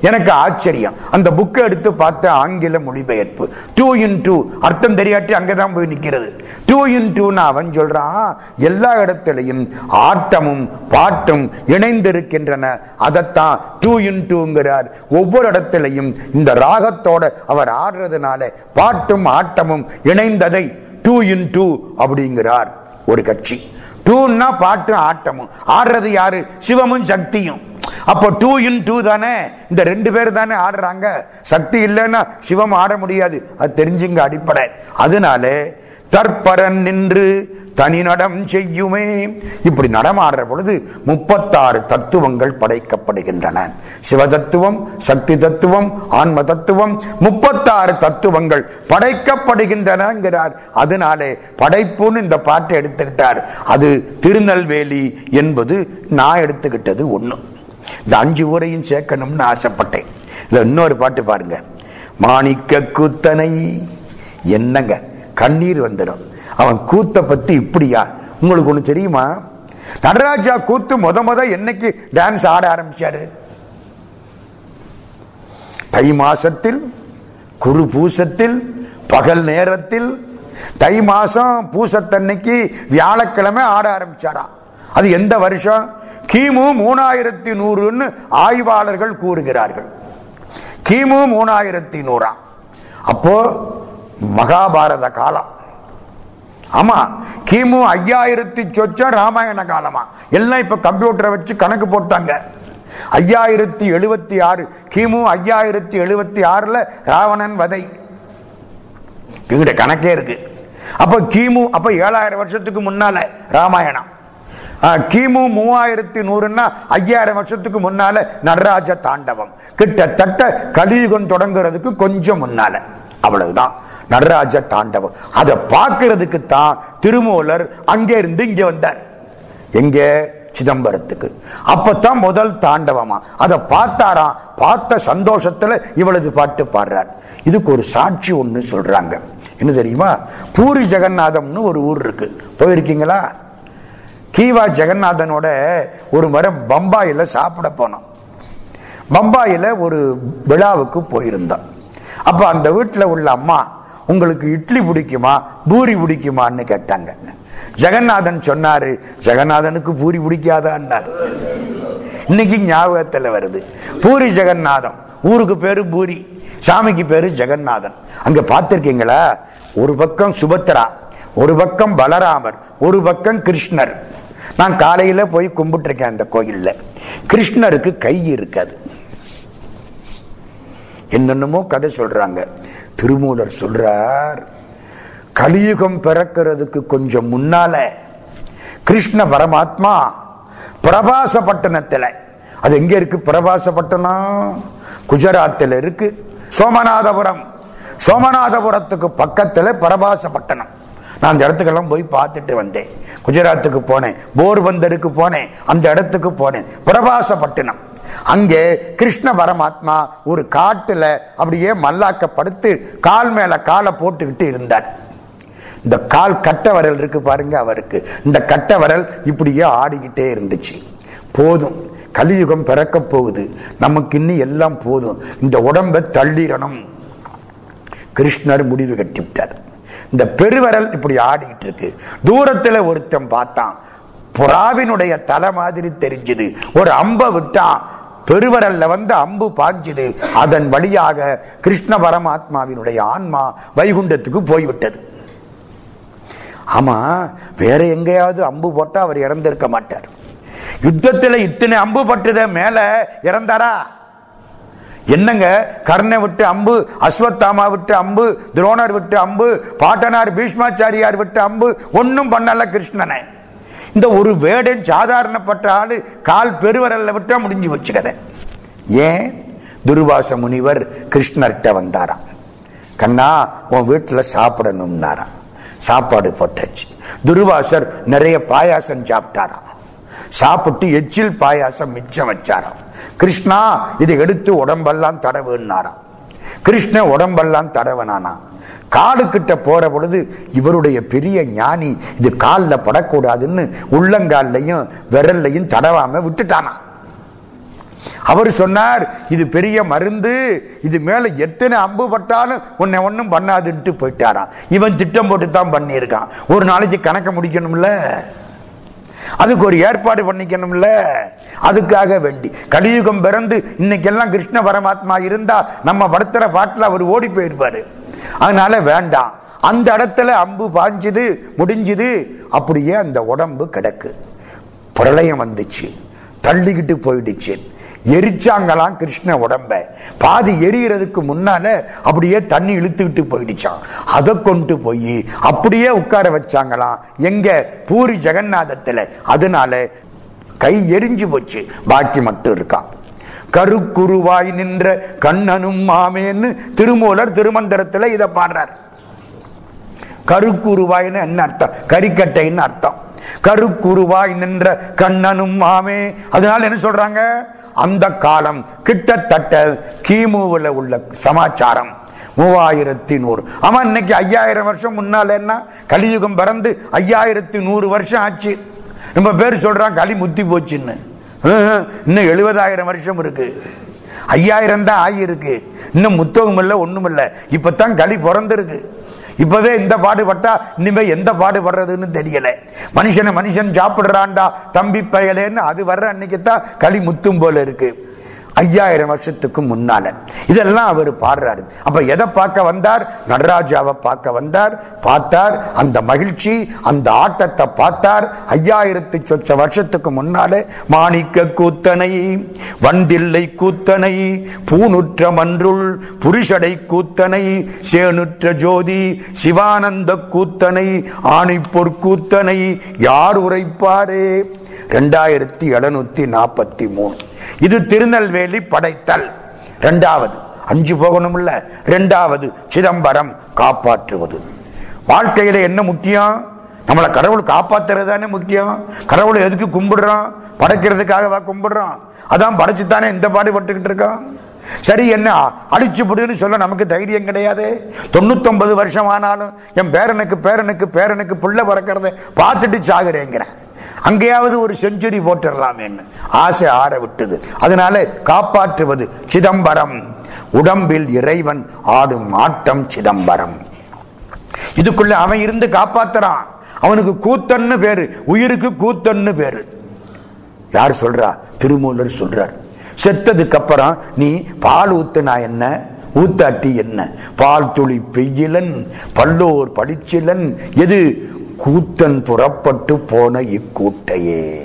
எனக்கு ஆச்சரியம். அந்த புக்கை எடுத்து பார்த்த ஆங்கில மொழிபெயர்ப்பு. டூ இன் டூ அர்த்தம் தெரியாட்டி அங்கதான் போய் நிக்கிறது. டூ இன் டூன்னு அவன் சொல்றான் எல்லா இடத்திலையும் ஆட்டமும் பாட்டும் இணைந்திருக்கின்றன. அதைத்தான் டூ இன் டூங்கிறார் ஒவ்வொரு இடத்திலையும் இந்த ராகத்தோட அவர் ஆடுறதுனால பாட்டும் ஆட்டமும் இணைந்ததை டூ இன் டூ அப்படிங்கிறார் ஒரு கட்சி. டூன்னா பாட்டும் ஆட்டமும். ஆடுறது யாரு? சிவமும் சக்தியும். அப்போ டூ இன் டூ தானே? இந்த ரெண்டு பேர் தானே ஆடுறாங்க. சக்தி இல்லைன்னா சிவம் ஆட முடியாது. அது தெரிஞ்சுங்க அடிப்படை. அதனால தற்பரன் நின்று தனி நடம் செய்யுமே. இப்படி நடமாடுற பொழுது முப்பத்தாறு தத்துவங்கள் படைக்கப்படுகின்றன. சிவ தத்துவம் சக்தி தத்துவம் ஆன்ம தத்துவம் முப்பத்தாறு தத்துவங்கள் படைக்கப்படுகின்றனங்கிறார். அதனாலே படைப்புன்னு இந்த பாட்டை எடுத்துக்கிட்டார். அது திருநெல்வேலி என்பது நான் எடுத்துக்கிட்டது ஒண்ணு. இந்த அஞ்சு ஊரையும் சேர்க்கணும்னு ஆசைப்பட்டேன். இதுல இன்னொரு பாட்டு பாருங்க. மாணிக்க கூத்தனை. என்னங்க? கண்ணீர் வந்துடும் அவன் கூத்த பத்தி இப்படியா? உங்களுக்கு ஒண்ணு தெரியுமா? நடராஜா கூத்து முத முத என்னைக்கு டான்ஸ் ஆட ஆரம்பிச்சாரு? தை மாசத்தில் குரு பூசத்தில் பகல் நேரத்தில். தை மாசம் பூசத்தன்னைக்கு வியாழக்கிழமை ஆட ஆரம்பிச்சாராம். அது எந்த வருஷம்? கிமு மூணாயிரத்தி நூறுன்னு ஆய்வாளர்கள் கூறுகிறார்கள். கிமு மூணாயிரத்தி நூறாம் அப்போ மகாபாரத காலம். ஆமா கிமு ஐயாயிரத்தி சொச்சம் ராமாயண காலமா. எல்லாம் இப்ப கம்ப்யூட்டரை வச்சு கணக்கு போட்டாங்க. ஐயாயிரத்தி எழுபத்தி ஆறு கிமு ஐயாயிரத்தி எழுபத்தி ஆறுல ராவணன் வதை. எங்கிட்ட கணக்கே இருக்கு. அப்ப கிமு அப்ப ஏழாயிரம் வருஷத்துக்கு முன்னால ராமாயணம். கிமு மூவாயிரத்தி நூறுன்னா ஐயாயிரம் வருஷத்துக்கு முன்னால நடராஜ தாண்டவம். கிட்டத்தட்ட கலியுகம் தொடங்குறதுக்கு கொஞ்சம் முன்னால. அவ்வளவுதான். நடராஜ தாண்டவம். அதை பார்க்கறதுக்கு தான் திருமூலர் அங்கே இருந்து இங்க வந்தார். எங்க? சிதம்பரத்துக்கு. அப்பதான் முதல் தாண்டவமா. அதை பார்த்தாராம் பார்த்த சந்தோஷத்துல இவளது பாட்டு பாடுறார். இதுக்கு ஒரு சாட்சி ஒண்ணு சொல்றாங்க. என்ன தெரியுமா? பூரி ஜெகநாதம்னு ஒரு ஊர் இருக்கு. போயிருக்கீங்களா? கீவா ஜெகநாதனோட ஒரு முறை பம்பாயில சாப்பிட போனோம் பம்பாயில ஒரு விழாவுக்கு போயிருந்தோம் அப்ப அந்த வீட்டுல உள்ள அம்மா உங்களுக்கு இட்லி பிடிக்குமா? பூரி பிடிக்குமான்னு கேட்டாங்க. ஜெகநாதன் சொன்னாரு ஜெகநாதனுக்கு பூரி பிடிக்காதான்னாரு. இன்னைக்கு ஞாபகத்துல வருது. பூரி ஜெகநாதம் ஊருக்கு பேரு பூரி சாமிக்கு பேரு ஜெகநாதன். அங்க பார்த்திருக்கீங்களா? ஒரு பக்கம் சுபத்ரா ஒரு பக்கம் பலராமர் ஒரு பக்கம் கிருஷ்ணர். நான் காலையில போய் கும்பிட்டுருக்கேன் அந்த கோயில்ல. கிருஷ்ணருக்கு கை இருக்காது. என்னென்னமோ கதை சொல்றாங்க. திருமூலர் சொல்றார் கலியுகம் பிறக்கிறதுக்கு கொஞ்சம் முன்னால கிருஷ்ண பரமாத்மா பிரபாசப்பட்டணத்துல அது எங்க இருக்கு? பிரபாசப்பட்டணம் குஜராத்தில் இருக்கு. சோமநாதபுரம். சோமநாதபுரத்துக்கு பக்கத்துல பிரபாசப்பட்டணம் நான் அந்த இடத்துக்கெல்லாம் போய் பார்த்துட்டு வந்தேன். குஜராத்துக்கு போனேன் போர்பந்தருக்கு போனேன் அந்த இடத்துக்கு போனேன். பிரபாசப்பட்டினம். அங்கே கிருஷ்ண பரமாத்மா ஒரு காட்டுல அப்படியே மல்லாக்கப்படுத்து கால் மேல காலை போட்டுக்கிட்டு இருந்தார். இந்த கால் கட்ட வரல் இருக்கு பாருங்க அவருக்கு. இந்த கட்ட வரல் இப்படியே ஆடிக்கிட்டே இருந்துச்சு. போதும். கலியுகம் பிறக்க போகுது. நமக்கு இன்னும் எல்லாம் போதும். இந்த உடம்பை தள்ளிடணும். கிருஷ்ணர் முடிவு கட்டிவிட்டார். இந்த பெருவரல் இப்படி ஆடிக்கிட்டு இருக்கு. தூரத்துல ஒருத்தன் பார்த்தான். புறாவினுடைய தலை மாதிரி தெரிஞ்சது. ஒரு அம்ப விட்டான் பெருவரல்ல வந்து அம்பு பாய்ஞ்சது அதன் வழியாக கிருஷ்ண பரமாத்மாவினுடைய ஆன்மா வைகுண்டத்துக்கு போய்விட்டது. ஆமா வேற எங்கேயாவது அம்பு போட்டா அவர் இறந்திருக்க மாட்டார். யுத்தத்துல இத்தனை அம்பு பட்டுத மேல இறந்தாரா? என்னங்க? கர்ணை விட்டு அம்பு அஸ்வத்தாமா விட்டு அம்பு துரோணர் விட்டு அம்பு பாட்டனார் பீஷ்மாச்சாரியார் விட்டு அம்பு ஒன்னும் பண்ணல கிருஷ்ணனை. இந்த ஒரு வேடன் சாதாரணப்பட்ட ஆளு கால் பெருவரல்ல விட்டா முடிஞ்சு வச்சுக்கத ஏன்? துர்வாச முனிவர் கிருஷ்ணர்கிட்ட வந்தாராம். கண்ணா உன் வீட்டுல சாப்பிடணும்னாராம். சாப்பாடு போட்டாச்சு. துர்வாசர் நிறைய பாயாசம் சாப்பிட்டாராம். சாப்பிட்டு எச்சில் பாயாசம் மிச்சம் வச்சாராம். கிருஷ்ணா இதை எடுத்து உடம்பெல்லாம் தடவுன்னாராம் கிருஷ்ண உடம்பெல்லாம் தடவனானா? காலுக்கிட்ட கிட்ட போற பொழுது இவருடைய பெரிய ஞானி இது காலில் படக்கூடாதுன்னு உள்ளங்கால்லையும் விரல்லையும் தடவாம விட்டுட்டானா? அவர் சொன்னார் இது பெரிய மருந்து இது மேல எத்தனை அம்பு பட்டாலும் உன்னை ஒன்னும் பண்ணாதுன்ட்டு போயிட்டாராம். இவன் திட்டம் போட்டு தான் பண்ணியிருக்கான். ஒரு நாளைக்கு கணக்க முடிக்கணும்ல? அதுக்கு ஒரு ஏற்பாடு பண்ணிக்கணும்ல. அதுக்காக வேண்டி. கலியுகம் பிறந்து இன்னைக்கெல்லாம் கிருஷ்ண பரமாத்மா இருந்தா நம்ம படுத்துற பாட்டுல அவர் ஓடி போயிருப்பாரு. அதனால வேண்டாம். அந்த இடத்துல அம்பு பாஞ்சுது முடிஞ்சுது. அப்படியே அந்த உடம்பு கிடக்கு. பிரளயம் வந்துச்சு. தள்ளிக்கிட்டு போயிடுச்சு. எரிச்சாங்களாம் கிருஷ்ண உடம்ப. பாதி எரியறதுக்கு முன்னால அப்படியே தண்ணி இழுத்துக்கிட்டு போயிடுச்சான் அதை கொண்டு போய் அப்படியே உட்கார வச்சாங்களாம். எங்க பூரி ஜெகநாதத்துல. அதனால கை எரிஞ்சு போச்சு. பாக்கி மட்டும் இருக்கான் கருக்குருவாய் நின்ற கண்ணனும் மாமேன்னு திருமூலர் திருமந்திரத்துல இதை பாடுறார். கருக்குருவாய்னு என்ன அர்த்தம்? கரிக்கட்டைன்னு அர்த்தம். கருக்குருவாய் நின்ற கண்ணனும் மாமே அதனால என்ன சொல்றாங்க? அந்த காலம் கிட்டத்தட்ட கிமுவில் உள்ள சமாச்சாரம். மூவாயிரத்தி நூறு. ஆமா இன்னைக்கு ஐயாயிரம் வருஷம் முன்னால என்ன? கலியுகம் பிறந்து ஐயாயிரத்தி நூறு வருஷம் ஆச்சு. நம்ம பேர் சொல்றான் களி முத்தி போச்சுன்னு. இன்னும் எழுபதாயிரம் வருஷம் இருக்கு. ஐயாயிரம் தான் ஆகியிருக்கு இன்னும் முத்தகம் இல்ல ஒண்ணும் இல்லை. இப்பதான் களி பிறந்திருக்கு. இப்பவே இந்த பாடுபட்டா இனிமே எந்த பாடுபடுறதுன்னு தெரியல. மனுஷனை மனுஷன் சாப்பிடுறான்டா தம்பி பயலேன்னு அது வர்ற அன்னைக்கு தான் களி முத்தும் போல இருக்கு. ஐயாயிரம் வருஷத்துக்கு முன்னால. இதெல்லாம் அவர் பாடுறாரு. அப்ப எதை பார்க்க வந்தார்? நடராஜாவை பார்க்க வந்தார் பார்த்தார். அந்த மகிழ்ச்சி அந்த ஆட்டத்தை பார்த்தார். ஐயாயிரத்து சொச்ச வருஷத்துக்கு முன்னாலே மாணிக்க கூத்தனை வந்தில்லை கூத்தனை பூனுற்ற மன்றுள் புருஷடை கூத்தனை சேனுற்ற ஜோதி சிவானந்த கூத்தனை ஆணிப்பொற் கூத்தனை யார் உரைப்பாரே? ரெண்டாயிரத்தி எழுநூத்தி நாற்பத்தி மூணு. இது திருநெல்வேலி படைத்தல். ரெண்டாவது அஞ்சு போகணுமுள்ள ரெண்டாவது சிதம்பரம் காப்பாற்றுவது. வாழ்க்கையில என்ன முக்கியம்? நம்மளை கடவுள் காப்பாத்துறது தானே முக்கியம். கடவுளை எதுக்கு கும்பிடுறோம் படைக்கிறதுக்காகவா கும்பிடுறோம் அதான் படைச்சுத்தானே இந்த பாடுபட்டுக்கிட்டு இருக்கோம் சரி என்ன? அழிச்சு புடுன்னு சொல்ல நமக்கு தைரியம் கிடையாது. தொண்ணூத்தொன்பது வருஷம் ஆனாலும் என் பேரனுக்கு பேரனுக்கு பேரனுக்கு புள்ள பறக்கிறத பார்த்துட்டு சாகுறேங்கிறேன். அங்கேயாவது ஒரு செஞ்சுரி போட்டுடலாமேன்னு ஆசை ஆற விட்டது. அதனால காப்பாற்றுவது சிதம்பரம். உடம்பில் இறைவன் ஆடும் ஆட்டம் சிதம்பரம். இதுக்குள்ள அவன் இருந்து காப்பாத்துறான். அவனுக்கு கூத்தன்னு பேரு உயிருக்கு கூத்தன்னு பேரு. யார் சொல்றா? திருமூலர் சொல்றார். செத்ததுக்கு அப்புறம் நீ பால் ஊத்துனா என்ன? ஊத்தாட்டி என்ன? பால் துளி பெய்யிலன் பல்லோர் பளிச்சிலன் எது கூத்தன் புறப்பட்டு போன இக்கூட்டையே.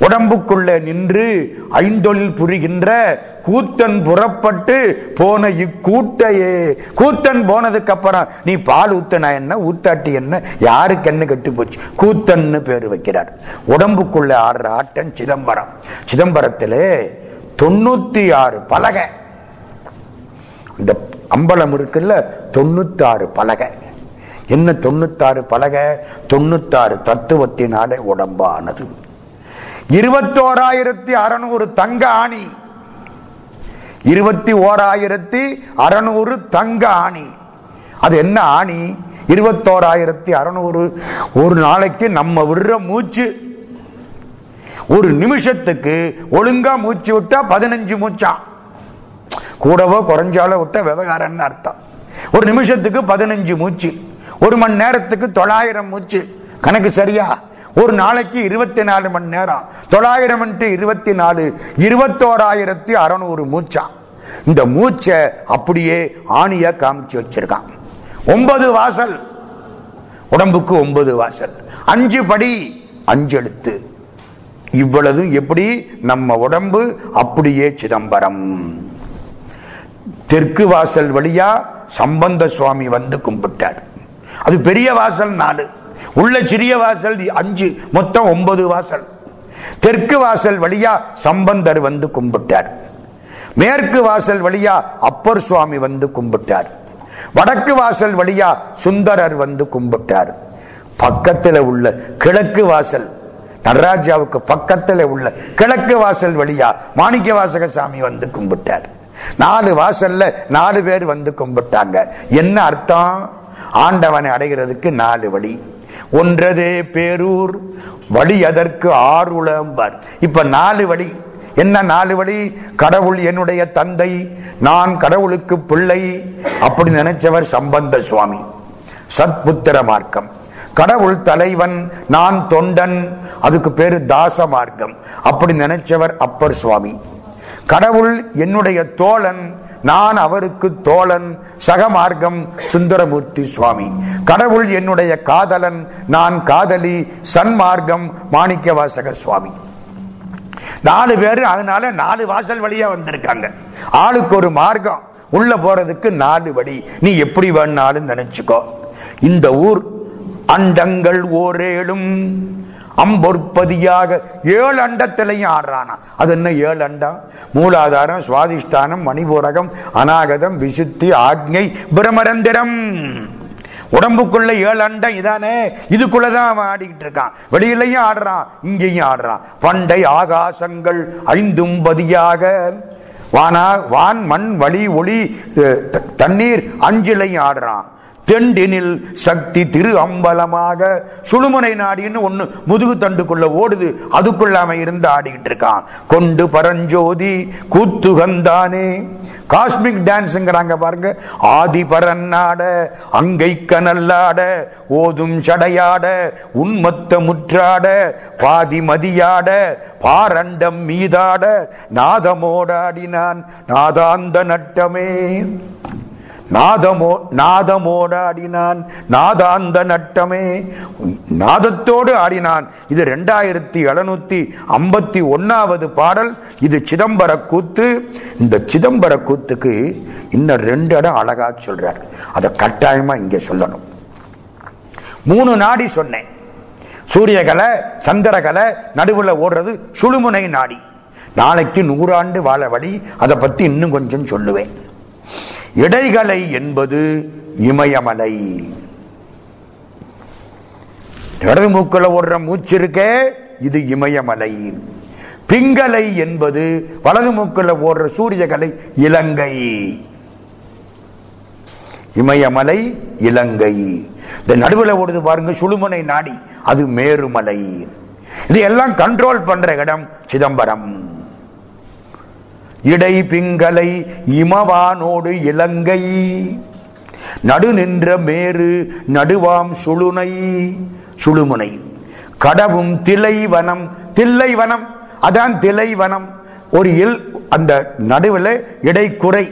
உடம்புக்குள்ள நின்று ஐந்தொழில் புரிகின்ற கூத்தன் புறப்பட்டு போன இக்கூட்டையே. கூத்தன் போனதுக்கு அப்புறம் நீ பால் ஊத்தனா என்ன? ஊத்தாட்டி என்ன? யாருக்கு என்ன கெட்டு போச்சு? கூத்தன்னு பேர் வைக்கிறார். உடம்புக்குள்ள ஆடுற ஆட்டம் சிதம்பரம். சிதம்பரத்திலே தொண்ணூத்தி ஆறு பலகை. இந்த அம்பலம் இருக்குல்ல தொண்ணூத்தாறு பலகை. என்ன தொண்ணூத்தாறு பலக? தொண்ணூத்தாறு தத்துவத்தினாலே உடம்பானது. இருபத்தோராயிரத்தி அறுநூறு தங்க ஆணி. இருபத்தி ஓராயிரத்தி அறுநூறு தங்க ஆணி. அது என்ன ஆணி? இருபத்தோராயிரத்தி அறுநூறு. ஒரு நாளைக்கு நம்ம விடுற மூச்சு. ஒரு நிமிஷத்துக்கு ஒழுங்கா மூச்சு விட்டா பதினஞ்சு மூச்சா. கூடவோ குறைஞ்சாலோ விட்டா விவகாரம்னு அர்த்தம். ஒரு நிமிஷத்துக்கு பதினஞ்சு மூச்சு. ஒரு மணி நேரத்துக்கு தொள்ளாயிரம் மூச்சு. கணக்கு சரியா? ஒரு நாளைக்கு இருபத்தி நாலு மணி நேரம். தொள்ளாயிரம் இருபத்தி நாலு இருபத்தோராயிரத்தி அறநூறு மூச்சா? இந்த மூச்சை அப்படியே ஆணியா காமிச்சு வச்சிருக்கான். ஒன்பது வாசல். உடம்புக்கு ஒன்பது வாசல். அஞ்சு படி அஞ்செழுத்து இவ்வளவு எப்படி நம்ம உடம்பு அப்படியே சிதம்பரம். தெற்கு வாசல் வழியா சம்பந்த சுவாமி வந்து கும்பிட்டார். அது பெரிய வாசல் நாலு உள்ள சிறிய வாசல் அஞ்சு மொத்தம் ஒன்பது வாசல். தெற்கு வாசல் வழியா சம்பந்தர் வந்து கும்பிட்டார். மேற்கு வாசல் வழியா அப்பர் சுவாமி வந்து கும்பிட்டார். வடக்கு வாசல் வழியா சுந்தரர் வந்து கும்பிட்டார். பக்கத்தில் உள்ள கிழக்கு வாசல் நடராஜாவுக்கு பக்கத்தில் உள்ள கிழக்கு வாசல் வழியா மாணிக்க வாசக சாமி வந்து கும்பிட்டார். நாலு வாசல்ல நாலு பேர் வந்து கும்பிட்டாங்க. என்ன அர்த்தம்? ஆண்டவனை அடைகிறதுக்கு நாலு வழி. ஒன்றதே பேரூர் வழி அதற்கு ஆறுளம்பார். இப்ப நாலு வழி. என்ன நாலு வழி? கடவுள் என்னுடைய தந்தை நான் கடவுளுக்கு பிள்ளை அப்படி நினைச்சவர் சம்பந்த சுவாமி. சத்புத்திர மார்க்கம். கடவுள் தலைவன் நான் தொண்டன் அதுக்கு பேரு தாச மார்க்கம். அப்படி நினைச்சவர் அப்பர் சுவாமி. கடவுள் என்னுடைய தோழன் நான் அவருக்கு தோழன் சகமார்க்கம் சுந்தரமூர்த்தி சுவாமி. கடவுள் என்னுடைய காதலன் நான் காதலி சன்மார்க்கம் மாணிக்க வாசக சுவாமி. நாலு பேர் அதனால நாலு வாசல் வழியா வந்திருக்காங்க. ஆளுக்கு ஒரு மார்க்கம் உள்ள போறதுக்கு நாலு வழி. நீ எப்படி வேணாலும் நினைச்சுக்கோ. இந்த ஊர் அண்டங்கள் ஓரேழும். அம்பொற்பதியாக ஏழு அண்டத்திலையும் ஆடுறானா. அது என்ன ஏழு அண்டம் மூலாதாரம் சுவாதிஷ்டானம் மணிபூரகம் அநாகதம் விசுத்தி ஆக்ஞை பிரமரந்திரம். உடம்புக்குள்ள ஏழு அண்டம் இதானே? இதுக்குள்ளதான் அவன் ஆடிக்கிட்டு இருக்கான். வெளியிலையும் ஆடுறான் இங்கேயும் ஆடுறான். பண்டை ஆகாசங்கள் ஐந்தும் பதியாக வானா வான் மண் வழி ஒளி தண்ணீர் அஞ்சிலையும் ஆடுறான். தெண்டினில் சக்தி திரு அம்பலமாக சுழுமுனை நாடின்னு ஒண்ணு முதுகு தண்டுக்குள்ள ஓடுது. அதுக்குள்ளாம இருந்து ஆடிக்கிட்டு இருக்கான். கொண்டு பரஞ்சோதி கூத்துகந்தானே. காஸ்மிக் டான்ஸ்ங்கிறாங்க பாருங்க. ஆதி பரநாட அங்கை கனல்லாட ஓதும் சடையாட உன்மத்த முற்றாட பாதி மதியாட பாரண்டம் மீதாட நாதமோடாடினான் நாதாந்த நட்டமே. நாதமோ நாதமோடாடினான் நாதாந்த நட்டமே. நாதத்தோடு ஆடினான். இது ரெண்டாயிரத்தி எழுநூத்தி ஐம்பத்தி ஒன்னாவது பாடல். இது சிதம்பர கூத்து. இந்த சிதம்பர கூத்துக்கு இன்னும் ரெண்டு இடம் அழகா சொல்றார். அதை கட்டாயமா இங்க சொல்லணும். மூணு நாடி சொன்னேன். சூரியகலை சந்திரகலை நடுவில் ஓடுறது சுழுமுனை நாடி. நாளைக்கு நூறாண்டு வாழ வழி. அதை பத்தி இன்னும் கொஞ்சம் சொல்லுவேன். இடைகலை என்பது இமயமலை. இடது மூக்கில் ஓடுற மூச்சு இருக்கே இது இமயமலை. பிங்கலை என்பது வலது மூக்கில் ஓடுற சூரியகலை இலங்கை. இமயமலை இலங்கை. இந்த நடுவில் ஓடுது பாருங்க சுழுமுனை நாடி அது மேருமலை. இது எல்லாம் கண்ட்ரோல் பண்ற இடம் சிதம்பரம். இடை பிங்கலை இமவானோடு இலங்கை. நடு நின்ற மேரு நடுவாம் சுழுனை. சுழுமுனை. கடவும் திலைவனம் தில்லைவனம் அதான் திலைவனம். ஒரு இல் அந்த நடுவில் இடைக்குறை.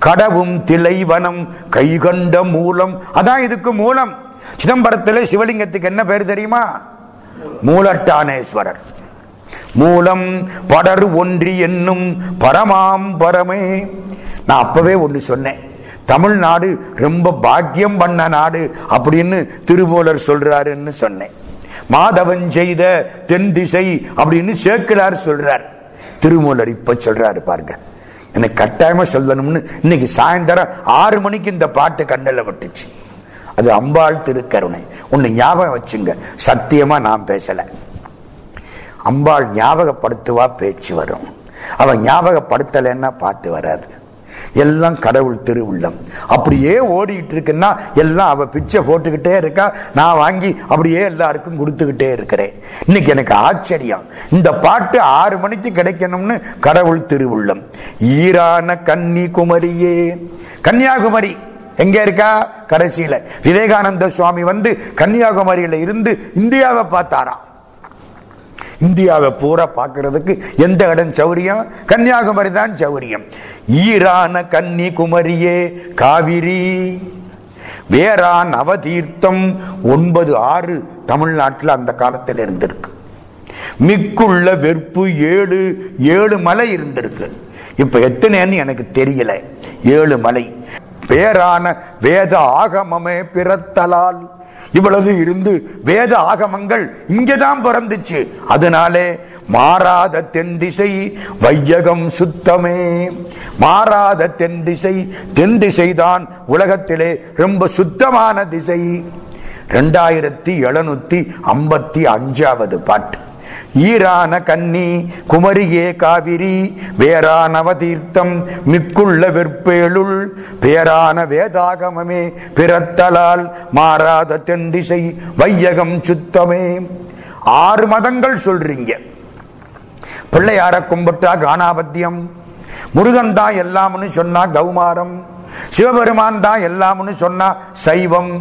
கடவும் திலைவனம் கைகண்ட மூலம் அதான் இதுக்கு மூலம். சிதம்பரத்தில் சிவலிங்கத்துக்கு என்ன பேர் தெரியுமா? மூலட்டானேஸ்வரர் மூலம் படர் ஒன்றி என்னும் பரமாம் பரமே. நான் அப்பவே ஒன்று சொன்னேன். தமிழ்நாடு ரொம்ப பாக்கியம் பண்ண நாடு அப்படின்னு திருமூலர் சொல்றாருன்னு சொன்னேன். மாதவன் செய்த தென் திசை அப்படின்னு சேக்கிலார் சொல்றார். திருமூலர் இப்ப சொல்றாரு பாருங்க. எனக்கு கட்டாயமா சொல்லணும்னு இன்னைக்கு சாயந்தரம் ஆறு மணிக்கு இந்த பாட்டு கண்ணில் விட்டுச்சு அது அம்பாள் திருக்கருணை. ஒன்னு ஞாபகம் வச்சுங்க. சத்தியமா நான் பேசல. அம்பாள் ஞாபகப்படுத்துவா பேச்சு வரும். அவன் ஞாபகப்படுத்தலைன்னா பாட்டு வராது. எல்லாம் கடவுள் திருவுள்ளம் அப்படியே ஓடிட்டு இருக்குன்னா எல்லாம் அவ பிச்சை போட்டுக்கிட்டே இருக்கா நான் வாங்கி அப்படியே எல்லாருக்கும் கொடுத்துக்கிட்டே இருக்கிறேன். இன்னைக்கு எனக்கு ஆச்சரியம். இந்த பாட்டு ஆறு மணிக்கு கிடைக்கணும்னு கடவுள் திருவுள்ளம் ஈரான கன்னி குமரியே கன்னியாகுமரி. எங்க இருக்கா? கடைசியில. விவேகானந்த சுவாமி வந்து கன்னியாகுமரியில இருந்து இந்தியாவை பார்த்தாராம். இந்தியாவை பூரா பார்க்கறதுக்கு எந்த இடம் சௌரியம்? கன்னியாகுமரி தான் சௌரியம். ஈரான கன்னி குமரியே காவிரி. வேறான் அவதீர்த்தம் ஒன்பது ஆறு தமிழ்நாட்டில் அந்த காலத்தில் இருந்திருக்கு. மிக்குள்ள வெறுப்பு ஏழு ஏழு மலை இருந்திருக்கு. இப்ப எத்தனைன்னு எனக்கு தெரியல. ஏழு மலை. பேரான வேத ஆகமமே பிறத்தலால் இவ்வளவு இருந்து வேத ஆகமங்கள் இங்கதான் பிறந்துச்சு. அதனாலே மாறாத தென் திசை வையகம் சுத்தமே. மாறாத தென் திசை தென் திசைதான் உலகத்திலே ரொம்ப சுத்தமான திசை. ரெண்டாயிரத்தி எழுநூத்தி ஐம்பத்தி அஞ்சாவது பாட்டு. ஈரான கன்னி குமரியே காவிரி வேறானவ தீர்த்தம் மிக்குள்ள வெற்பேளுள் பேரான வேதாகமமே பிறத்தலால் மாறாத தென் திசை வையகம் சுத்தமே. ஆறு மதங்கள் சொல்றீங்க. பிள்ளையார கும்பிட்டா கானாபத்தியம் முருகன் தான் எல்லாம்னு சொன்னா கௌமாரம் சிவபெருமான் தான் எல்லாம்னு சொன்னா சைவம்.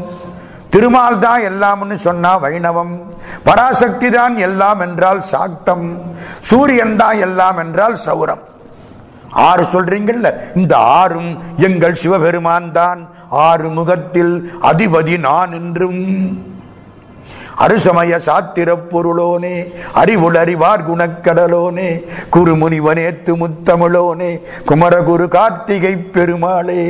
திருமால் தான் எல்லாம்னு சொன்னா வைணவம். பராசக்தி தான் எல்லாம் என்றால் சாக்தம். சூரியன் தான் எல்லாம் என்றால் சௌரம். ஆறு சொல்றீங்கல்ல இந்த ஆறும் எங்கள் சிவபெருமான் தான். ஆறு முகத்தில் அதிபதி நான் என்றும். அருசமய சாத்திர பொருளோனே அறிவுள் அறிவார் குணக்கடலோனே குருமுனிவனேத்து முத்தமிழோனே குமரகுரு கார்த்திகை பெருமாளே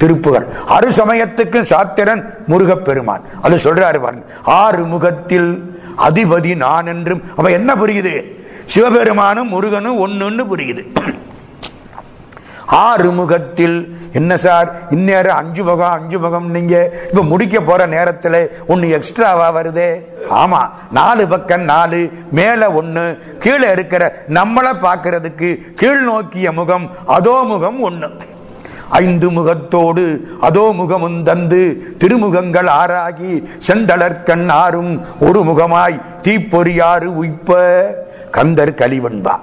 திருப்புகள் அரு சமயத்துக்கு சாத்திரன் முருகப் பெருமான் அது சொல்றாரு பாருங்க. ஆறு முகத்தில் அதிபதி நான் என்றும் அப்ப என்ன புரியுது? சிவபெருமானும் முருகனும் ஒண்ணுன்னு புரியுது. ஆறு முகத்தில் என்ன சார்? இந்நேரம் அஞ்சு முகம் அஞ்சு முகம் நீங்க இப்ப முடிக்க போற நேரத்துல ஒன்னு எக்ஸ்ட்ராவா வருதே? ஆமா. நாலு பக்கம் நாலு மேல ஒண்ணு கீழே இருக்கிற நம்மளை பாக்குறதுக்கு கீழ் நோக்கிய முகம் அதோ முகம் ஒண்ணு. ஐந்து முகத்தோடு அதோ முகமும் தந்து திருமுகங்கள் ஆறாகி செந்தளர்கண் ஆறும் ஒரு முகமாய் தீப்பொறியாறு உய்ப்ப. கந்தர் கலிவன்பா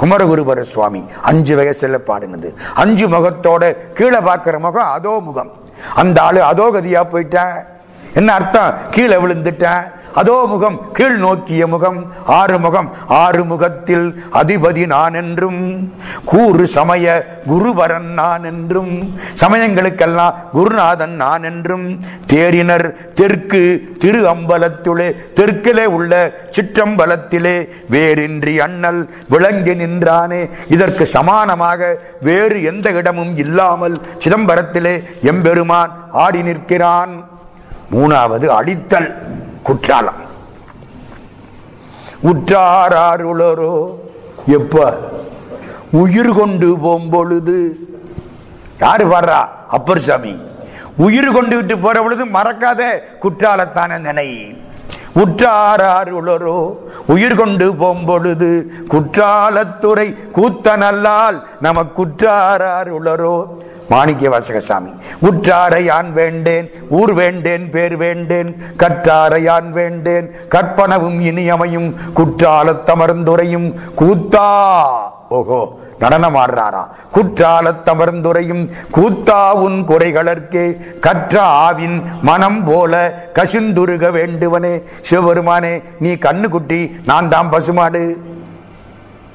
குமரகுருபர சுவாமி அஞ்சு வயசுல பாடினது. அஞ்சு முகத்தோட கீழே பார்க்கிற முகம் அதோ முகம். அந்த ஆளு அதோ கதியா போயிட்டேன் என்ன அர்த்தம்? கீழே விழுந்துட்டேன் அதோ முகம் கீழ் நோக்கிய முகம் ஆறு முகம் ஆறு முகத்தில் அதிபதி நான் என்றும் கூறு சமய குருவரன் நான் என்றும் சமயங்களுக்கெல்லாம் குருநாதன் நான் என்றும் தேரினர் தெற்கு திரு அம்பலத்துளே தெற்கிலே உள்ள சிற்றம்பலத்திலே வேறின்றி அண்ணல் விளங்கி நின்றானே. இதற்கு சமானமாக வேறு எந்த இடமும் இல்லாமல் சிதம்பரத்திலே எம்பெருமான் ஆடி நிற்கிறான். மூணாவது அடித்தல். குற்றாலம். உற்றாருளரோ எப்ப? உயிர் கொண்டு போம்பொழுது. யாரு பாடுறா அப்பர் சாமி உயிர் கொண்டு விட்டு போற பொழுது மறக்காத குற்றாலத்தான நினை. உற்றாருளரோ உயிர் கொண்டு போம்பொழுது குற்றாலத்துறை கூத்தனல்லால் நமக்குற்றாருளரோ மாணிக்க வாசகசாமி. உற்றாரை யான் வேண்டேன் ஊர் வேண்டேன் பேர் வேண்டேன் கற்றாரை யான் வேண்டேன் கற்பனவும் இனியமையும் குற்றாலத்தமர்ந்துரையும் கூத்தா ஓஹோ நடனம் ஆடுறாராம் குற்றாலத்தமர்ந்துரையும் கூத்தா உன் குறைகளற்கே கற்ற ஆவின் மனம் போல கசிந்துருக வேண்டுவனே. சிவபெருமானே நீ கண்ணுக்குட்டி நான் தான் பசுமாடு.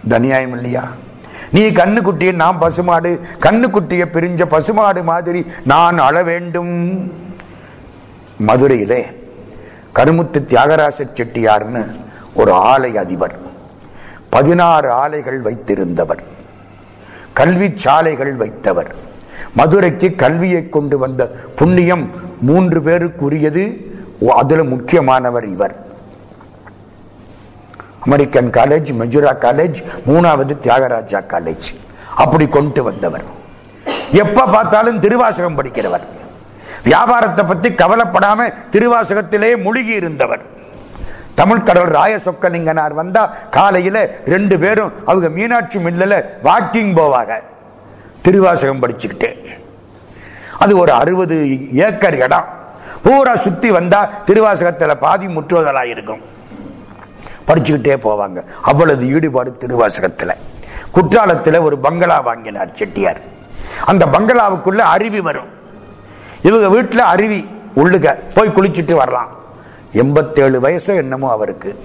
தனியாயம் இல்லையா நீ கண்ணுக்குட்டி நான் பசுமாடு கண்ணுக்குட்டிய பிரிஞ்ச பசுமாடு மாதிரி நான் அழ வேண்டும். மதுரையிலே கருமுத்து தியாகராச செட்டியார்னு ஒரு ஆலை அதிபர் பதினாறு ஆலைகள் வைத்திருந்தவர் கல்வி சாலைகள் வைத்தவர். மதுரைக்கு கல்வியை கொண்டு வந்த புண்ணியம் மூன்று பேருக்குரியது அதுல முக்கியமானவர் இவர். அமெரிக்கன் காலேஜ் மெஜுரா காலேஜ் மூணாவது தியாகராஜா காலேஜ் அப்படி கொண்டு வந்தவர். எப்ப பார்த்தாலும் திருவாசகம் படிக்கிறவர். வியாபாரத்தை பத்தி கவலைப்படாம திருவாசகத்திலே முழுகி இருந்தவர். தமிழ் கடவுள் ராய சொக்கலிங்கனார் வந்தா காலையில ரெண்டு பேரும் அவங்க மீனாட்சி மில்லல வாக்கிங் போவாங்க. திருவாசகம் படிச்சுக்கிட்டு. அது ஒரு அறுபது ஏக்கர் இடம். பூரா சுத்தி வந்தா திருவாசகத்துல பாதி முற்றுவதலா இருக்கும் படிச்சுக்கிட்டே போவாங்க. அவ்வளவு ஈடுபாடு திருவாசகத்தில். குற்றாலத்தில் ஒரு பங்களா வாங்கினார் செட்டியார். அந்த பங்களாவுக்குள்ள அருவி வரும். இவங்க வீட்டில் அருவி உள்ளுக போய் குளிச்சுட்டு வரலாம். எண்பத்தேழு வயசு என்னமோ அவருக்கு.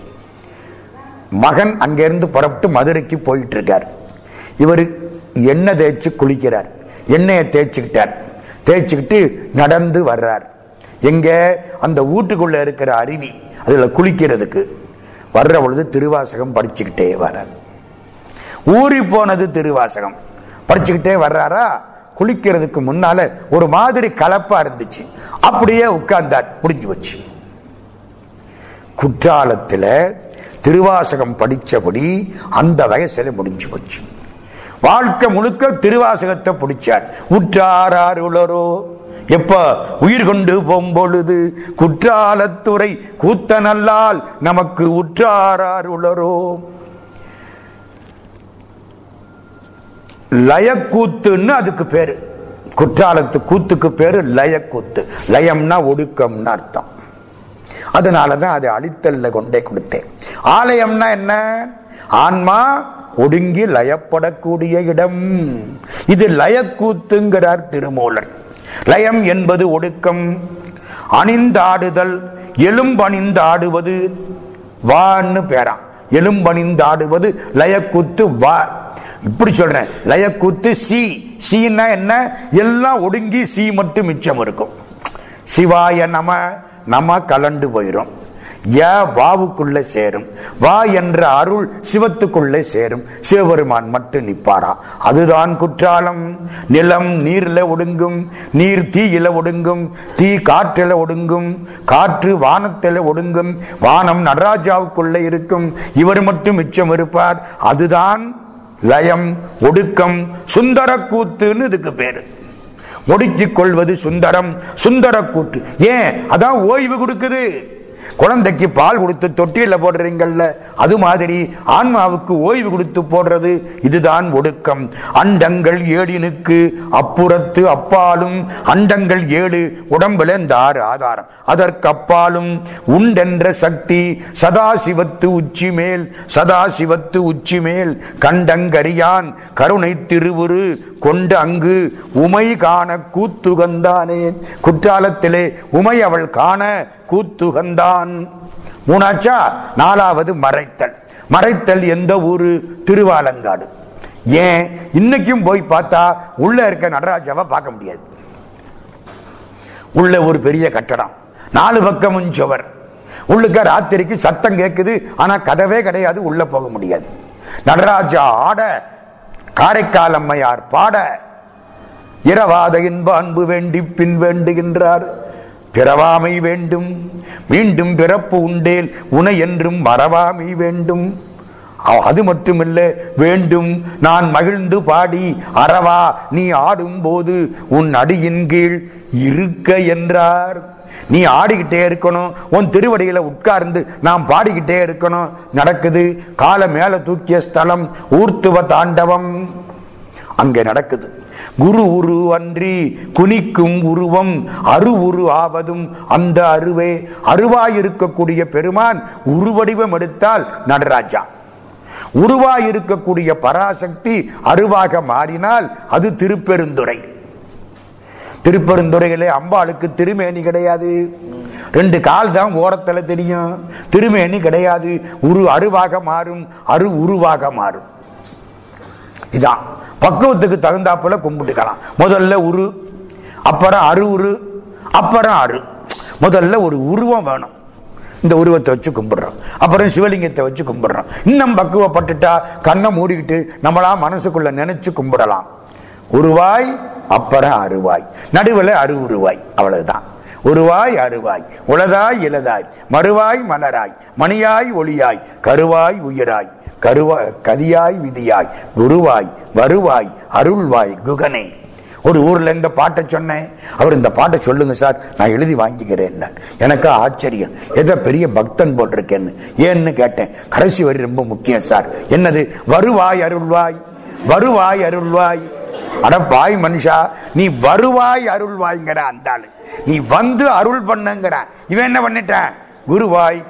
மகன் அங்கிருந்து புறப்பட்டு மதுரைக்கு போயிட்டு இருக்கார் இவர் எண்ணெய் தேய்ச்சி குளிக்கிறார். எண்ணெயை தேய்ச்சிக்கிட்டார். தேய்ச்சிக்கிட்டு நடந்து வர்றார். எங்க? அந்த வீட்டுக்குள்ள இருக்கிற அருவி அதில் குளிக்கிறதுக்கு. வர்ற பொழுது திருவாசகம் படிச்சுக்கிட்டே வர்றார் ஊறி போனது திருவாசகம். படிச்சுக்கிட்டே வர்றாரா? குளிக்கிறதுக்கு முன்னால ஒரு மாதிரி கலப்பா இருந்துச்சு. அப்படியே உட்கார்ந்தார். புடிஞ்சு வச்சு குற்றாலத்தில் திருவாசகம் படித்தபடி அந்த வயசுல முடிஞ்சு போச்சு. வாழ்க்கை முழுக்க திருவாசகத்தை பிடிச்சார். உற்றார் அருளரோ எப்ப உயிர் கொண்டு போம்பொழுது குற்றாலத்துறை கூத்தனல்லால் நமக்கு உற்றாரார் உளரோ. லயக்கூத்துன்னு அதுக்கு பேரு. குற்றாலத்து கூத்துக்கு பேரு லயக்கூத்து. லயம்னா ஒடுக்கம்னு அர்த்தம். அதனாலதான் அதை அழித்தல்ல கொண்டே கொடுத்தேன். ஆலயம்னா என்ன? ஆன்மா ஒடுங்கி லயப்படக்கூடிய இடம். இது லயக்கூத்துங்கிறார் திருமூலர். லயம் என்பது ஒடுக்கம். அணிந்தாடுதல் எலும்பணிந்தாடுவது வான்னு பேராம். எலும்பணிந்தாடுவது லயக்கூத்து வா. இப்படி சொல்றேன். லயக்கூத்து சி. சீன்னா என்ன? எல்லாம் ஒடுங்கி சி மட்டும் மிச்சம் இருக்கும். சிவாய நம நம கலண்டு போயிரும். ய வாவுக்குள்ள சேரும். வா என்ற அருள் சிவத்துக்குள்ளே சேரும். சிவபெருமான் மட்டும் நிப்பாரா அதுதான் குற்றாலம். நிலம் நீர்ல ஒடுங்கும். நீர் தீயில ஒடுங்கும். தீ காற்றில ஒடுங்கும். காற்று வானத்தில ஒடுங்கும். வானம் நடராஜாவுக்குள்ள இருக்கும். இவர் மட்டும் மிச்சம் இருப்பார். அதுதான் லயம் ஒடுக்கம் சுந்தர கூத்துன்னு இதுக்கு பேரு. ஒடுக்கிக் கொள்வது சுந்தரம் சுந்தர கூட்டு ஏன்? அதான் ஓய்வு கொடுக்குது. குழந்தைக்கு பால் கொடுத்து தொட்டியில போடுறீங்கல்ல அது மாதிரி ஆன்மாவுக்கு ஓய்வு கொடுத்து போடுறது இதுதான் ஒடுக்கம். அண்டங்கள் ஏழினுக்கு அப்புறத்து அப்பாலும் அண்டங்கள் ஏழு உடம்புல இந்த ஆறு ஆதாரம். அதற்கு அப்பாலும் உண்டென்ற சக்தி சதாசிவத்து உச்சி மேல் சதாசிவத்து உச்சி மேல் கண்டங்கரியான் கருணை திருவுரு கொண்டு அங்கு உமை காண கூத்துகந்தானேன் குற்றாலத்திலே உமை அவள் காண கூத்துகந்தான். மூணாச்சா? நாலாவது மறைத்தல். மறைத்தல் எந்த ஊரு? திருவாலங்காடு. ஏன்? இன்னைக்கும் போய் பார்த்தா உள்ள இருக்க நடராஜாவை பார்க்க முடியாது. உள்ள ஒரு பெரிய கட்டடம். நாலு பக்கமும் சுவர். உள்ளுக்க ராத்திரிக்கு சத்தம் கேட்குது ஆனா கதவே கிடையாது. உள்ள போக முடியாது. நடராஜா ஆட காரைக்கால் அம்மையார் பாட இரவாத இன்ப அன்பு வேண்டி பின் வேண்டுகின்றார். பிறவாமை வேண்டும். மீண்டும் பிறப்பு உண்டேல் உனை என்றும் மறவாமை வேண்டும். அது மட்டுமல்ல வேண்டும் நான் மகிழ்ந்து பாடி அறவா நீ ஆடும் போது உன் அடியின் கீழ் இருக்க என்றார். நீ ஆடிக்கிட்டே இருக்கணும் உன் திருவடியில உட்கார்ந்து நாம் பாடிக்கிட்டே இருக்கணும். நடக்குது கால மேல தூக்கிய ஸ்தலம் ஊர்த்துவ தாண்டவம். அங்கே நடக்குது. குரு உரு அன்றி குனிக்கும் உருவம் அரு உரு ஆவதும் அந்த அருவே. அருவாயிருக்கக்கூடிய பெருமான் உருவடிவம் எடுத்தால் நடராஜா. உருவாயிருக்கக்கூடிய பராசக்தி அருவாக மாறினால் அது திருப்பெருந்துறை. திருப்பெருந்துறையிலே அம்பாளுக்கு திருமேனி கிடையாது. ரெண்டு கால் தான் ஓரத்துல தெரியும். திருமேனி கிடையாது. உரு அருவாக மாறும் அரு உருவாக மாறும். இதான். பக்குவத்துக்கு தகுந்தாப்புல கும்பிட்டுக்கலாம். முதல்ல உரு அப்புறம் அரு உரு அப்புறம் அரு முதல்ல ஒரு உருவம் வேணும். இந்த உருவத்தை வச்சு கும்பிடுறோம். அப்புறம் சிவலிங்கத்தை வச்சு கும்பிடுறோம். இன்னும் பக்குவப்பட்டுட்டா கண்ணை மூடிக்கிட்டு நம்மளா மனசுக்குள்ள நினைச்சு கும்பிடலாம். உருவாய் அப்புறம் அருவாய் நடுவில் அரு உருவாய் அவ்வளவுதான். உருவாய் அருவாய் உளதாய் இலதாய் மறுவாய் மலராய். மணியாய் ஒளியாய். கருவாய் உயிராய். கருவாய் கதியாய் விதியாய் குருவாய் வருவாய் அருள்வாய் குகனே. ஒரு ஊர்ல இந்த பாட்டை சொன்னேன். அவர் இந்த பாட்டை சொல்லுங்க சார் நான் எழுதி வாங்கிக்கிறேன். எனக்கு ஆச்சரியம். ஏதோ பெரிய பக்தன் போட்டிருக்கேன்னு. ஏன்னு கேட்டேன். கடைசி வரி ரொம்ப முக்கியம் சார். என்னது? வருவாய் அருள்வாய். வருவாய் அருள்வாய். அட பாய் மனுஷா நீ வருவாய் அருள்வாய்ங்கிற அந்த ஆளு. நீ வந்து அருள் பண்ணுங்கிற. இவன் என்ன பண்ணிட்டான்? குருவாய்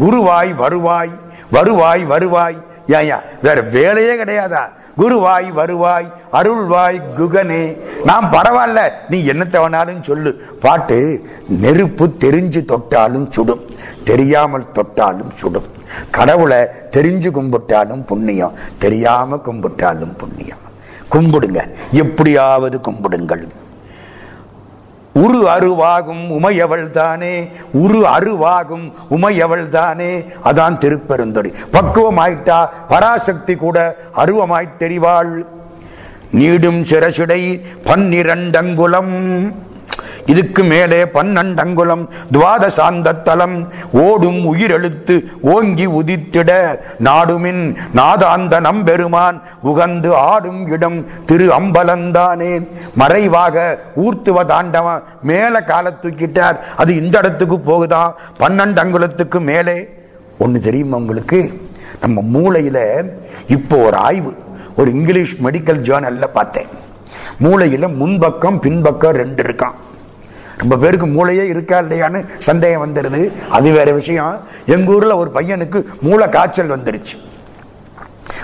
குருவாய் வருவாய். வருவாய் வருவாய். ஏயா வேற வேலையே கிடையாதா? குருவாய் வருவாய் அருள்வாய் குகனே. நாம் பரவாயில்ல. நீ என்னத்தை வேணாலும் சொல்லு. பாட்டு நெருப்பு தெரிஞ்சு தொட்டாலும் சுடும். தெரியாமல் தொட்டாலும் சுடும். கடவுளை தெரிஞ்சு கும்பிட்டாலும் புண்ணியம். தெரியாம கும்பிட்டாலும் புண்ணியம். கும்பிடுங்க. எப்படியாவது கும்பிடுங்கள். உரு அருவாகும் உமையவள் தானே உரு அருவாகும் உமையவள் தானே அதான் திருப்பெருந்துறை பக்குவமாயிட்டா பராசக்தி கூட அருவமாய்த் தெரிவாள். நீடும் சிரசுடை பன்னிரண்டங்குலம். இதுக்கு மேலே பன்னண்டங்குலம் துவாதசாந்த தலம் ஓடும் உயிரெழுத்து ஓங்கி உதித்திட நாடுமின் நாதாந்த நம்பெருமான் உகந்து ஆடும் இடம் திரு அம்பலந்தானே. மறைவாக ஊர்த்துவ தாண்டவன் மேல கால தூக்கிட்டார். அது இந்த இடத்துக்கு போகுதான் பன்னெண்டு அங்குலத்துக்கு மேலே. ஒன்னு தெரியுமா உங்களுக்கு? நம்ம மூளையில இப்போ ஒரு ஆய்வு ஒரு இங்கிலீஷ் மெடிக்கல் ஜேர்னல்ல பார்த்தேன். மூளையில முன்பக்கம் பின்பக்கம் ரெண்டு இருக்கான் ரொம்ப பேருக்கு மூளையே இருக்கா இல்லையான்னு சந்தேகம் வந்துடுது அது வேற விஷயம். எங்க ஊர்ல ஒரு பையனுக்கு மூளை காய்ச்சல் வந்துருச்சு.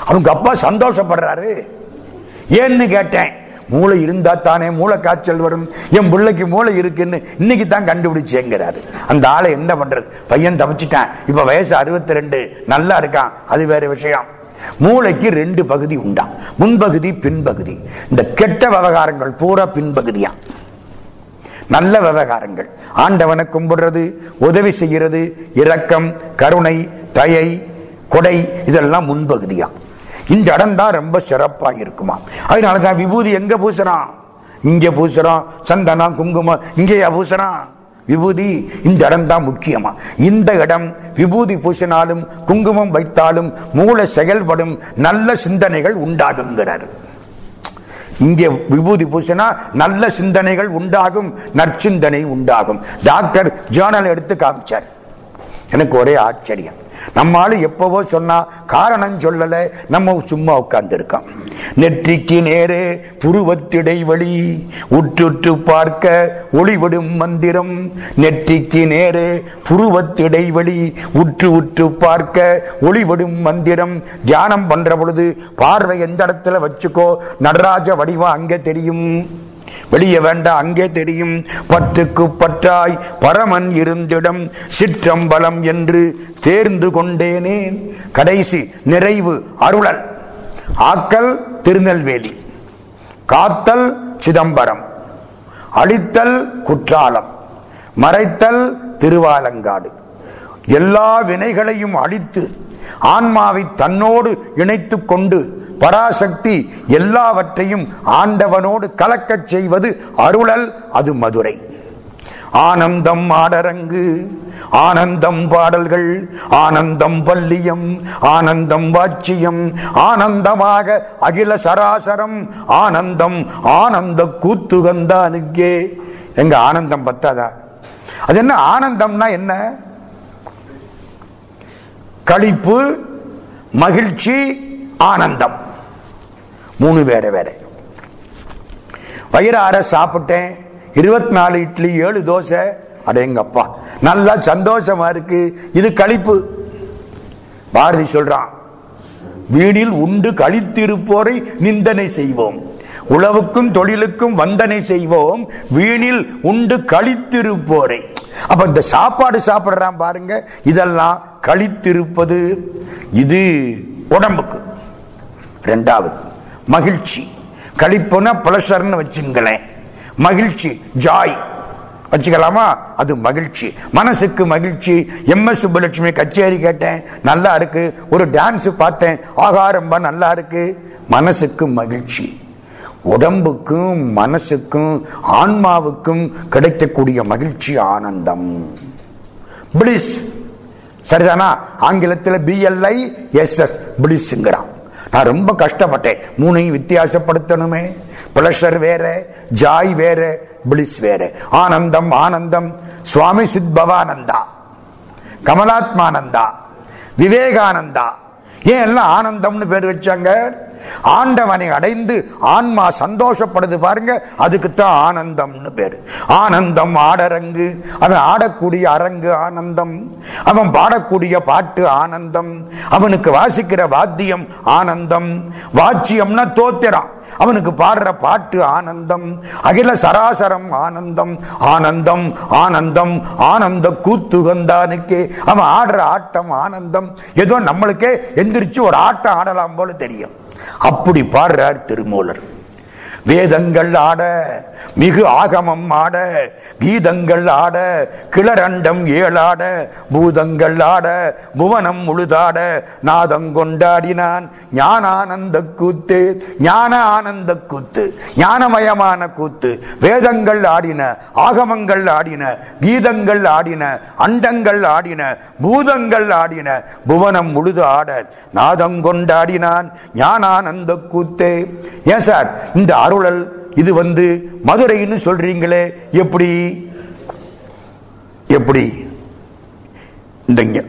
அவங்க அப்பா சந்தோஷப்படுறாரு. ஏன்னு கேட்டேன். மூளை இருந்தா தானே மூளை காய்ச்சல் வரும். என் பிள்ளைக்கு மூளை இருக்குன்னு இன்னைக்கு தான் கண்டுபிடிச்சேங்கிறாரு. அந்த ஆளை என்ன பண்றது? பையன் தப்பிச்சிட்டான். இப்ப வயசு அறுபத்தி ரெண்டு நல்லா இருக்கான். அது வேற விஷயம். மூளைக்கு ரெண்டு பகுதி உண்டா முன்பகுதி பின்பகுதி. இந்த கெட்ட விவகாரங்கள் பூரா பின்பகுதியா நல்ல விவகாரங்கள். ஆண்டவனை கும்பிடுறது உதவி செய்கிறது இரக்கம் கருணை தயை கொடை இதெல்லாம் முன்பகுதியா? இந்த இடம் தான் ரொம்ப சிறப்பா இருக்குமா? அதனால தான் விபூதி எங்க பூசுறான் இங்க பூசுறான் சந்தனம் குங்குமம் இங்கேயா பூசுறான் விபூதி இந்த இடம் தான் முக்கியமா? இந்த இடம் விபூதி பூசினாலும் குங்குமம் வைத்தாலும் மூளை செயல்படும் நல்ல சிந்தனைகள் உண்டாகுங்கிறார். இங்கே விபூதி பூசினா நல்ல சிந்தனைகள் உண்டாகும் நற்சிந்தனை உண்டாகும். டாக்டர் ஜேர்னல் எடுத்து காமிச்சார். எனக்கு ஒரே ஆச்சரியம். நம்மால எப்பவோ சொன்னா காரணம் சொல்லல நம்ம சும்மா உட்கார்ந்து இருக்கோம் நெற்றிக்கு நேரே புருவத்திடைவழி உற்றுற்று பார்க்க ஒளிவிடும் மந்திரம். நெற்றிக்கு நேரே புருவத்திடைவழி உற்று உற்று பார்க்க ஒளிவிடும் மந்திரம். தியானம் பண்ற பொழுது பார்வை எந்த இடத்துல வச்சுக்கோ நடராஜ வடிவம் அங்க தெரியும். வெளியே வேண்டாம் அங்கே தெரியும். பற்றுக்கு பற்றாய் பரமன் இருந்திடம் சிற்றம்பலம் என்று தேர்ந்து கொண்டேனேன் கடைசி நிறைவு அருளல். ஆக்கல் திருநெல்வேலி. காத்தல் சிதம்பரம். அழித்தல் குற்றாலம். மறைத்தல் திருவாலங்காடு. எல்லா வினைகளையும் அழித்து ஆன்மாவை தன்னோடு இணைத்துக் கொண்டு பராசக்தி எல்லாவற்றையும் ஆண்டவனோடு கலக்கச் செய்வது அருளல் அது மதுரை. ஆனந்தம் ஆடரங்கு ஆனந்தம் பாடல்கள் ஆனந்தம் பள்ளியம் ஆனந்தம் வாட்சியம் ஆனந்தமாக அகில சராசரம் ஆனந்தம் ஆனந்த கூத்துகந்தானுக்கே. எங்க ஆனந்தம் பத்தாதா? அது என்ன ஆனந்தம்னா என்ன? களிப்பு மகிழ்ச்சி ஆனந்தம். மூணு வேற வேற. வயிறார சாப்பிட்டேன். இருபத்தி நாலு இட்லி ஏழு தோசை. அடேங்கப்பா. நல்லா சந்தோஷமா இருக்கு. இது கழிப்பு பாரதி சொல்றான் வீணில் உண்டு கழித்திருப்போரை நிந்தனை செய்வோம். உழவுக்கும் தொழிலுக்கும் வந்தனை செய்வோம். வீணில் உண்டு கழித்திருப்போரை அப்ப இந்த சாப்பாடு சாப்பிடுறான் பாருங்க இதெல்லாம் கழித்திருப்பது இது உடம்புக்கு. ரெண்டாவது மகிழ்ச்சி. கழிப்புனா பிளஷர்னு வச்சுங்களேன். மகிழ்ச்சி ஜாய் வச்சுக்கலாமா? அது மகிழ்ச்சி. மனசுக்கு மகிழ்ச்சி. எம் எஸ் சுப்புலட்சுமி கச்சேரி கேட்டேன். நல்லா இருக்கு. ஒரு டான்ஸ் பார்த்தேன். ஆகாரம்பா நல்லா இருக்கு. மனசுக்கு மகிழ்ச்சி. உடம்புக்கும் மனசுக்கும் ஆன்மாவுக்கும் கிடைக்கக்கூடிய மகிழ்ச்சி ஆனந்தம். பிளிஸ் சரிதானா? ஆங்கிலத்தில் பிஎல்ஐ எஸ் எஸ் பிளிஸ்ங்கிறான் நான் ரொம்ப கஷ்டப்பட்டேன். மூணையும் வித்தியாசப்படுத்தணுமே. பிளஷர் வேற ஜாய் வேற பிளிஸ் வேற. ஆனந்தம் ஆனந்தம். சுவாமி சித்பவானந்தா கமலாத்மானந்தா. விவேகானந்தா. ஏன் எல்லாம் ஆனந்தம்னு பேர் வச்சாங்க? ஆண்டவனை அடைந்து ஆன்மா சந்தோஷப்படுது பாருங்க அதுக்குத்தான் ஆனந்தம்னு பேரு. ஆனந்தம் ஆடரங்கு அவன் ஆடக்கூடிய அரங்கு ஆனந்தம். அவன் பாடக்கூடிய பாட்டு ஆனந்தம். அவனுக்கு வாசிக்கிற வாத்தியம் ஆனந்தம். வாச்சியம்னா தோத்திரம். அவனுக்கு பாடுற பாட்டு ஆனந்தம். அகில சராசரம் ஆனந்தம். ஆனந்தம் ஆனந்தம் ஆனந்த கூத்துகந்தானுக்கே அவன் ஆடுற ஆட்டம் ஆனந்தம். ஏதோ நம்மளுக்கே எந்திரிச்சு ஒரு ஆட்டம் ஆடலாம் போல தெரியும். அப்படி பாடுறார் திருமூலர். வேதங்கள் ஆட மிகு ஆகமம் ஆட கீதங்கள் ஆட கிளரண்டம் ஏழாட பூதங்கள் ஆட புவனம் முழுதாட நாதம் கொண்டாடினான் ஞானானந்த கூத்து ஞான ஆனந்த கூத்து ஞானமயமான கூத்து. வேதங்கள் ஆடின ஆகமங்கள் ஆடின கீதங்கள் ஆடின அண்டங்கள் ஆடின பூதங்கள் ஆடின புவனம் முழுது ஆட நாதம் கொண்டாடினான் ஞானானந்த கூத்தே. ஏன் சார் இந்த அருளல் இது வந்து மதுரைன்னு சொல்றீங்களே எப்படி? எப்படி? இந்த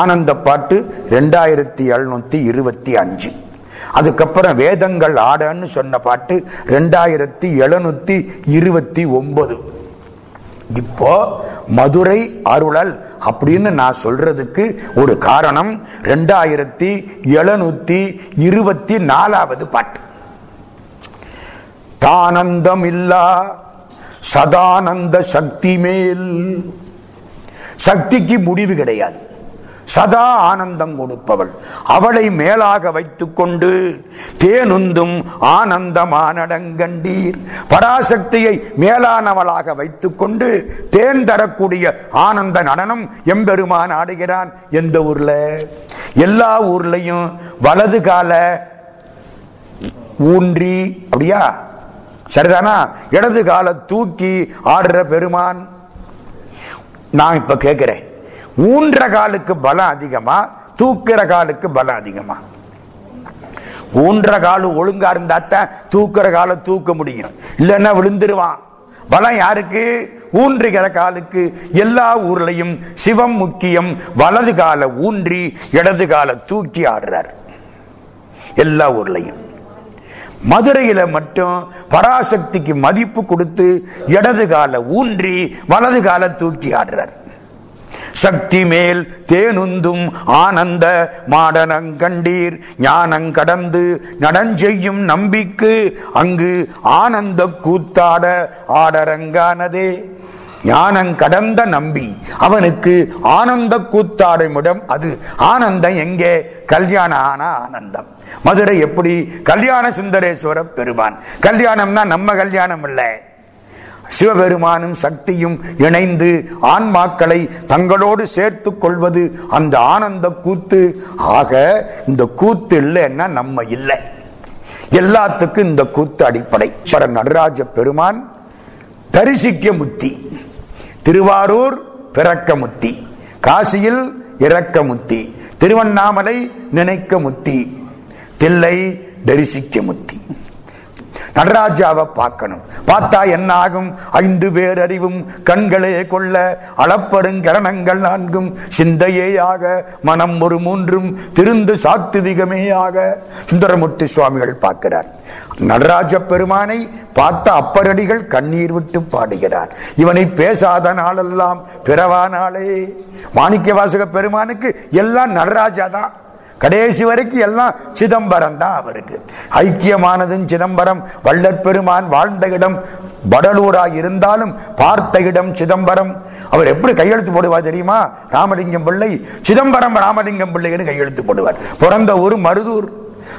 ஆனந்த பாட்டு ரெண்டாயிரத்தி எழுநூத்தி இருபத்தி அஞ்சு. அதுக்கப்புறம் வேதங்கள் ஆடன்னு சொன்ன பாட்டு ரெண்டாயிரத்தி எழுநூத்தி இருபத்தி ஒன்பது. இப்போ மதுரை அருளல் அப்படின்னு நான் சொல்றதுக்கு ஒரு காரணம் ரெண்டாயிரத்தி எழுநூத்தி இருபத்தி நாலாவது பாட்டு. தானந்தம் இல்லா சதானந்த சக்தி மேல் சக்திக்கு முடிவு கிடையாது. சதா ஆனந்தம் கொடுப்பவள். அவளை மேலாக வைத்துக் கொண்டு தேனுந்தும் ஆனந்தமானடங்கண்டீர். பராசக்தியை மேலானவளாக வைத்துக் கொண்டு தேன் தரக்கூடிய ஆனந்த நடனம் எம்பெருமான் ஆடுகிறான் எந்த ஊர்ல? எல்லா ஊர்லயும் வலது கால ஊன்றி அப்படியா? சரிதானா? இடது கால தூக்கி ஆடுற பெருமான். நான் இப்ப கேட்கிறேன் ஊன்ற காலுக்கு பலம் அதிகமா தூக்குற காலுக்கு பலம் அதிகமா? ஊன்ற காலு ஒழுங்கா இருந்தாத்தான் தூக்குற காலை தூக்க முடியும். இல்லைன்னா விழுந்துருவான். பலம் யாருக்கு? ஊன்றுகிற காலுக்கு. எல்லா ஊர்லையும் சிவம் முக்கியம். வலது கால ஊன்றி இடது கால தூக்கி ஆடுறார். எல்லா ஊர்லையும். மதுரையில மட்டும் பராசக்திக்கு மதிப்பு கொடுத்து இடது கால ஊன்றி வலது கால தூக்கி ஆடுறார். சக்தி மேல் தேனுந்தும் ஆனந்த மாடனங்கண்டீர் ஞானங் கடந்து நடஞ்செய்யும் நம்பிக்கு அங்கு ஆனந்த கூத்தாட ஆடரங்கானதே. ஞானம் கடந்த நம்பி அவனுக்கு ஆனந்த கூத்தாடும் இடம் அது ஆனந்தம் எங்கே? கல்யாண ஆன ஆனந்தம். மதுரை எப்படி? கல்யாண சுந்தரேஸ்வர பெருமான். கல்யாணம்னா நம்ம கல்யாணம் இல்லை. சிவபெருமானும் சக்தியும் இணைந்து ஆன்மாக்களை தங்களோடு சேர்த்து கொள்வது அந்த ஆனந்த கூத்து. ஆக இந்த கூத்து இல்லைன்னா நம்ம இல்லை. எல்லாத்துக்கும் இந்த கூத்து அடிப்படை. சர நடராஜ பெருமான் தரிசிக்க முத்தி. திருவாரூர் பிறக்க முத்தி. காசியில் இறக்க முத்தி. திருவண்ணாமலை நினைக்க முத்தி. தில்லை தரிசிக்க முத்தி. நடராஜாவை பார்க்கணும். பார்த்தா என்ன ஆகும் ஐந்து பேர் அறிவும் கண்களே கொள்ள அளப்பருங்கரணங்கள் நான்கும். சிந்தையேயாக மனம் ஒரு மூன்றும் திருந்து சாத்துவிகமேயாக. சுந்தரமூர்த்தி சுவாமிகள் பார்க்கிறார். நடராஜ பெருமானை பார்த்த அப்பரடிகள் கண்ணீர் விட்டு பாடுகிறார். இவனை பேசாத நாளெல்லாம் பிறவானாலே மாணிக்க வாசக பெருமானுக்கு எல்லாம் நடராஜா தான். கடைசி வரைக்கும் எல்லாம் சிதம்பரம் தான் அவருக்கு. ஐக்கியமானதும் சிதம்பரம் வல்லற்பெருமான் வாழ்ந்த இடம் வடலூரா இருந்தாலும் பார்த்த இடம் சிதம்பரம். அவர் எப்படி கையெழுத்து போடுவார் தெரியுமா? ராமலிங்கம் பிள்ளை சிதம்பரம் ராமலிங்கம் பிள்ளைன்னு கையெழுத்து போடுவார். பிறந்த ஊர் மருதூர்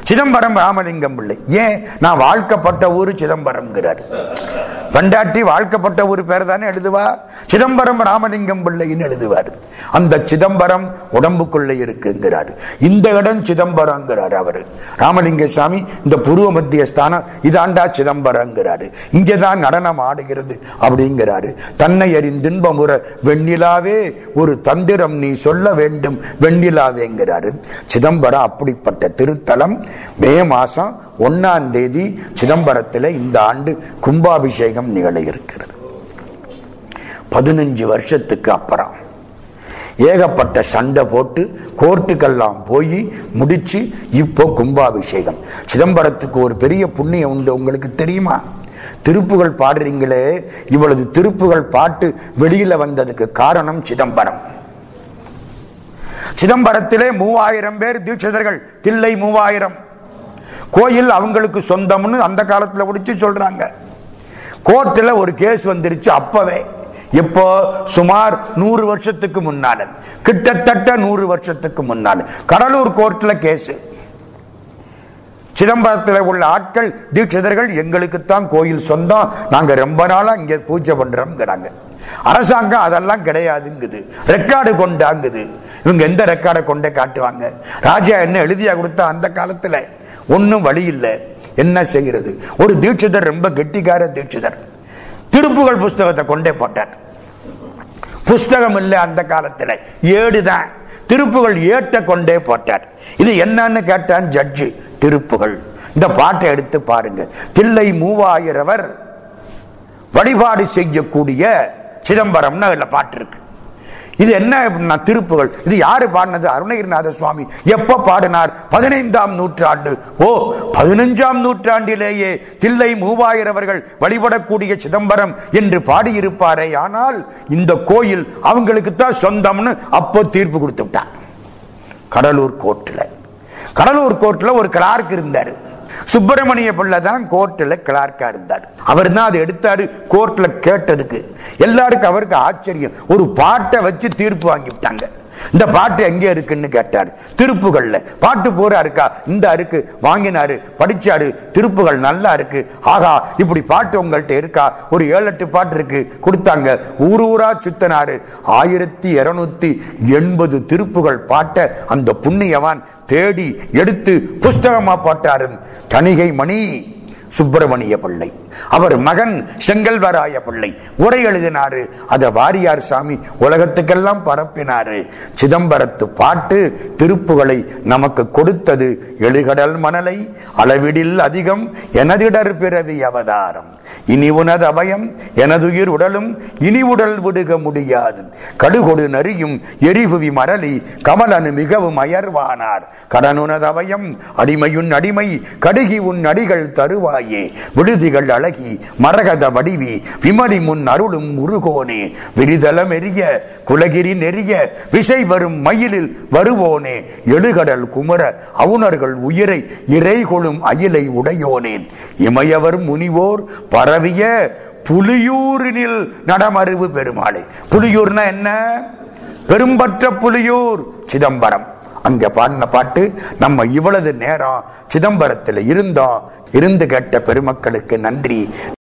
சிதம்பரம் ராமலிங்கம் பிள்ளை. ஏன்? நான் வாழ்க்கப்பட்ட ஊர் சிதம்பரம்ங்கிறார். பண்டாட்டி வாழ்க்கப்பட்ட ஊர் பேர் தானே எழுதுவா? சிதம்பரம் ராமலிங்கம் பிள்ளைன்னு எழுதுவார். அந்த சிதம்பரம் உடம்புக்குள்ளே இருக்குங்கிறாரு. இந்த இடம் சிதம்பரங்கிறார் அவரு. ராமலிங்க சாமி இந்த பூர்வ மத்திய ஸ்தானம் இதாண்டா சிதம்பரங்கிறாரு. இங்கேதான் நடனம் ஆடுகிறது அப்படிங்கிறாரு. தன்னை அறிந்தின்பமுற வெண்ணிலாவே ஒரு தந்திரம் நீ சொல்ல வேண்டும் வெண்ணிலாவேங்கிறாரு. சிதம்பரம் அப்படிப்பட்ட திருத்தலம் மே மாசம் ஒன்னாம் தேதி சிதம்பரத்தில் இந்த ஆண்டு கும்பாபிஷேகம் நிகழ இருக்கிறது. பதினஞ்சு வருஷத்துக்கு அப்புறம். ஏகப்பட்ட சண்டை போட்டு கோர்ட்டுக்கெல்லாம் போய் முடிச்சு இப்போ கும்பாபிஷேகம். சிதம்பரத்துக்கு ஒரு பெரிய புண்ணியம் உண்டு உங்களுக்கு தெரியுமா? திருப்புகள் பாடுறீங்களே இவ்வளவு திருப்புகள் பாட்டு வெளியில வந்ததுக்கு காரணம் சிதம்பரம். சிதம்பரத்திலே மூவாயிரம் பேர் தீட்சிதர்கள் தில்லை மூவாயிரம். கோயில் அவங்களுக்கு சொந்தம்னு அந்த காலத்தில் முடிச்சு சொல்றாங்க. கோர்ட்டில் ஒரு கேஸ் வந்துருச்சு அப்பவே. இப்போ சுமார் நூறு வருஷத்துக்கு முன்னால. கிட்டத்தட்ட நூறு வருஷத்துக்கு முன்னால. கடலூர் கோர்ட்ல கேஸ் சிதம்பரத்தில் உள்ள ஆட்கள் தீட்சிதர்கள் எங்களுக்குத்தான் கோயில் சொந்தம். நாங்க ரொம்ப நாளா இங்க பூஜை பண்றோம்ங்கிறாங்க. அரசாங்கம் அதெல்லாம் கிடையாதுங்குது. ரெக்கார்டு கொண்டாங்குது. இவங்க எந்த ரெக்கார்டை கொண்டே காட்டுவாங்க? ராஜா என்ன எழுதியா கொடுத்தா அந்த காலத்துல? ஒன்னும் வழி இல்லை. என்ன செய்கிறது ஒரு தீட்சிதர் ரொம்ப கெட்டிக்கார தீட்சிதர். திருப்புகள் புஸ்தகத்தை கொண்டே போட்டார். புஸ்தகம் இல்லை அந்த காலத்துல. ஏடுதான் திருப்புகள் ஏட்ட கொண்டே போட்டார். இது என்னன்னு கேட்டான் ஜட்ஜு திருப்புகள். இந்த பாட்டை எடுத்து பாருங்க. தில்லை மூவாயிரவர் வழிபாடு செய்யக்கூடிய சிதம்பரம்னு அதில் பாட்டு இருக்கு. இது என்ன அப்படின்னா திருப்புகள். இது யாரு பாடினது? அருணகிரிநாத சுவாமி. எப்ப பாடினார்? பதினைந்தாம் நூற்றாண்டு. ஓ பதினஞ்சாம் நூற்றாண்டிலேயே தில்லை மூவாயிரவர்கள் வழிபடக்கூடிய சிதம்பரம் என்று பாடியிருப்பாரே. ஆனால் இந்த கோயில் அவங்களுக்கு தான் சொந்தம்னு அப்போ தீர்ப்பு கொடுத்து விட்டான் கடலூர் கோர்ட்ல கடலூர் கோர்ட்ல ஒரு கிளார்க் இருந்தாரு. சுப்பிரமணிய பிள்ளை தான் கோர்ட்ல கிளார்க்கா இருந்தார். அவர் தான் அதை எடுத்தாரு? கோர்ட்ல கேட்டதுக்கு. எல்லாருக்கும் அவருக்கு ஆச்சரியம். ஒரு பாட்டை வச்சு தீர்ப்பு வாங்கி விட்டாங்க இந்த பாட்டு எங்கே இருக்குன்னு கேட்டாரு. திருப்புகள்ல. பாட்டு பூரா இருக்கா? இந்த இருக்கு வாங்கினாரு. படிச்சாரு. திருப்புகள் நல்லா இருக்கு. ஆகா இப்படி பாட்டு உங்கள்கிட்ட இருக்கா? ஒரு ஏழு எட்டு பாட்டு இருக்கு. கொடுத்தாங்க. ஊர் ஊரா சுத்தனாரு. ஆயிரத்தி இருநூத்தி எண்பது திருப்புகள் பாட்ட அந்த புண்ணியவான் தேடி எடுத்து புஸ்தகமா பாட்டாரு. தணிகை மணி சுப்பிரமணிய பிள்ளை. அவர் மகன் செங்கல்வராய பிள்ளை. உரை எழுதினாரு. அத வாரியார் சாமி உலகத்துக்கெல்லாம் பரப்பினாரு. சிதம்பரத்து பாட்டு திருப்புகளை நமக்கு கொடுத்தது எழுகடல் மணலை அளவிடில் அதிகம் எனதிடர் பிறவி அவதாரம். இனி உனது அபயம் எனதுயிர் உடலும் இனி உடல் விடுக முடியாது. கடுகொடு நரியும் எரிபுவி மரளி கமலனு மிகவும் அயர்வானார். கடனுனது அபயம் அடிமையுன் அடிமை கடுகி உன் அடிகள் தருவாயே. விடுதிகள் அழகி மரகத வடிவி விமதி முன் அருளும் முருகோனே. விரிதலம் எரிய குலகிரி நெறிய விசை வரும் மயிலில் வருவோனே. எழுகடல் குமர அவுணர்கள் உயிரை இறை கொளும் அயிலை உடையோனேன் இமையவர் முனிவோர் பரவிய புலியூரினில் நடமறிவு பெருமாளே. புலியூர்னா என்ன? பெரும்பற்ற புலியூர் சிதம்பரம். அங்க பாடின பாட்டு நம்ம இவ்வளவு நேரம் சிதம்பரத்தில் இருந்தோம் இருந்து கேட்ட பெருமக்களுக்கு நன்றி.